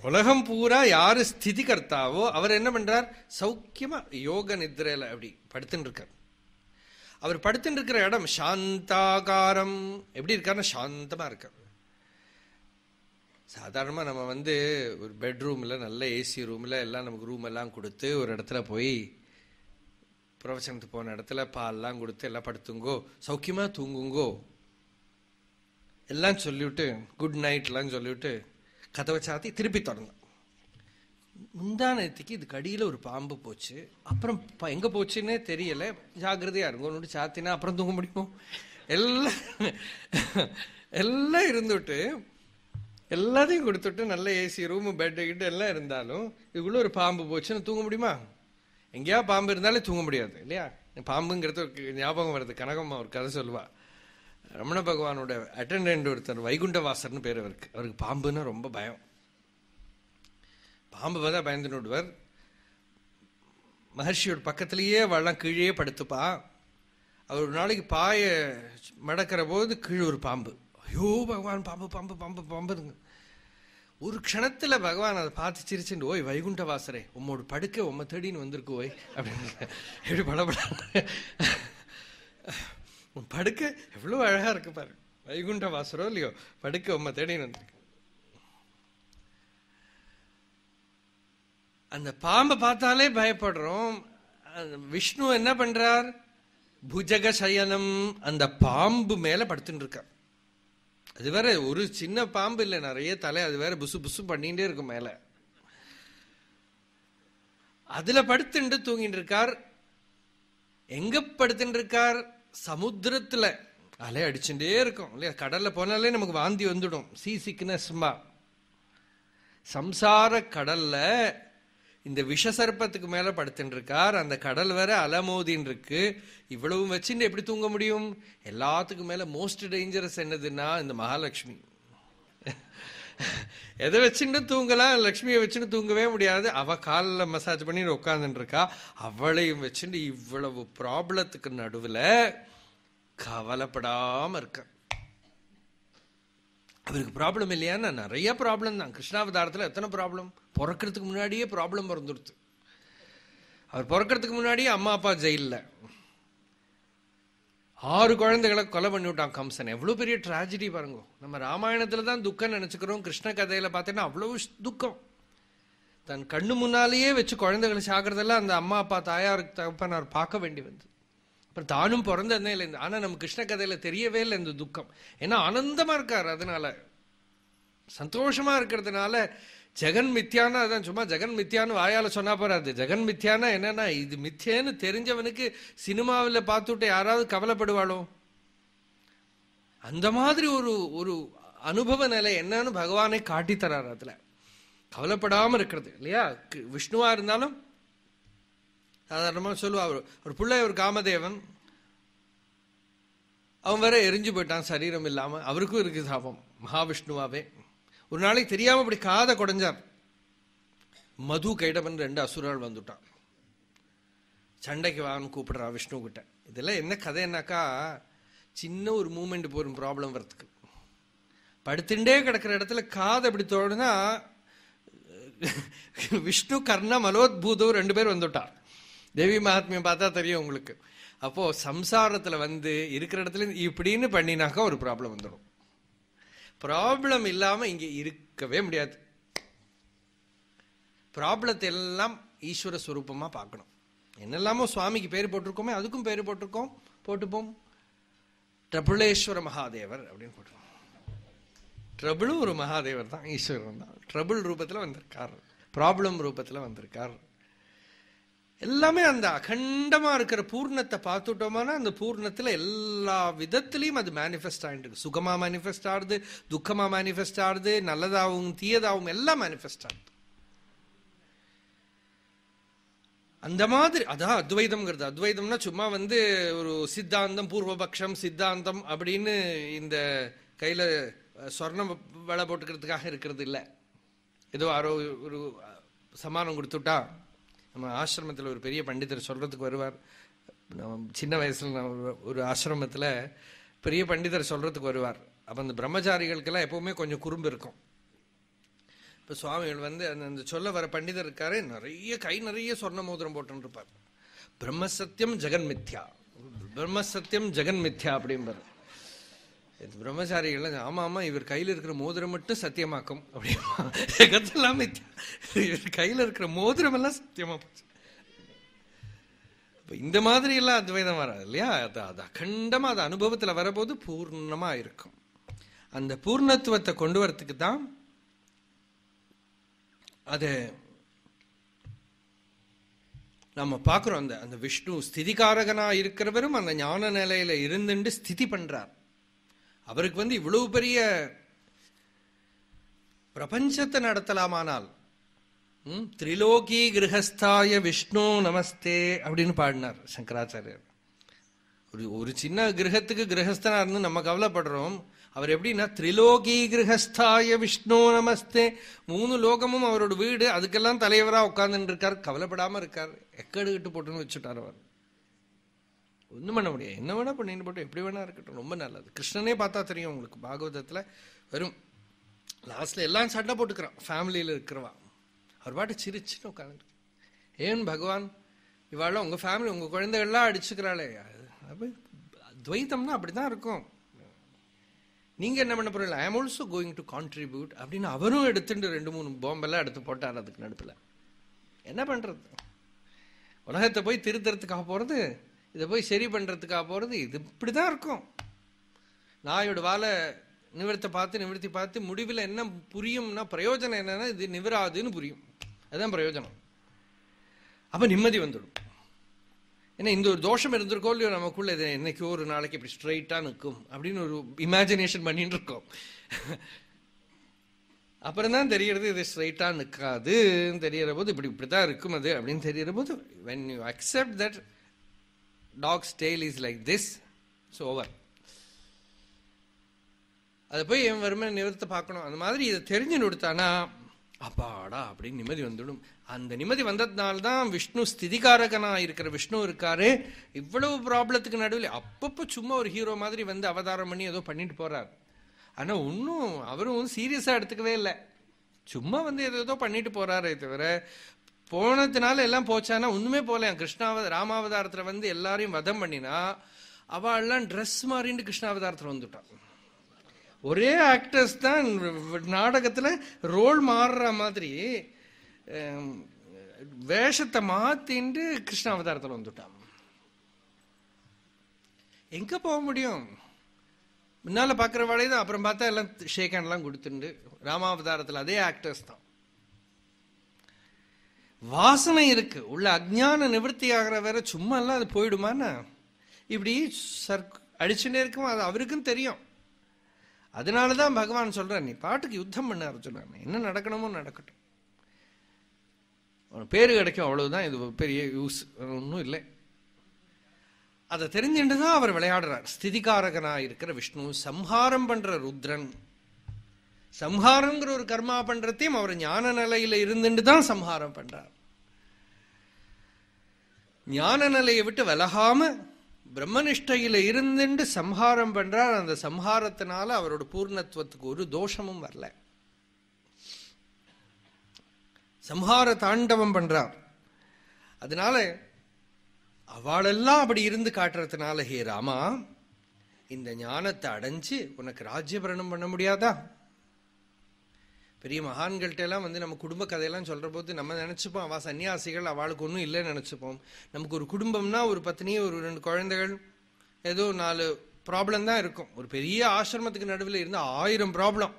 உலகம் பூரா யாரு ஸ்திதி கர்த்தாவோ அவர் என்ன பண்றார்? சௌக்கியமா யோக நித்ரையில அப்படி படுத்துட்டு இருக்கார் அவர் படுத்துட்டு இருக்கிற இடம் சாந்தாகாரம். எப்படி இருக்காருன்னா சாந்தமா இருக்கார். சாதாரணமாக நம்ம வந்து ஒரு பெட்ரூமில் நல்ல ஏசி ரூமில் எல்லாம் நமக்கு ரூம் எல்லாம் கொடுத்து ஒரு இடத்துல போய் பிரவச்சனத்துக்கு போன இடத்துல பால்லாம் கொடுத்து எல்லாம் படுத்துங்கோ சௌக்கியமாக தூங்குங்கோ. எல்லாம் சொல்லிவிட்டு குட் நைட்லாம் சொல்லிவிட்டு கதவை சாத்தி திருப்பி தொடங்கும் முந்தா நேற்றுக்கு இதுக்கு அடியில் ஒரு பாம்பு போச்சு. அப்புறம் எங்கே போச்சுன்னே தெரியல. ஜாகிரதையாக இருக்கும் சாத்தினா அப்புறம் தூங்க முடியும்? எல்லாம் எல்லாம் இருந்துட்டு எல்லாத்தையும் கொடுத்துட்டு நல்ல ஏசி ரூமு பெட்டு கிட்ட எல்லாம் இருந்தாலும் இதுக்குள்ளே ஒரு பாம்பு போச்சுன்னு தூங்க முடியுமா? எங்கேயா பாம்பு இருந்தாலே தூங்க முடியாது இல்லையா? பாம்புங்கிறது ஞாபகம் வருது கனகம்மா ஒரு கதை சொல்லுவா. ரமண பகவானோட அட்டண்டன்ட் ஒருத்தர் வைகுண்டவாசர்னு பேர் அவருக்கு. அவருக்கு பாம்புன்னா ரொம்ப பயம். பாம்பு பார்த்தா பயந்துன்னு விடுவார் மகர்ஷியோட பக்கத்திலேயே வள்ளம் கீழே படுத்துப்பா. அவர் ஒரு நாளைக்கு பாய மடக்கிற போது கீழே ஒரு பாம்பு. ஐயோ பகவான் பாம்பு பாம்பு பாம்பு பாம்புங்க ஒரு க்ஷணத்தில் பகவான் அதை பார்த்து சிரிச்சுட்டு ஓய் வைகுண்ட வாசரே உம்மோட படுக்க உம்ம தேடின்னு வந்திருக்கு ஓய் அப்படின்னு. எப்படி படப்பட உன் படுக்க எவ்வளோ அழகாக இருக்கு பாரு. வைகுண்ட வாசரோ இல்லையோ படுக்க உம்ம தேடின்னு வந்திருக்கு. அந்த பாம்பை பார்த்தாலே பயப்படுறோம். விஷ்ணு என்ன பண்றார்? புஜக சயனம் அந்த பாம்பு மேல படுத்துட்டு இருக்கார் அது வேற ஒரு சின்ன பாம்பு இல்லை நிறைய தலை அது வேற புசு புசு பண்ணிகிட்டே இருக்கும் மேல. அதுல படுத்துட்டு தூங்கிட்டு இருக்கார் எங்க படுத்துட்டு இருக்கார் சமுத்திரத்துல அலை அடிச்சுட்டே இருக்கும். இல்லையா? கடல்ல போனாலே நமக்கு வாந்தி வந்துடும். சி சிக்னஸ்மா சம்சார கடல்ல இந்த விஷசர்ப்பத்துக்கு மேல படுத்துட்டு இருக்கார் அந்த கடல் வேற அலமோதின்னு இருக்கு இவ்வளவு வச்சுட்டு எப்படி தூங்க முடியும்? எல்லாத்துக்கும் மேல மோஸ்ட் டேஞ்சரஸ் என்னதுன்னா இந்த மகாலட்சுமி. எதை வச்சுட்டு தூங்கலாம் லக்ஷ்மியை வச்சுட்டு தூங்கவே முடியாது. அவ காலில் மசாஜ் பண்ணி உட்காந்துருக்கா அவளையும் வச்சுட்டு இவ்வளவு ப்ராப்ளத்துக்கு நடுவில் கவலைப்படாம இருக்க. அவருக்கு ப்ராப்ளம் இல்லையான்னா நிறைய ப்ராப்ளம் தான். கிருஷ்ணாவதாரத்தில் எத்தனை ப்ராப்ளம் பிறக்கிறதுக்கு முன்னாடியே ப்ராப்ளம் பிறந்துடுது அவர் பிறக்கிறதுக்கு முன்னாடியே அம்மா அப்பா ஜெயிலில். ஆறு குழந்தைகளை கொலை பண்ணி விட்டான் கம்சன். எவ்வளோ பெரிய ட்ராஜடி பாருங்க. நம்ம ராமாயணத்தில் தான் துக்கம் நினச்சிக்கிறோம். கிருஷ்ண கதையில் பார்த்தீங்கன்னா அவ்வளோ துக்கம். தன் கண்ணு முன்னாலேயே வச்சு குழந்தைகளை சாகிறதெல்லாம் அந்த அம்மா அப்பா தாயாருக்கு தகப்பனார் பார்க்க வேண்டி வந்து அப்புறம் தானும் பிறந்ததே இல்லை. ஆனால் நம்ம கிருஷ்ண கதையில் தெரியவே இல்லை இந்த துக்கம். ஏன்னா ஆனந்தமாக இருக்கார். அதனால சந்தோஷமாக இருக்கிறதுனால ஜெகன் மித்யானா அதான் சும்மா ஜெகன் மித்யான்னு வாயால சொன்னா போறாது ஜெகன் மித்யானா என்னன்னா இது மித்தியன்னு தெரிஞ்சவனுக்கு சினிமாவில் பார்த்துட்டு யாராவது கவலைப்படுவாளோ? அந்த மாதிரி ஒரு ஒரு அனுபவ நிலை என்னன்னு பகவானே காட்டித்தரார் அதுல. கவலைப்படாம இருக்கிறது இல்லையா? விஷ்ணுவா இருந்தாலும் சாதாரணமாக சொல்லுவார் அவர் ஒரு பிள்ளை ஒரு காமதேவன் அவன் வேற எரிஞ்சு போயிட்டான் சரீரம் இல்லாமல் அவருக்கும் இருக்கு சாபம் மகாவிஷ்ணுவாவே. ஒரு நாளைக்கு தெரியாம இப்படி காதை குடைஞ்சார் மது கைடபன் ரெண்டு அசுரால் வந்துட்டான். சண்டைக்கு வான்னு கூப்பிடுறா விஷ்ணு கிட்ட. இதெல்லாம் என்ன கதைன்னாக்கா சின்ன ஒரு மூமெண்ட் போரும் ப்ராப்ளம் வரத்துக்கு படுத்துட்டே கிடக்கிற இடத்துல காதை இப்படி தோணுனா விஷ்ணு கர்ண மலோத்பூதம் ரெண்டு பேர் வந்துட்டார். தேவி மகாத்மியம் பார்த்தா தெரியும் உங்களுக்கு. அப்போ சம்சாரத்துல வந்து இருக்கிற இடத்துல இப்படின்னு பண்ணினாக்கா ஒரு ப்ராப்ளம் வந்துடும். ப்ராப்ளம் இல்லாமல் இங்கே இருக்கவே முடியாது. ப்ராப்ளத்தை எல்லாம் ஈஸ்வர ஸ்வரூபமாக பார்க்கணும். என்னெல்லாமோ சுவாமிக்கு பேர் போட்டிருக்கோமே அதுக்கும் பேர் போட்டிருக்கோம். போட்டுப்போம். ட்ரபுளேஸ்வர மகாதேவர் அப்படின்னு போட்டுருவோம் ட்ரபுளும் ஒரு மகாதேவர் தான் ஈஸ்வரன் தான். ட்ரபுள் ரூபத்தில் வந்திருக்கார். ப்ராப்ளம் ரூபத்தில் வந்திருக்கார். எல்லாமே அந்த அகண்டமா இருக்கிற பூர்ணத்தை பார்த்துட்டோம்னா அந்த பூர்ணத்துல எல்லா விதத்திலையும் அது மேனிஃபெஸ்ட் ஆகிட்டு இருக்கு சுகமா மேனிஃபெஸ்ட் ஆகுது துக்கமா மேனிஃபெஸ்ட் ஆகுது நல்லதாகவும் தீயதாகவும் எல்லாம் மேனிஃபெஸ்ட் ஆகுது. அந்த மாதிரி அதான் அத்வைதம்ங்கிறது. அத்வைதம்னா சும்மா வந்து ஒரு சித்தாந்தம் பூர்வபக்ஷம் சித்தாந்தம் அப்படின்னு இந்த கையில சொர்ணம் வேலை போட்டுக்கிறதுக்காக இருக்கிறது இல்லை. ஏதோ யாரோ ஒரு சமானம் கொடுத்துட்டா. நம்ம ஆசிரமத்தில் ஒரு பெரிய பண்டிதர் சொல்கிறதுக்கு வருவார். நம்ம சின்ன வயசில் நான் ஒரு- ஆசிரமத்தில் பெரிய பண்டிதர் சொல்கிறதுக்கு வருவார். அப்போ அந்த பிரம்மச்சாரிகளுக்கெல்லாம் எப்போவுமே கொஞ்சம் குறும்பு இருக்கும். இப்போ சுவாமிகள் வந்து அந்த அந்த சொல்ல வர பண்டிதர் இருக்காரு நிறைய கை நிறைய சொர்ண மோதிரம் போட்டுன்னு இருப்பார். பிரம்மசத்தியம் ஜெகன் மித்யா பிரம்மசத்தியம் ஜெகன் மித்யா அப்படிம்பார். பிரம்மச்சாரிகள் ஆமா ஆமா இவர் கையில இருக்கிற மோதிரம் மட்டும் சத்தியமாக்கும் அப்படிமா. இவர் கையில இருக்கிற மோதிரம் எல்லாம் சத்தியமா போச்சு. இப்போ இந்த மாதிரி எல்லாம் அத்வைதம் வராது இல்லையா? அது அது அகண்டமா அது அனுபவத்துல வரபோது பூர்ணமா இருக்கும். அந்த பூர்ணத்துவத்தை கொண்டு வரத்துக்கு தான் அது நம்ம பார்க்குறோம். அந்த அந்த விஷ்ணு ஸ்திதிகாரகனா இருக்கிறவரும் அந்த ஞான நிலையில இருந்துட்டு ஸ்திதி பண்ணுறார் அவருக்கு வந்து இவ்வளவு பெரிய பிரபஞ்சத்தை நடத்தலாமானால் ம், திரிலோகி கிரகஸ்தாய விஷ்ணு நமஸ்தே அப்படின்னு பாடினார் சங்கராச்சாரியர். ஒரு ஒரு சின்ன கிரகத்துக்கு கிரகஸ்தனா இருந்து நம்ம கவலைப்படுறோம். அவர் எப்படின்னா திரிலோகி கிரகஸ்தாய விஷ்ணு நமஸ்தே மூணு லோகமும் அவரோட வீடு அதுக்கெல்லாம் தலைவரா உட்கார்ந்துட்டு இருக்கார். கவலைப்படாம இருக்கார். எக்கடுகிட்டு போட்டுன்னு வச்சுட்டார் அவர். ஒன்றும் பண்ண முடியாது. என்ன வேணால் பண்ணிட்டு போட்டு எப்படி வேணா இருக்கட்டும். ரொம்ப நல்லது. கிருஷ்ணனே பார்த்தா தெரியும் உங்களுக்கு பாகவதத்தில் வெறும் லாஸ்ட்டில் எல்லாம் சண்டை போட்டுக்கிறான். ஃபேமிலியில் இருக்கிறவா. அவர் பாட்டு சிரிச்சுன்னு உட்காந்துருக்கு ஏன் பகவான்? இவாள் உங்கள் ஃபேமிலி உங்கள் குழந்தைகள்லாம் அடிச்சுக்கிறாளே. அது- துவைத்தம்னா அப்படி அப்படிதான் இருக்கும். நீங்கள் என்ன பண்ண போறீங்க? ஐ ஆம் ஆல்சோ கோயிங் டு கான்ட்ரிபியூட் அப்படின்னு அவரும் எடுத்துட்டு ரெண்டு மூணு பாம்பெல்லாம் எடுத்து போட்டார் அதுக்கு நடுப்பில் என்ன பண்ணுறது உலகத்தை போய் திருத்தறதுக்காக போகிறது இதை போய் சரி பண்ணுறதுக்காக போகிறது இது இப்படி தான் இருக்கும். நாயோட வாழை நிவர்த்தை பார்த்து நிவர்த்தி பார்த்து முடிவில் என்ன புரியும்னா பிரயோஜனம் என்னன்னா இது நிவராதுன்னு புரியும். அதுதான் பிரயோஜனம். அப்போ நிம்மதி வந்துடும். ஏன்னா இந்த ஒரு தோஷம் இருந்திருக்கோ இல்லையோ நமக்குள்ள இது என்னைக்கோ ஒரு நாளைக்கு இப்படி ஸ்ட்ரைட்டாக நிற்கும் அப்படின்னு ஒரு இமேஜினேஷன் பண்ணிட்டு இருக்கோம். அப்புறம் தான் தெரியறது இது ஸ்ட்ரைட்டாக நிற்காதுன்னு தெரியற போது இப்படி இப்படி தான் இருக்கும் அது அப்படின்னு தெரியற போது when you accept that dog's tail is like this so over அதை போய் என் வறுமை நிவர்த்த பார்க்கணும். அந்த மாதிரி இதை தெரிஞ்சு கொடுத்தானா அப்பாடா அப்படின்னு நிம்மதி வந்துடும். அந்த நிம்மதி வந்ததுனால தான் விஷ்ணு ஸ்திதிகாரகனாக இருக்கிற விஷ்ணு இருக்காரு. இவ்வளவு ப்ராப்ளத்துக்கு நடுவில் அப்பப்போ சும்மா ஒரு ஹீரோ மாதிரி வந்து அவதாரம் பண்ணி ஏதோ பண்ணிட்டு போறார். ஆனால் ஒன்றும் அவரும் சீரியஸாக எடுத்துக்கவே இல்லை. சும்மா வந்து ஏதோ பண்ணிட்டு போறாரே தவிர போனதுனால எல்லாம் போச்சானா ஒண்ணுமே போல கிருஷ்ணாவ ராமாவதாரத்துல வந்து எல்லாரையும் வதம் பண்ணினா அவள்லாம் ட்ரெஸ் மாறின்னு கிருஷ்ணாவதாரத்துல வந்துட்டான். ஒரே ஆக்டர்ஸ் தான் நாடகத்துல ரோல் மாறுற மாதிரி வேஷத்தை மாத்திண்டு கிருஷ்ணாவதாரத்தில் வந்துட்டான். எங்க போக முடியும்? முன்னால பாக்குற வேலையை தான் அப்புறம் பார்த்தா எல்லாம் ஷேக் ஹேண்ட்லாம் கொடுத்துண்டு ராமாவதாரத்துல அதே ஆக்டர்ஸ் தான். வாசனை இருக்கு. உள்ள அஜ்ஞான நிவர்த்தி ஆகிற வேற சும்மா எல்லாம் அது போயிடுமான்னு இப்படி சர்க் அடிச்சுட்டே இருக்கும்? அது அவருக்கும் தெரியும். அதனால தான் பகவான் சொல்றார் நீ பாட்டுக்கு யுத்தம் பண்ண சொல்றாரு என்ன நடக்கணுமோ நடக்கட்டும். அவனுக்கு பேரு கிடைக்கும் அவ்வளவுதான். இது பெரிய யூஸ் ஒன்றும் இல்லை. அதை தெரிஞ்சுட்டு தான் அவர் விளையாடுறார். ஸ்திதிகாரகனா இருக்கிற விஷ்ணு சம்ஹாரம் பண்ற ருத்ரன். சம்ஹாரங்கிற ஒரு கர்மா பண்றதையும் அவர் ஞான நிலையில இருந்துட்டு தான் சம்ஹாரம் பண்றார். ஞான நிலையை விட்டு விலகாம பிரம்மனிஷ்டையில இருந்துட்டு சம்ஹாரம் பண்றார். அந்த சம்ஹாரத்தினால அவரோட பூர்ணத்துவத்துக்கு ஒரு தோஷமும் வரல. சம்ஹார தாண்டவம் பண்றார். அதனால அவளெல்லாம் அப்படி இருந்து காட்டுறதுனால ஹே ராமா இந்த ஞானத்தை அடைஞ்சு உனக்கு ராஜ்யபரணம் பண்ண முடியாதா? பெரிய மகான்கள்ட்டெல்லாம் வந்து நம்ம குடும்ப கதையெல்லாம் சொல்கிற போது நம்ம நினச்சிப்போம் அவள் சன்னியாசிகள் அவளுக்கு ஒன்றும் இல்லைன்னு நினச்சிப்போம். நமக்கு ஒரு குடும்பம்னா ஒரு பத்னி ஒரு ரெண்டு குழந்தைகள் ஏதோ நாலு ப்ராப்ளம் தான் இருக்கும். ஒரு பெரிய ஆசிரமத்துக்கு நடுவில் இருந்து ஆயிரம் ப்ராப்ளம்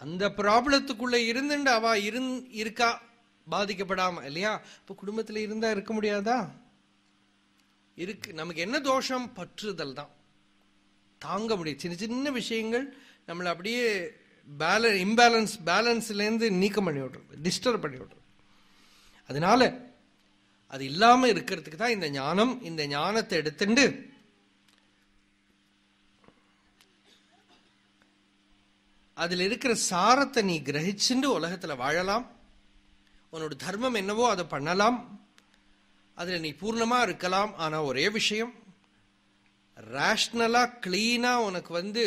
அந்த ப்ராப்ளத்துக்குள்ளே இருந்துட்டு அவள் இருந் இருக்கா? பாதிக்கப்படாமல் இல்லையா? இப்போ குடும்பத்தில் இருந்தால் இருக்க முடியாதா? இருக்கு. நமக்கு என்ன தோஷம்? பற்றுதல் தான். தாங்க முடியும் சின்ன சின்ன விஷயங்கள் நம்மளை அப்படியே பேலன் இம்பேலன்ஸ் பேலன்ஸ்லேருந்து நீக்கம் பண்ணி விட்றது டிஸ்டர்ப் பண்ணி விட்றது அதனால அது இல்லாமல் இருக்கிறதுக்கு தான் இந்த ஞானம் இந்த ஞானத்தை எடுத்துட்டு அதில் இருக்கிற சாரத்தை நீ கிரகிச்சுண்டு உலகத்தில் வாழலாம். உன்னோட தர்மம் என்னவோ அதை பண்ணலாம். அதில் நீ பூர்ணமாக இருக்கலாம். ஆனால் ஒரே விஷயம் ரேஷ்னலா கிளீனா உனக்கு வந்து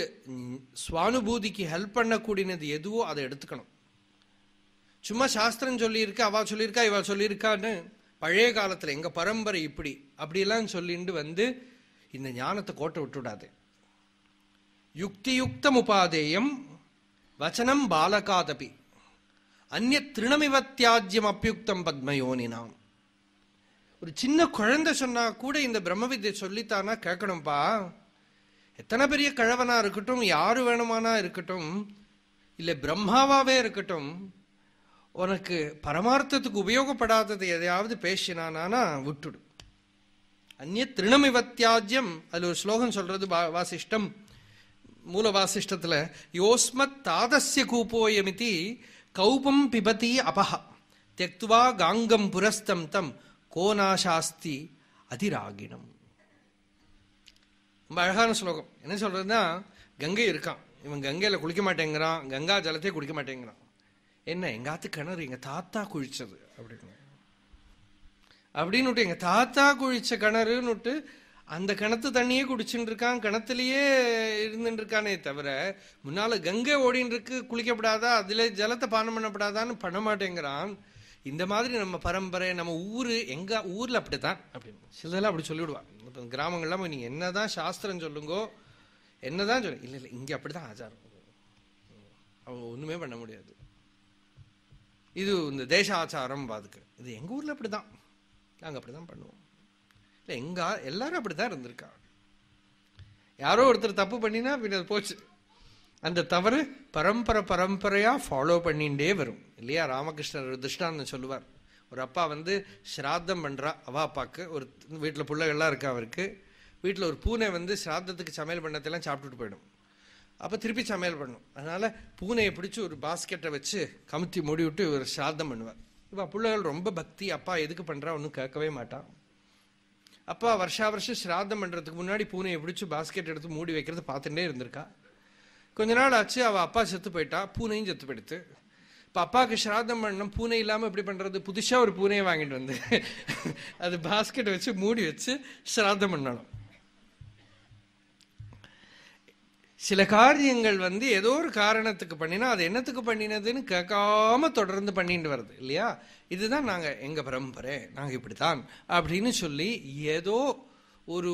சுவானுபூதிக்கு ஹெல்ப் பண்ணக்கூடியது எதுவோ அதை எடுத்துக்கணும். சும்மா சாஸ்திரம் சொல்லியிருக்க அவ சொல்லியிருக்கா இவள் சொல்லியிருக்கான்னு பழைய காலத்தில் எங்கள் பரம்பரை இப்படி அப்படியெல்லாம் சொல்லிட்டு வந்து இந்த ஞானத்தை கோட்டை விட்டுவிடாது. யுக்தியுக்தம் உபாதேயம் வச்சனம் பாலகாதபி. அந்நிய திருணமிவத்தியாஜ்யம் அப்பியுக்தம் பத்மயோனினாம். ஒரு சின்ன குழந்தை சொன்னா கூட இந்த பிரம்ம வித்யை சொல்லித்தானா கேட்கணும்ப்பா எத்தனை பெரிய கிழவனா இருக்கட்டும் யாரு வேணுமானா இருக்கட்டும் இல்லை பிரம்மாவாவே இருக்கட்டும் உனக்கு பரமார்த்தத்துக்கு உபயோகப்படாதது எதையாவது பேசினானா விட்டுடு. அந்நிய திருணமிவத்தியாஜ்யம் அதுல ஒரு ஸ்லோகம் சொல்றது வா- வாசிஷ்டம் மூல வாசிஷ்டத்துல யோஸ்மத் தாதசிய கூப்போயமிதி கௌபம் பிபதி அபஹ தெக்துவா காங்கம் புரஸ்தம் தம் கோநாசாஸ்தி அதிராகினம். ரொம்ப அழகான ஸ்லோகம். என்ன சொல்றதுன்னா கங்கை இருக்கான். இவன் கங்கையில குளிக்க மாட்டேங்கிறான். கங்கா ஜலத்தையே குடிக்க மாட்டேங்கிறான். என்ன எங்காத்து கிணறு எங்க தாத்தா குழிச்சது அப்படின்னு. அப்படின்னு எங்க தாத்தா குழிச்ச கிணறுன்னுட்டு அந்த கிணத்து தண்ணியே குடிச்சுட்டு இருக்கான். கிணத்துலயே இருந்துட்டு இருக்கானே தவிர முன்னால கங்கை ஓடின்னு இருக்கு குளிக்கப்படாதா? அதுல ஜலத்தை பானம் பண்ணப்படாதான்னு பண்ண மாட்டேங்கிறான். இந்த மாதிரி நம்ம பரம்பரை நம்ம ஊர் எங்கள் ஊரில் அப்படி அப்படித்தான். அப்படின்னு சிலதெல்லாம் அப்படி சொல்லிவிடுவான் இப்போ கிராமங்கள்லாம் போய் நீங்க என்னதான் சாஸ்திரம் சொல்லுங்கோ என்னதான் சொல்லு இல்லை இங்கே அப்படி அப்படிதான் ஆச்சாரம். அவங்க ஒன்றுமே பண்ண முடியாது. இது இந்த தேச ஆச்சாரம் பாதுக்கு. இது எங்க ஊர்ல அப்படிதான் அப்படி அப்படிதான் பண்ணுவோம். இல்லை எங்க எல்லாரும் அப்படி தான் இருந்திருக்கா. யாரோ ஒருத்தர் தப்பு பண்ணினா பின்ன அது போச்சு. அந்த தவறு பரம்பரை பரம்பரையாக ஃபாலோ பண்ணிகிட்டே வரும். இல்லையா? ராமகிருஷ்ணர் ஒரு திருஷ்டாந்தம் சொல்லுவார். ஒரு அப்பா வந்து ஸ்ராத்தம் பண்ணுறா அவா அப்பாவுக்கு ஒரு வீட்டில் பிள்ளைகள்லாம் இருக்கா அவருக்கு. வீட்டில் ஒரு பூனை வந்து ஸ்ராத்தத்துக்கு சமையல் பண்ணதெல்லாம் சாப்பிட்டுட்டு போயிடும். அப்போ திருப்பி சமையல் பண்ணும். அதனால் பூனையை பிடிச்சி ஒரு பாஸ்கெட்டை வச்சு கமுத்தி மூடி விட்டு ஒரு ஸ்ராத்தம் பண்ணுவார். இப்போ பிள்ளைகள் ரொம்ப பக்தி. அப்பா எதுக்கு பண்ணுறா ஒன்றும் கேட்கவே மாட்டான். அப்பா வருஷா வருஷம் ஸ்ராத்தம் பண்ணுறதுக்கு முன்னாடி பூனையை பிடிச்சி பாஸ்கெட் எடுத்து மூடி வைக்கிறது பார்த்துட்டே இருந்திருக்கா. கொஞ்ச நாள் ஆச்சு அவள் அப்பா செத்து போயிட்டா. பூனையும் செத்து போயிடுத்து. இப்ப அப்பாவுக்கு ஸ்ராத்தம் பண்ணணும் பூனை இல்லாமல் எப்படி பண்ணுறது புதுசாக ஒரு பூனையை வாங்கிட்டு வந்து அது பாஸ்கெட் வச்சு மூடி வச்சு ஸ்ராதம் பண்ணணும். சில காரியங்கள் வந்து ஏதோ ஒரு காரணத்துக்கு பண்ணினா அது என்னத்துக்கு பண்ணினதுன்னு கேட்காம தொடர்ந்து பண்ணிட்டு வருது இல்லையா? இதுதான் நாங்கள் எங்கள் பரம்பரை நாங்கள் இப்படித்தான் அப்படின்னு சொல்லி ஏதோ ஒரு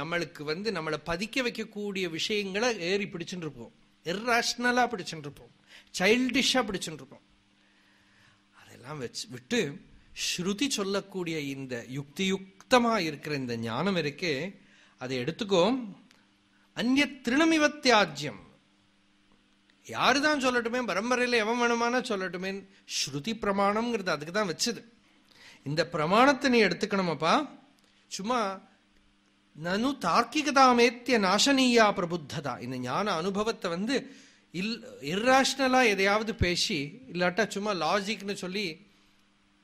நம்மளுக்கு வந்து நம்மளை பதிக்க வைக்கக்கூடிய விஷயங்களை ஏறி பிடிச்சுட்டு இருப்போம். இர்ராஷ்னலாக பிடிச்சுட்டு இருப்போம். சைல்டிஷா பிடிச்சுட்டு இருப்போம் அதெல்லாம் வச்சு விட்டு ஸ்ருதி சொல்லக்கூடிய இந்த யுக்தியுக்தமா இருக்கிற இந்த ஞானம் இருக்கே அதை எடுத்துக்கோ அந்நிய திருணமிவத்தியாஜ்யம் யாருதான் சொல்லட்டுமே பரம்பரையில எவன் வேணுமானா சொல்லட்டுமே ஸ்ருதி பிரமாணம்ங்கிறது அதுக்கு தான் வச்சது. இந்த பிரமாணத்தை நீ எடுத்துக்கணுமப்பா. சும்மா நனு தார்க்கிகதாமேத்திய நாசனீயா பிரபுத்ததா. இந்த ஞான அனுபவத்தை வந்து இல் இர்ராஷ்னலாக எதையாவது பேசி இல்லாட்டா சும்மா லாஜிக்னு சொல்லி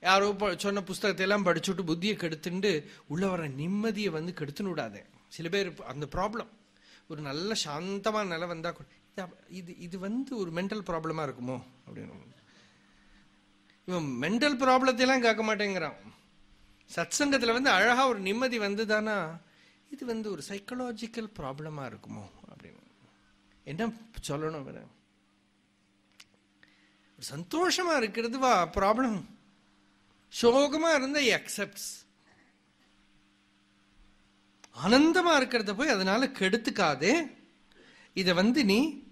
யாரோ ப- சொன்ன புஸ்தகத்தை எல்லாம் படிச்சுட்டு புத்தியை கெடுத்துண்டு உள்ள வர நிம்மதியை வந்து கெடுத்துன்னு விடாதே. சில பேர் அந்த ப்ராப்ளம் ஒரு நல்ல சாந்தமான நிலை வந்தால் கூட, இது இது வந்து ஒரு மென்டல் ப்ராப்ளமாக இருக்குமோ? அப்படின்னு. இவன் மென்டல் ப்ராப்ளத்தையெல்லாம் கேட்க மாட்டேங்கிறான். சத்சங்கத்தில் வந்து அழகாக ஒரு நிம்மதி வந்துதானா? இது வந்து ஒரு சைக்கலாஜிக்கல் ப்ராப்ளமாக இருக்குமோ? என்ன சொல்லணும் சந்தோஷமா இருக்கிறது வா ப்ராப்ளம் சோகமா இருந்த அக்செப்ட்ஸ் ஆனந்தமா இருக்கிறத போய் அதனால கெடுத்துக்காதே. இத வந்து நீ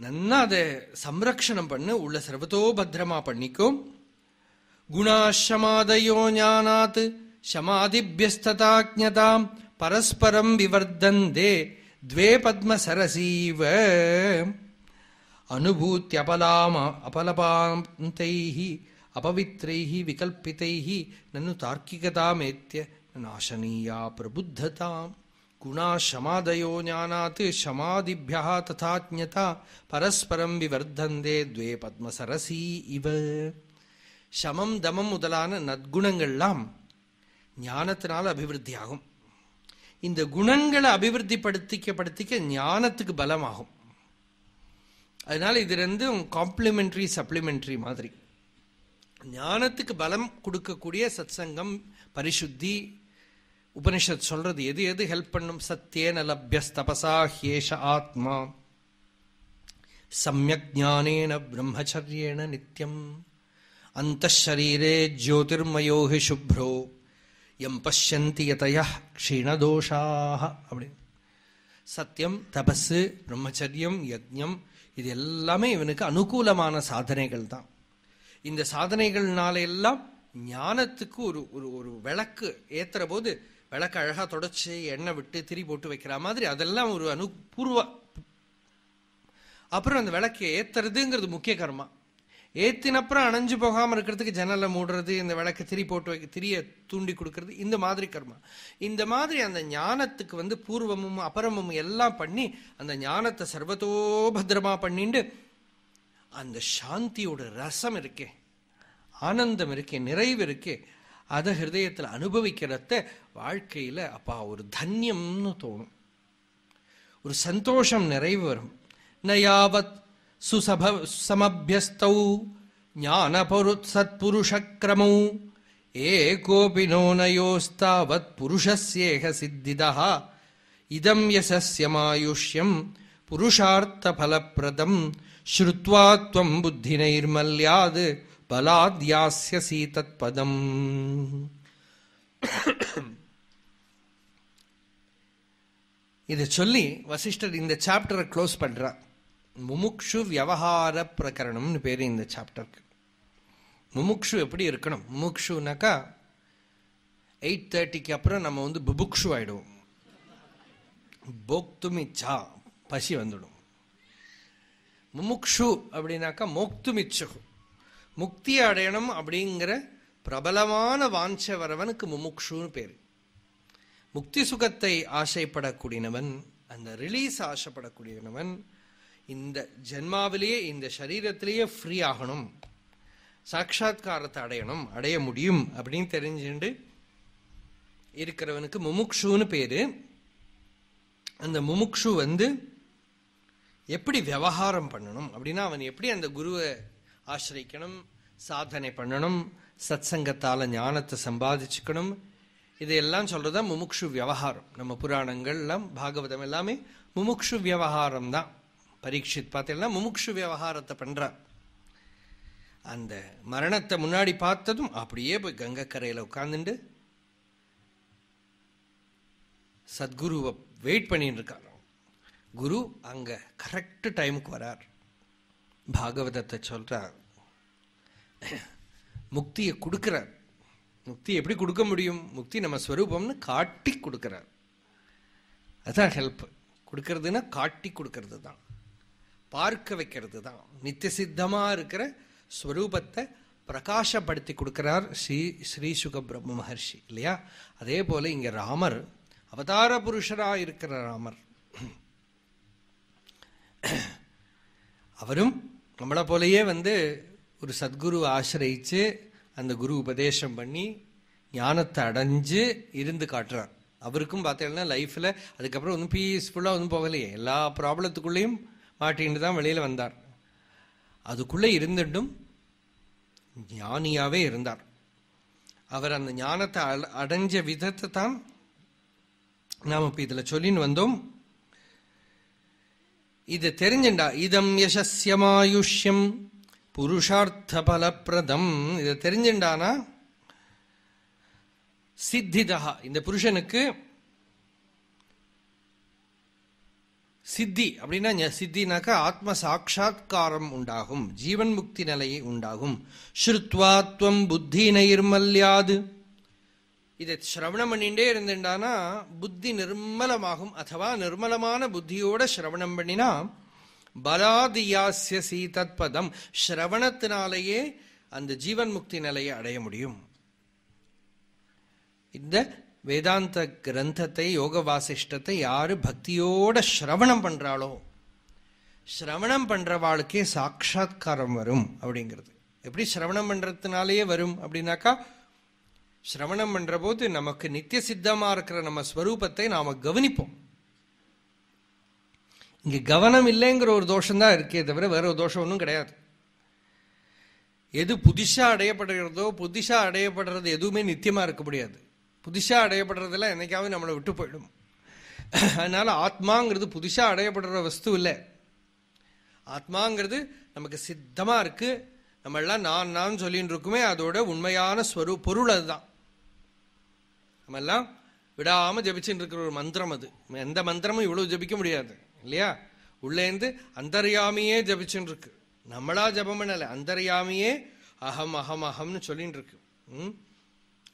நன்னா அதை சம்ரக்ஷணம் பண்ணு உள்ள சர்வத்தோ பத்திரமா பண்ணிக்கோ. குணாஷமாதயோ ஞானாத் சமாதிபியஸ்ததாஜதாம் பரஸ்பரம் விவர்த்தந்தே துவே பத்ம சரசீவ அனுபூத்தி அபலாம அபலபாந்தை அபவித்ரை விகல்பித்தை நன்னு தார்க்கிகதாமேத்திய நாசனீயா பிரபுத்ததாம். குணாசமாதயோ ஞானாத் சமாதிபியா ததா ஜதா பரஸ்பரம் விவர்த்தந்தே துவே பத்மசரசி இவ சமம் தமம் முதலான நற்குணங்கள்லாம் ஞானத்தினால் அபிவிருத்தியாகும். இந்த குணங்களை அபிவிருத்தி படுத்திக்க படுத்திக்க ஞானத்துக்கு பலமாகும். அதனால இது ரெண்டும் காம்ப்ளிமெண்டரி சப்ளிமெண்ட்ரி மாதிரி. ஞானத்துக்கு பலம் கொடுக்கக்கூடிய சத்சங்கம் பரிசுத்தி உபனிஷத் சொல்றது எது எது ஹெல்ப் பண்ணும்? சத்தியன லப்யஸ் தபசா ஹேஷ ஆத்மா. சமயக் ஞானேன பிரம்மச்சரியேன நித்தியம் அந்த ஷரீரே சுப்ரோ. எம் பஷ்யந்தி யதய க்ஷீணதோஷாக அப்படின்னு. சத்தியம் தபஸு பிரம்மச்சரியம் யஜ்யம் இது எல்லாமே இவனுக்கு அனுகூலமான சாதனைகள் தான். இந்த சாதனைகள்னால எல்லாம் ஞானத்துக்கு ஒரு ஒரு ஒரு விளக்கு ஏத்துற போது விளக்கு அழகாக தொடச்சி எண்ணெய் விட்டு திரி போட்டு வைக்கிற மாதிரி அதெல்லாம் ஒரு அனுபூர்வ. அப்புறம் அந்த விளக்கு ஏத்துறதுங்கிறது முக்கிய கர்மா. ஏத்தினப்புறம் அணைஞ்சு போகாமல் இருக்கிறதுக்கு ஜன்னலை மூடுறது இந்த விளக்கு திரி போட்டு வைக்க திரிய தூண்டி கொடுக்கறது இந்த மாதிரி கர்மா. இந்த மாதிரி அந்த ஞானத்துக்கு வந்து பூர்வமும் அபரமும் எல்லாம் பண்ணி அந்த ஞானத்தை சர்வதோபத்திரமா பண்ணிண்டு அந்த சாந்தியோட ரசம் இருக்கே ஆனந்தம் இருக்கே நிறைவு இருக்கே அதை ஹிருதயத்தில் அனுபவிக்கிறத வாழ்க்கையில் அப்பா ஒரு தன்யம்னு தோணும். ஒரு சந்தோஷம் நிறைவு வரும். நயாவத் சுசமபியஸ்தௌ சமபியஸ்தௌ சத்புருஷக்கிரமௌ ஏகோபி நோனயோஸ்தாவத் புருஷஸ்யேக சித்திதா இதம் யசஸ்யமாயுஷ்யம் புருஷார்த்த பலப்பிரதம் ஸ்ருத்வா त्वं புத்தினைர்மல்யாத் பலாத் யாசியசி தத் பதம் இதை சொல்லி வசிஷ்டர் இந்த சாப்டரை க்ளோஸ் பண்ணுறார் முமுக்ஷு வியவஹார பிரகரணம்னு பேர் இந்த சாப்டருக்கு. முமுக்ஷு எப்படி இருக்கணும்? முமுக்ஷுனாக்கா எயிட் தேர்ட்டிக்கு அப்புறம் நம்ம வந்து புபுக்ஷு ஆயிடுவோம். போக்துமிச்சா பசி வந்துடும். முமுக்ஷு அப்படின்னாக்கா மோக்துமிச்சு முக்தி அடையணும் அப்படிங்கிற பிரபலமான வாஞ்ச வரவனுக்கு முமுக்ஷுன்னு பேர். முக்தி சுகத்தை ஆசைப்படக்கூடியவன் அந்த ரிலீஸ் ஆசைப்படக்கூடியவன் இந்த ஜென்மாவிலேயே இந்த சரீரத்திலேயே ஃப்ரீ ஆகணும். சாட்சா்காரத்தை அடையணும் அடைய முடியும் அப்படின்னு தெரிஞ்சுண்டு இருக்கிறவனுக்கு முமுக்ஷுன்னு பேரு. அந்த முமுக்ஷு வந்து எப்படி விவகாரம் பண்ணணும்? அப்படின்னா அவன் எப்படி அந்த குருவை ஆசிரிக்கணும்? சாதனை பண்ணணும்? சத்சங்கத்தால ஞானத்தை சம்பாதிச்சுக்கணும்? இதையெல்லாம் சொல்றதா முமுக்ஷு விவகாரம். நம்ம புராணங்கள் எல்லாம் பாகவதம் எல்லாமே முமுக்ஷு விவகாரம் தான் பரீட்சித் பார்த்தீங்கன்னா முமுக்ஷு விவகாரத்தை பண்ணுறான் அந்த மரணத்தை முன்னாடி பார்த்ததும் அப்படியே போய் கங்கக்கரையில் உட்காந்துண்டு சத்குருவை வெயிட் பண்ணிட்டு இருக்கார் குரு அங்கே கரெக்டு டைமுக்கு வரார். பாகவதத்தை சொல்கிறார் முக்தியை கொடுக்குறார். முக்தி எப்படி கொடுக்க முடியும்? முக்தி நம்ம ஸ்வரூபம்னு காட்டி கொடுக்குறார். அதுதான் ஹெல்ப் கொடுக்கறதுன்னா காட்டி கொடுக்கறது தான் பார்க்க வைக்கிறது தான். நித்திய சித்தமாக இருக்கிற ஸ்வரூபத்தை பிரகாசப்படுத்தி கொடுக்கிறார் ஸ்ரீ ஸ்ரீ சுக பிரம்ம மகர்ஷி இல்லையா? அதே போல் இங்கே ராமர் அவதார புருஷராக இருக்கிற ராமர். அவரும் நம்மளை போலயே வந்து ஒரு சத்குரு ஆசிரியிச்சு அந்த குரு உபதேசம் பண்ணி ஞானத்தை அடைஞ்சு இருந்து காட்டுறார். அவருக்கும் பார்த்தீங்கன்னா லைஃப்பில் அதுக்கப்புறம் ஒன்றும் பீஸ்ஃபுல்லாக ஒன்றும் போகலையே. எல்லா ப்ராப்ளத்துக்குள்ளேயும் மாட்டின்னு தான் வெளியில் வந்தார். அதுக்குள்ளே இருந்துட்டும் ஞானியாகவே இருந்தார். அவர் அந்த ஞானத்தை அடைஞ்ச விதத்தை தான் நாம் இப்போ இதில் சொல்லின்னு வந்தோம். இது தெரிஞ்சுண்டா? இதம் யசஸ்யமாயுஷ்யம் புருஷார்த்த பலப்பிரதம் இதை தெரிஞ்சுண்டானா? சித்திதா இந்த புருஷனுக்கு சித்தி அப்படின்னா ஞ- சித்தினாக்கா ஆத்ம சாட்சா்காரம் உண்டாகும். ஜீவன் முக்தி நிலையை உண்டாகும். ஸ்ருத்வாத்வம் புத்தி நைர்மல்யாது. இதை சிரவணம் பண்ணிட்டே இருந்துட்டானா புத்தி நிர்மலமாகும். அதுவா நிர்மலமான புத்தியோட சிரவணம் பண்ணினா பலாதியாசியசி தத்பதம். சிரவணத்தினாலேயே அந்த ஜீவன் முக்தி நிலையை அடைய முடியும். இந்த வேதாந்த கிரந்தத்தை யோக வாசிஷ்டத்தை யாரு பக்தியோட ஸ்ரவணம் பண்றாளோ சிரவணம் பண்றவாளுக்கே சாட்சா்காரம் வரும் அப்படிங்கிறது. எப்படி சிரவணம் பண்றதுனாலேயே வரும் அப்படின்னாக்கா சிரவணம் பண்ற போது நமக்கு நித்திய சித்தமா இருக்கிற நம்ம ஸ்வரூபத்தை நாம கவனிப்போம். இங்க கவனம் இல்லைங்கிற ஒரு தோஷம்தான் இருக்கே தவிர வேற ஒரு தோஷம் ஒன்றும் கிடையாது. எது புதுசா அடையப்படுகிறதோ புதுசா அடையப்படுறது எதுவுமே நித்தியமா இருக்க முடியாது. புதுசா அடையப்படுறதெல்லாம் என்னைக்காவது நம்மளை விட்டு போயிடும். அதனால ஆத்மாங்கிறது புதுசா அடையப்படுற வஸ்து இல்லை. ஆத்மாங்கிறது நமக்கு சித்தமா இருக்கு. நம்ம எல்லாம் நான் நான் சொல்லிட்டு இருக்குமே அதோட உண்மையான ஸ்வரு பொருள் அதுதான். நம்ம எல்லாம் விடாம ஜபிச்சுட்டு இருக்கிற ஒரு மந்திரம் அது. எந்த மந்திரமும் இவ்வளவு ஜபிக்க முடியாது இல்லையா? உள்ளேந்து அந்தர்யாமியே ஜபிச்சுட்டு இருக்கு. நம்மளா ஜபம் பண்ணலை அந்தர்யாமியே அகம் அகம் அகம்னு சொல்லிட்டு இருக்கு. ம்?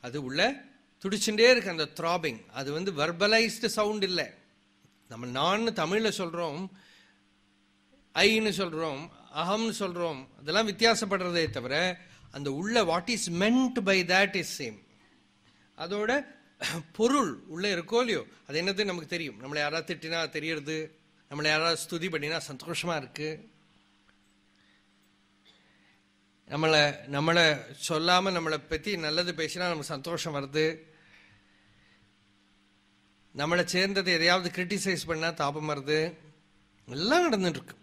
அது உள்ள துடிச்சுட்டே இருக்கு அந்த த்ராபிங் அது வந்து வெர்பலைஸ்டு சவுண்ட் இல்லை. நம்ம நான் தமிழில் சொல்கிறோம் ஐன்னு சொல்கிறோம் அகம்னு சொல்கிறோம் அதெல்லாம் வித்தியாசப்படுறதே தவிர அந்த உள்ள what is meant by that is same அதோட பொருள் உள்ளே இருக்கோ இல்லையோ அது என்னது நமக்கு தெரியும். நம்மளை யாராவது திட்டினா தெரியறது. நம்மளை யாராவது ஸ்துதி பண்ணினா சந்தோஷமாக இருக்கு. நம்மளை நம்மளை சொல்லாமல் நம்மளை பற்றி நல்லது பேசினா நமக்கு சந்தோஷம் வருது. நம்மளை சேர்ந்தது எதையாவது கிரிட்டிசைஸ் பண்ணால் தாபம் வருது எல்லாம் நடந்துட்டுருக்கு.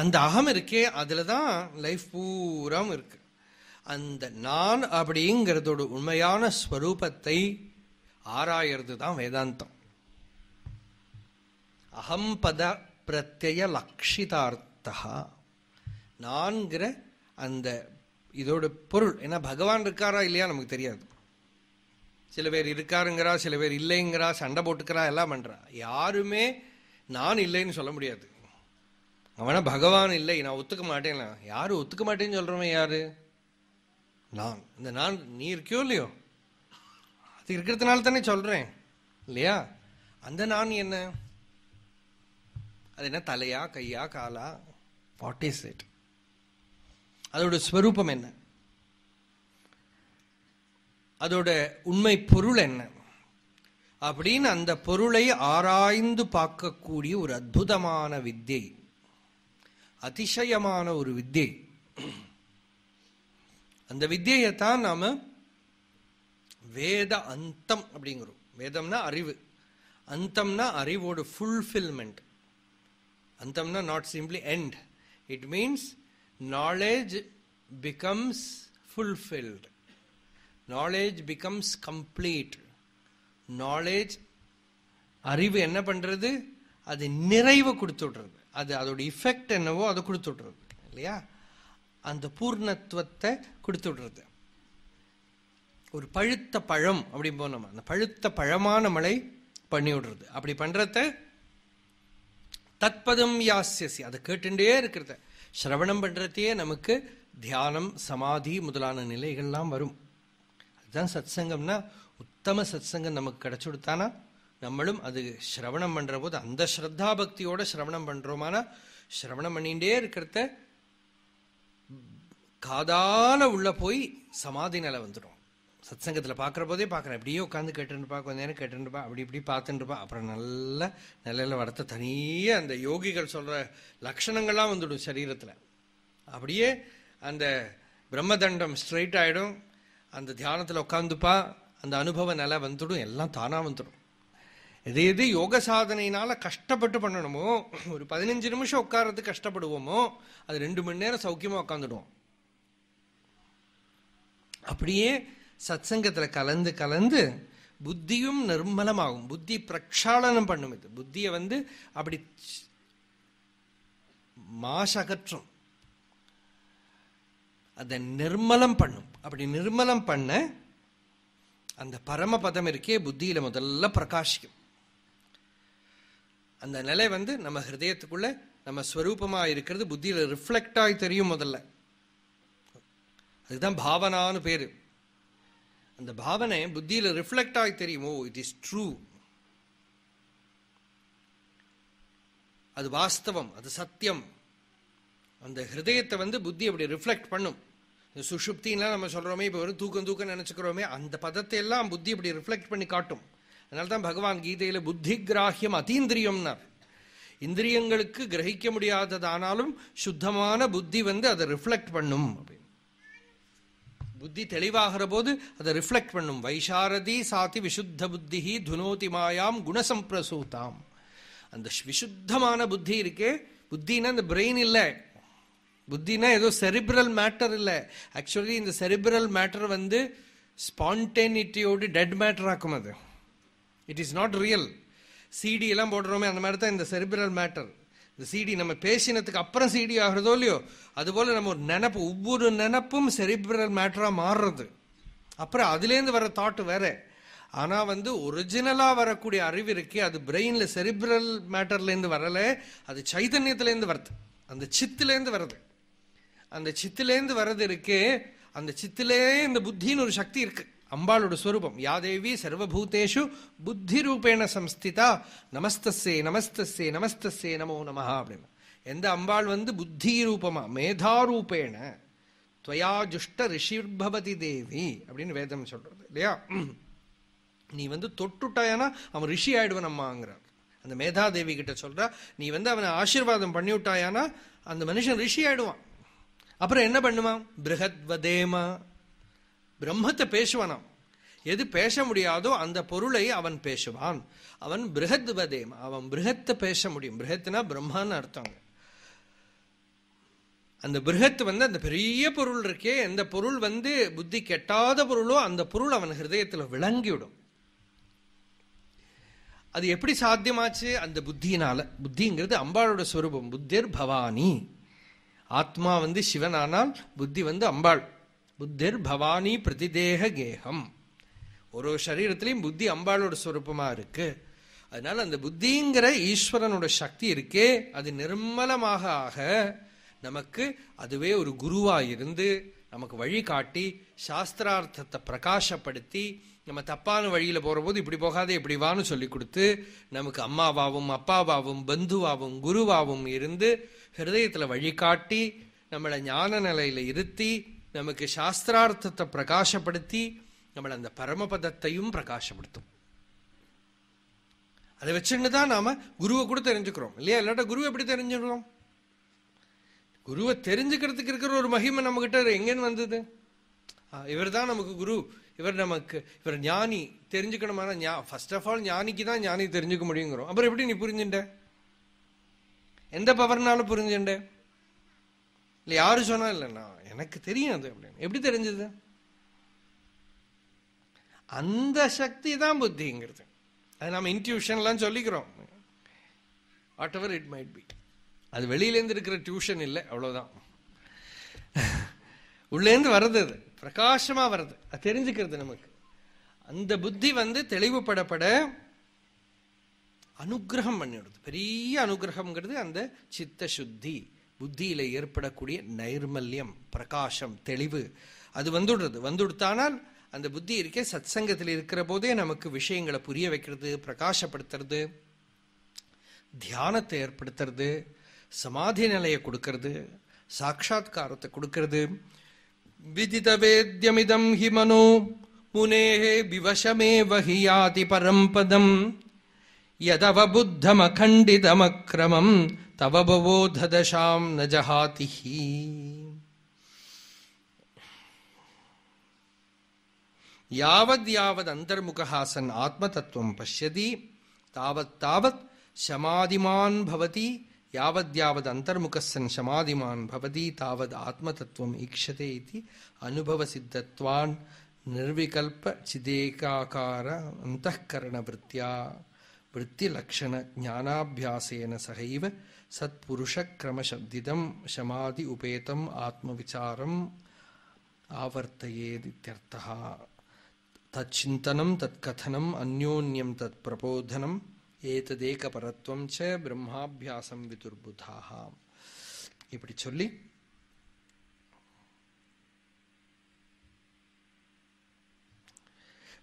அந்த அகம் இருக்கே அதில் தான் லைஃப் பூராவும் இருக்கு. அந்த நான் அப்படிங்கிறதோட உண்மையான ஸ்வரூபத்தை ஆராயறது தான் வேதாந்தம். அகம்பத பிரத்ய லக்ஷிதார்த்தா நான்கிற அந்த இதோட பொருள் ஏன்னா பகவான் இருக்காரா இல்லையா நமக்கு தெரியாது. சில பேர் இருக்காருங்கிறா சில பேர் இல்லைங்கிறா சண்டை போட்டுக்கிறா எல்லாம் பண்ணுறா யாருமே நான் இல்லைன்னு சொல்ல முடியாது. அவனா பகவான் இல்லை நான் ஒத்துக்க மாட்டேன். யாரு ஒத்துக்க மாட்டேன்னு சொல்றவன் யாரு? நான். இந்த நான் நீ இருக்கியோ இல்லையோ? அது இருக்கிறதுனால தானே சொல்றேன். இல்லையா? அந்த நான் என்ன? அது என்ன தலையா கையா காலா? வாட் இஸ் இட் அதோட ஸ்வரூபம் என்ன? அதோட உண்மை பொருள் என்ன? அப்படின்னு அந்த பொருளை ஆராய்ந்து பார்க்கக்கூடிய ஒரு அற்புதமான வித்தை அதிசயமான ஒரு வித்தை. அந்த வித்தியைத்தான் நாம் வேத அந்தம் அப்படிங்கிறோம். வேதம்னா அறிவு. அந்தம்னா அறிவோட fulfilment அந்தம்னா not simply end it means knowledge becomes fulfilled knowledge becomes complete knowledge அறிவு என்ன பண்ணுறது அது நிறைவு கொடுத்துடுறது. அது அதோட இஃபெக்ட் என்னவோ அதை கொடுத்துடுறது. இல்லையா? அந்த பூர்ணத்துவத்தை கொடுத்துடுறது. ஒரு பழுத்த பழம் அப்படின்னு போனோம் அந்த பழுத்த பழமான மழை பண்ணி விடுறது அப்படி பண்ணுறத தத்பதம் யாசியசி அதை கேட்டுட்டே இருக்கிறத. சிரவணம் பண்ணுறதையே நமக்கு தியானம் சமாதி முதலான நிலைகள்லாம் வரும். அதுதான் சத்சங்கம்னா உத்தம சத்சங்கம் நமக்கு கிடைச்சு கொடுத்தானா நம்மளும் அது சிரவணம் பண்ற போது அந்த ஸ்ரத்தா பக்தியோட சிரவணம் பண்றோமானா? சிரவணம் பண்ணிகிட்டே இருக்கிறத காதால உள்ள போய் சமாதி நிலை வந்துடும். சத்சங்கத்தில் பார்க்குற போதே பார்க்குறேன். அப்படியே உட்காந்து கேட்டுருப்பா கொஞ்ச நேரம் கேட்டுருப்பா அப்படி இப்படி பார்த்துட்டுருப்பா அப்புறம் நல்ல நிலையில் வரத்த தனியே அந்த யோகிகள் சொல்கிற லக்ஷணங்கள்லாம் வந்துடும் சரீரத்தில். அப்படியே அந்த பிரம்மதண்டம் ஸ்ட்ரைட் ஆகிடும் அந்த தியானத்தில் உட்காந்துப்பா அந்த அனுபவ நிலை வந்துடும் எல்லாம் தானாக வந்துடும். எது எது யோக சாதனையினால கஷ்டப்பட்டு பண்ணணுமோ ஒரு பதினஞ்சு நிமிஷம் உட்கார்றது கஷ்டப்படுவோமோ அது ரெண்டு மணி நேரம் சௌக்கியமாக உட்காந்துடுவோம் அப்படியே சத்சங்கத்தில் கலந்து கலந்து புத்தியும் நிர்மலமாகும். புத்தி பிரக்ஷாளனம் பண்ணும் இது. புத்தியை வந்து அப்படி மாசகற்றும். அதை நிர்மலம் பண்ணும். அப்படி நிர்மலம் பண்ண அந்த பரமபதம் இருக்கே புத்தியில முதல்ல பிரகாசிக்கும். அந்த நிலை வந்து நம்ம ஹிருதயத்துக்குள்ள நம்ம ஸ்வரூபமா இருக்கிறது புத்தியில ரிஃப்ளெக்ட் ஆகி தெரியும் முதல்ல. அதுதான் பாவனான்னு பேரு. அந்த பாவனை புத்தியில ரிஃப்ளெக்ட் ஆகி தெரியுமோ? இட் இஸ் ட்ரூ அது வாஸ்தவம் அது சத்தியம். அந்த ஹிருதயத்தை வந்து புத்தி அப்படி ரிஃப்ளெக்ட் பண்ணும். இந்த சுஷுப்தின்லாம் நம்ம சொல்றோமே இப்போ வெறும் தூக்கம் தூக்கம் நினைச்சுக்கிறோமே அந்த பதத்தை எல்லாம் புத்தி இப்படி ரிஃப்ளெக்ட் பண்ணி காட்டும். அதனால தான் பகவான் கீதையில புத்தி கிராகியம் அதீந்திரியம்னார் இந்திரியங்களுக்கு கிரகிக்க முடியாததானாலும் சுத்தமான புத்தி வந்து அதை ரிஃப்ளெக்ட் பண்ணும் அப்படின்னு. புத்தி தெளிவாகிற போது அதை ரிஃப்ளெக்ட் பண்ணும். வைஷாரதி சாதி விசுத்த புத்தி துனோதி மாயாம் குணசம்பிரசூதாம். அந்த விசுத்தமான புத்தி இருக்கே புத்தின்னா அந்த பிரெயின் இல்லை. புத்தினா ஏதோ செரிப்ரல் மேட்டர் இல்லை. ஆக்சுவலி இந்த செரிப்ரல் மேட்டர் வந்து ஸ்பான்டேனிட்டியோடு டெட் மேட்டர் ஆக்கும் அது. It is not real CD எல்லாம் போடுறோமே அந்த மாதிரி தான் இந்த செரிபிரல் மேட்டர் இந்த சிடி நம்ம பேசினதுக்கு அப்புறம் சிடி ஆகிறதோ இல்லையோ அதுபோல் நம்ம ஒரு நினப்பு ஒவ்வொரு நினப்பும் செரிபிரல் மேட்டராக மாறுறது. அப்புறம் அதுலேருந்து வர தாட் வேற. ஆனால் வந்து ஒரிஜினலாக வரக்கூடிய அறிவு இருக்கே அது பிரெயினில் செரிபிரல் மேட்டர்லேருந்து வரல அது சைதன்யத்துலேருந்து வருது. அந்த சித்துலேருந்து வருது. அந்த சித்திலேருந்து வர்றது இருக்கே அந்த சித்திலே இந்த புத்தின்னு ஒரு சக்தி இருக்கு. அம்பாளோட ஸ்வரூபம் யாதேவி சர்வபூதேஷு புத்தி ரூபேண சம்ஸ்திதா நமஸ்தஸ்ஸே நமஸ்தஸ்ஸே நமஸ்தஸ்ஸே நமோ நமஹா அப்படின்னு. எந்த அம்பாள் வந்து புத்தி ரூபமா மேதாரூபேண துவயா ஜுஷ்ட ரிஷிர்பவதி தேவி அப்படின்னு வேதம் சொல்றது இல்லையா? நீ வந்து தொட்டுட்டாயனா அவன் ரிஷி ஆயிடுவன் அம்மாங்கிறார். அந்த மேதாதேவி கிட்ட சொல்றா நீ வந்து அவனை ஆசீர்வாதம் பண்ணி விட்டாயானா அந்த மனுஷன் ரிஷி ஆயிடுவான். அப்புறம் என்ன பண்ணுவான் பிருகத்வதேமா பிரம்மத்தை பேசுவானாம். எது பேச முடியாதோ அந்த பொருளை அவன் பேசுவான். அவன் பிருகத்வதேமா அவன் பிருகத்தை பேச முடியும். பிருகத்னா பிரம்மான்னு அர்த்தம். அந்த பிருகத் வந்து அந்த பெரிய பொருள் இருக்கே. எந்த பொருள் வந்து புத்தி கெட்டாத பொருளோ அந்த பொருள் அவன் ஹிருதயத்தில் விளங்கிவிடும். அது எப்படி சாத்தியமாச்சு? அந்த புத்தியினால. புத்திங்கிறது அம்பாளோட ஸ்வரூபம் புத்திர் பவானி. ஆத்மா வந்து சிவனானால் புத்தி வந்து அம்பாள். புத்திர் பவானி பிரதிதேக கேகம். ஒரு சரீரத்திலையும் புத்தி அம்பாளோட ஸ்வரூபமா இருக்கு. அதனால அந்த புத்திங்கிற ஈஸ்வரனோட சக்தி இருக்கே அது நிர்மலமாக ஆக நமக்கு அதுவே ஒரு குருவா இருந்து நமக்கு வழிகாட்டி சாஸ்திரார்த்தத்தை பிரகாசப்படுத்தி நம்ம தப்பான வழியில போகிறபோது இப்படி போகாத இப்படி வான்னு சொல்லி கொடுத்து நமக்கு அம்மாவாவும் அப்பாவாவும் பந்துவாவும் குருவாவும் இருந்து ஹிருதயத்தில் வழிகாட்டி நம்மளை ஞான நிலையில இருத்தி நமக்கு சாஸ்திரார்த்தத்தை பிரகாசப்படுத்தி நம்மளை அந்த பரமபதத்தையும் பிரகாசப்படுத்தும். அதை வச்சுன்னு தான் நாம குருவை கூட தெரிஞ்சுக்கிறோம் இல்லையா? இல்லாட்டா குருவை எப்படி தெரிஞ்சுக்கிறோம்? குருவை தெரிஞ்சுக்கிறதுக்கு இருக்கிற ஒரு மகிமை நம்மகிட்ட எங்கேன்னு எங்கன்னு வந்தது? இவர் தான் நமக்கு குரு. இவர் நமக்கு இவர் ஞானி தெரிஞ்சுக்கணுமான ஃபர்ஸ்ட் ஆஃப் ஆல் ஞானிக்கு தான் ஞானி தெரிஞ்சுக்க முடியுங்கிறோம். அப்புறம் எப்படி நீ புரிஞ்சுட்ட? எந்த பவர்னால புரிஞ்சுட்ட. இல்லை யாரு சொன்னா இல்லைண்ணா எனக்கு தெரியும் அது அப்படின்னு. எப்படி தெரிஞ்சது? அந்த சக்தி தான் புத்திங்கிறது. அது நம்ம இன்ட்யூஷன்லாம் சொல்லிக்கிறோம். Whatever it might be அது வெளியிலேருந்து இருக்கிற டியூஷன் இல்லை அவ்வளோதான் உள்ளேருந்து வர்றது அது. பிரகாசமா வர்றது. அது தெரிஞ்சுக்கிறது நமக்கு. அந்த புத்தி வந்து தெளிவுபடப்பட அனுகிரகம் பண்ணிடுது. பெரிய அனுகிரகம்ங்கிறது அந்த சித்த சுத்தி புத்தியில ஏற்படக்கூடிய நைர்மல்யம் பிரகாசம் தெளிவு. அது வந்துடுறது. வந்துடுத்தானால் அந்த புத்தி இருக்கே சத் சங்கத்தில் இருக்கிற போதே நமக்கு விஷயங்களை புரிய வைக்கிறது பிரகாசப்படுத்துறது தியானத்தை ஏற்படுத்துறது சமாதி நிலையை கொடுக்கறது சாட்சா்காரத்தை கொடுக்கறது. विदितवेद्यमिदं हि मनो। मुने विवशमे हि याति परं पदम्। यदवबुद्धमखण्डितमक्रमं तव बवोधदशां न जहाति हि। यावद्यावदन्तर्मुखः सन् आत्मतत्व पश्यति तावत्तावत् शमादिमान भवति। यावद्यावद् अन्तर्मुखः सन् शमादिमान् भवति तावद् आत्मतत्त्वम् ईक्षते इति अनुभवसिद्धत्वान् निर्विकल्पचिदेकाकार अन्तःकरणवृत्त्या वृत्तिलक्षणज्ञानाभ्यासेन सहैव सत्पुरुषक्रमशब्दितं शमादि उपेतम् आत्मविचारम् आवर्तयेदित्यर्थः। तच्चिन्तनं तत्कथनम् अन्योन्यं ஏததேக பரத்வம் ச பிரம்மாபியாசம் விதுர்புதாக இப்படி சொல்லி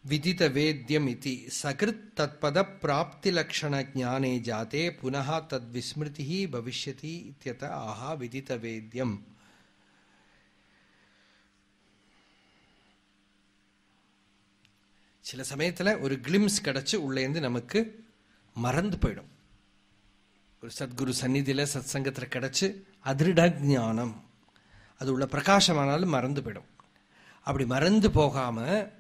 விதித வேத்தியம் இது சகிருத் தத்பத பிராப்தி லட்சண ஜானே ஜாத்தே புனः தத்விஸ்மிருதி பவிஷ்யதி இத்தியத ஆஹா விதித வேத்தியம் சில சமயத்தில் ஒரு கிளிம்ஸ் கிடச்சி உள்ளேந்து நமக்கு மறந்து போயிடும். ஒரு சத்குரு சந்நிதியில் சத் சங்கத்தில் கிடச்சி அதிருட ஞானம். அது உள்ள பிரகாசமானாலும் மறந்து போயிடும். அப்படி மறந்து போகாமல்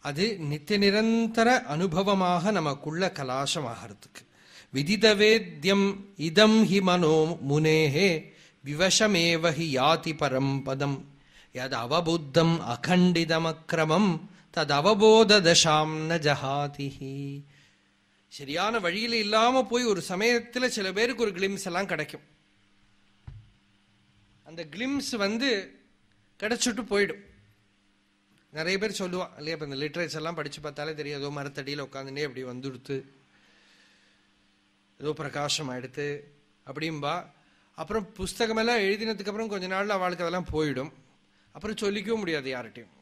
அது நித்திய நிரந்தர அனுபவமாக நமக்குள்ள கலாசமாகிறதுக்கு. விதித வேத்யம் இதம் ஹி மனோ முனேஹே விவசமேவ ஹி யாதி பரம் பதம். யத் அவபுத்தம் அகண்டிதமக்கிரமம் தத் அவபோத தசாம் ந ஜஹாதிஹி. சரியான வழியில் இல்லாம போய் ஒரு சமயத்துல சில பேருக்கு ஒரு கிளிம்ஸ் எல்லாம் கிடைக்கும். அந்த கிளிம்ஸ் வந்து கிடைச்சிட்டு போயிடும். நிறைய பேர் சொல்லுவான் இல்லையா இப்போ இந்த லிட்ரேச்சர் எல்லாம் படிச்சு பார்த்தாலே தெரியும். ஏதோ மரத்தடியில் உட்காந்துனே அப்படி வந்துடுத்து. ஏதோ பிரகாசம் எடுத்து. அப்படிம்பா. அப்புறம் புஸ்தகமெல்லாம் எழுதினதுக்கப்புறம் கொஞ்ச நாளில் அவளுக்கு அதெல்லாம் போயிடும். அப்புறம் சொல்லிக்கவும் முடியாது யார்கிட்டையும்.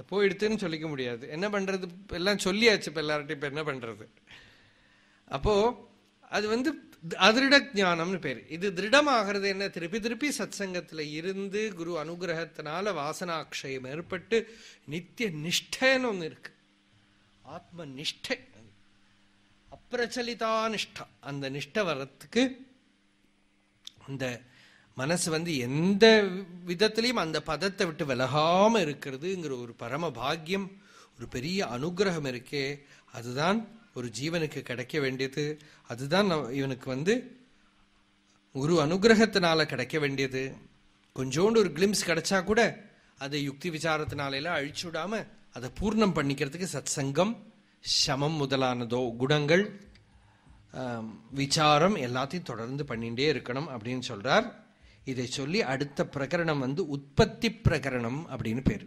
அது போயிடுத்துன்னு சொல்லிக்க முடியாது. என்ன பண்ணுறது எல்லாம் சொல்லியாச்சு இப்போ எல்லார்ட்டையும் இப்போ என்ன பண்ணுறது அப்போது அது வந்து அதிருட ஞானம்னு பேர். இது திருடமாகிறது என்ன? திருப்பி திருப்பி சத்சங்கத்துல இருந்து குரு அனுகிரகத்தினால வாசனாட்சயம் ஏற்பட்டு நித்திய நிஷ்டைன்னு ஒன்று இருக்கு. ஆத்ம நிஷ்டை அப்பிரச்சலிதா நிஷ்டா. அந்த நிஷ்டை வர்றதுக்கு அந்த மனசு வந்து எந்த விதத்திலையும் அந்த பதத்தை விட்டு விலகாம இருக்கிறதுங்கிற ஒரு பரம பாக்கியம் ஒரு பெரிய அனுகிரகம் இருக்கே அதுதான் ஒரு ஜீவனுக்கு கிடைக்க வேண்டியது. அதுதான் இவனுக்கு வந்து ஒரு அனுகிரகத்தினால கிடைக்க வேண்டியது. கொஞ்சோண்டு ஒரு கிளிம்ஸ் கிடைச்சா கூட அதை யுக்தி விசாரத்தினாலெல்லாம் அழிச்சு விடாம அதை பூர்ணம் பண்ணிக்கிறதுக்கு சத் சங்கம் சமம் முதலானதோ குணங்கள் விசாரம் எல்லாத்தையும் தொடர்ந்து பண்ணிகிட்டே இருக்கணும் அப்படின்னு சொல்றார். இதை சொல்லி அடுத்த பிரகரணம் வந்து உற்பத்தி பிரகரணம் அப்படின்னு பேர்.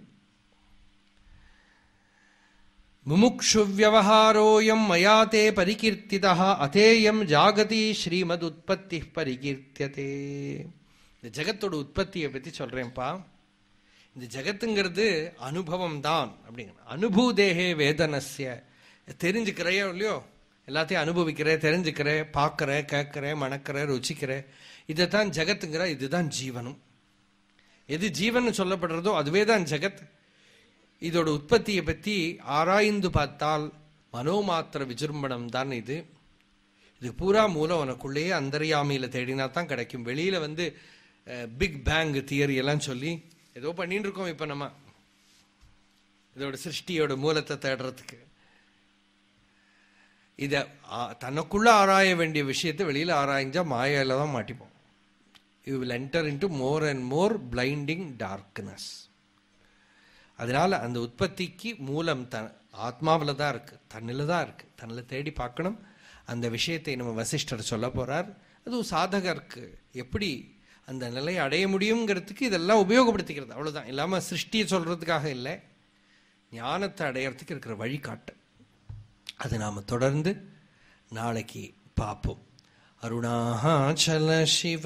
முமுக்ஷு வியவஹாரோயம் மயா தே பரிகீர்த்திதா அதேயம் ஜாகதி ஸ்ரீமத் உற்பத்தி பரிகீர்த்தியதே. இந்த ஜெகத்தோட உற்பத்தியை பத்தி சொல்கிறேன்ப்பா இந்த ஜெகத்துங்கிறது அனுபவம் தான் அப்படிங்கிற அனுபூதேகே வேதனசிய தெரிஞ்சுக்கிறையோ இல்லையோ? எல்லாத்தையும் அனுபவிக்கிறேன் தெரிஞ்சுக்கிறேன் பார்க்குறேன் கேட்குறேன் மணக்கிறேன் ருச்சிக்கிறேன் இதை தான் ஜெகத்துங்கிற இதுதான் ஜீவனும். எது ஜீவன் சொல்லப்படுறதோ அதுவே தான் ஜெகத். இதோட உற்பத்தியை பற்றி ஆராய்ந்து பார்த்தால் மனோமாத்திர விஜృంభணம் தான் இது. இது பூரா மூலம் உனக்குள்ளேயே அந்தரியாமையில் தேடினா தான் கிடைக்கும். வெளியில் வந்து பிக் பேங் தியரி எல்லாம் சொல்லி ஏதோ பண்ணிட்டு இருக்கோம் இப்போ நம்ம. இதோட சிருஷ்டியோட மூலத்தை தேடுறதுக்கு. இதை தனக்குள்ளே ஆராய வேண்டிய விஷயத்தை வெளியில் ஆராய்ஞ்சா மாயால தான் மாட்டிப்போம். You will enter into more and more blinding darkness அதனால அந்த உற்பத்திக்கு மூலம் த ஆத்மாவில் தான் இருக்கு. தன்னில் தான் இருக்கு. தன்னில் தேடி பார்க்கணும். அந்த விஷயத்தை நம்ம வசிஷ்டர் சொல்ல போறார். அதுவும் சாதகருக்கு எப்படி அந்த நிலையை அடைய முடியுங்கிறதுக்கு இதெல்லாம் உபயோகப்படுத்திக்கிறது. அவ்வளோதான் இல்லாமல் சிருஷ்டியை சொல்கிறதுக்காக இல்லை. ஞானத்தை அடையிறதுக்கு இருக்கிற வழிகாட்டு. அது நாம் தொடர்ந்து நாளைக்கு பார்ப்போம். அருணாச்சல சிவ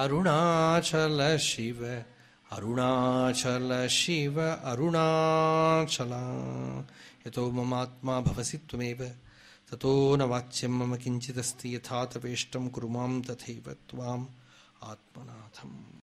अरुणाचल शिव अरुणाचल शिव, अरुणाचल। यतो ममात्मा भवसि त्वमेव, ततो न वाच्यं मम किञ्चिदस्ति, यथा तवेष्टं कुरु तथैव त्वाम् आत्मनाथम्।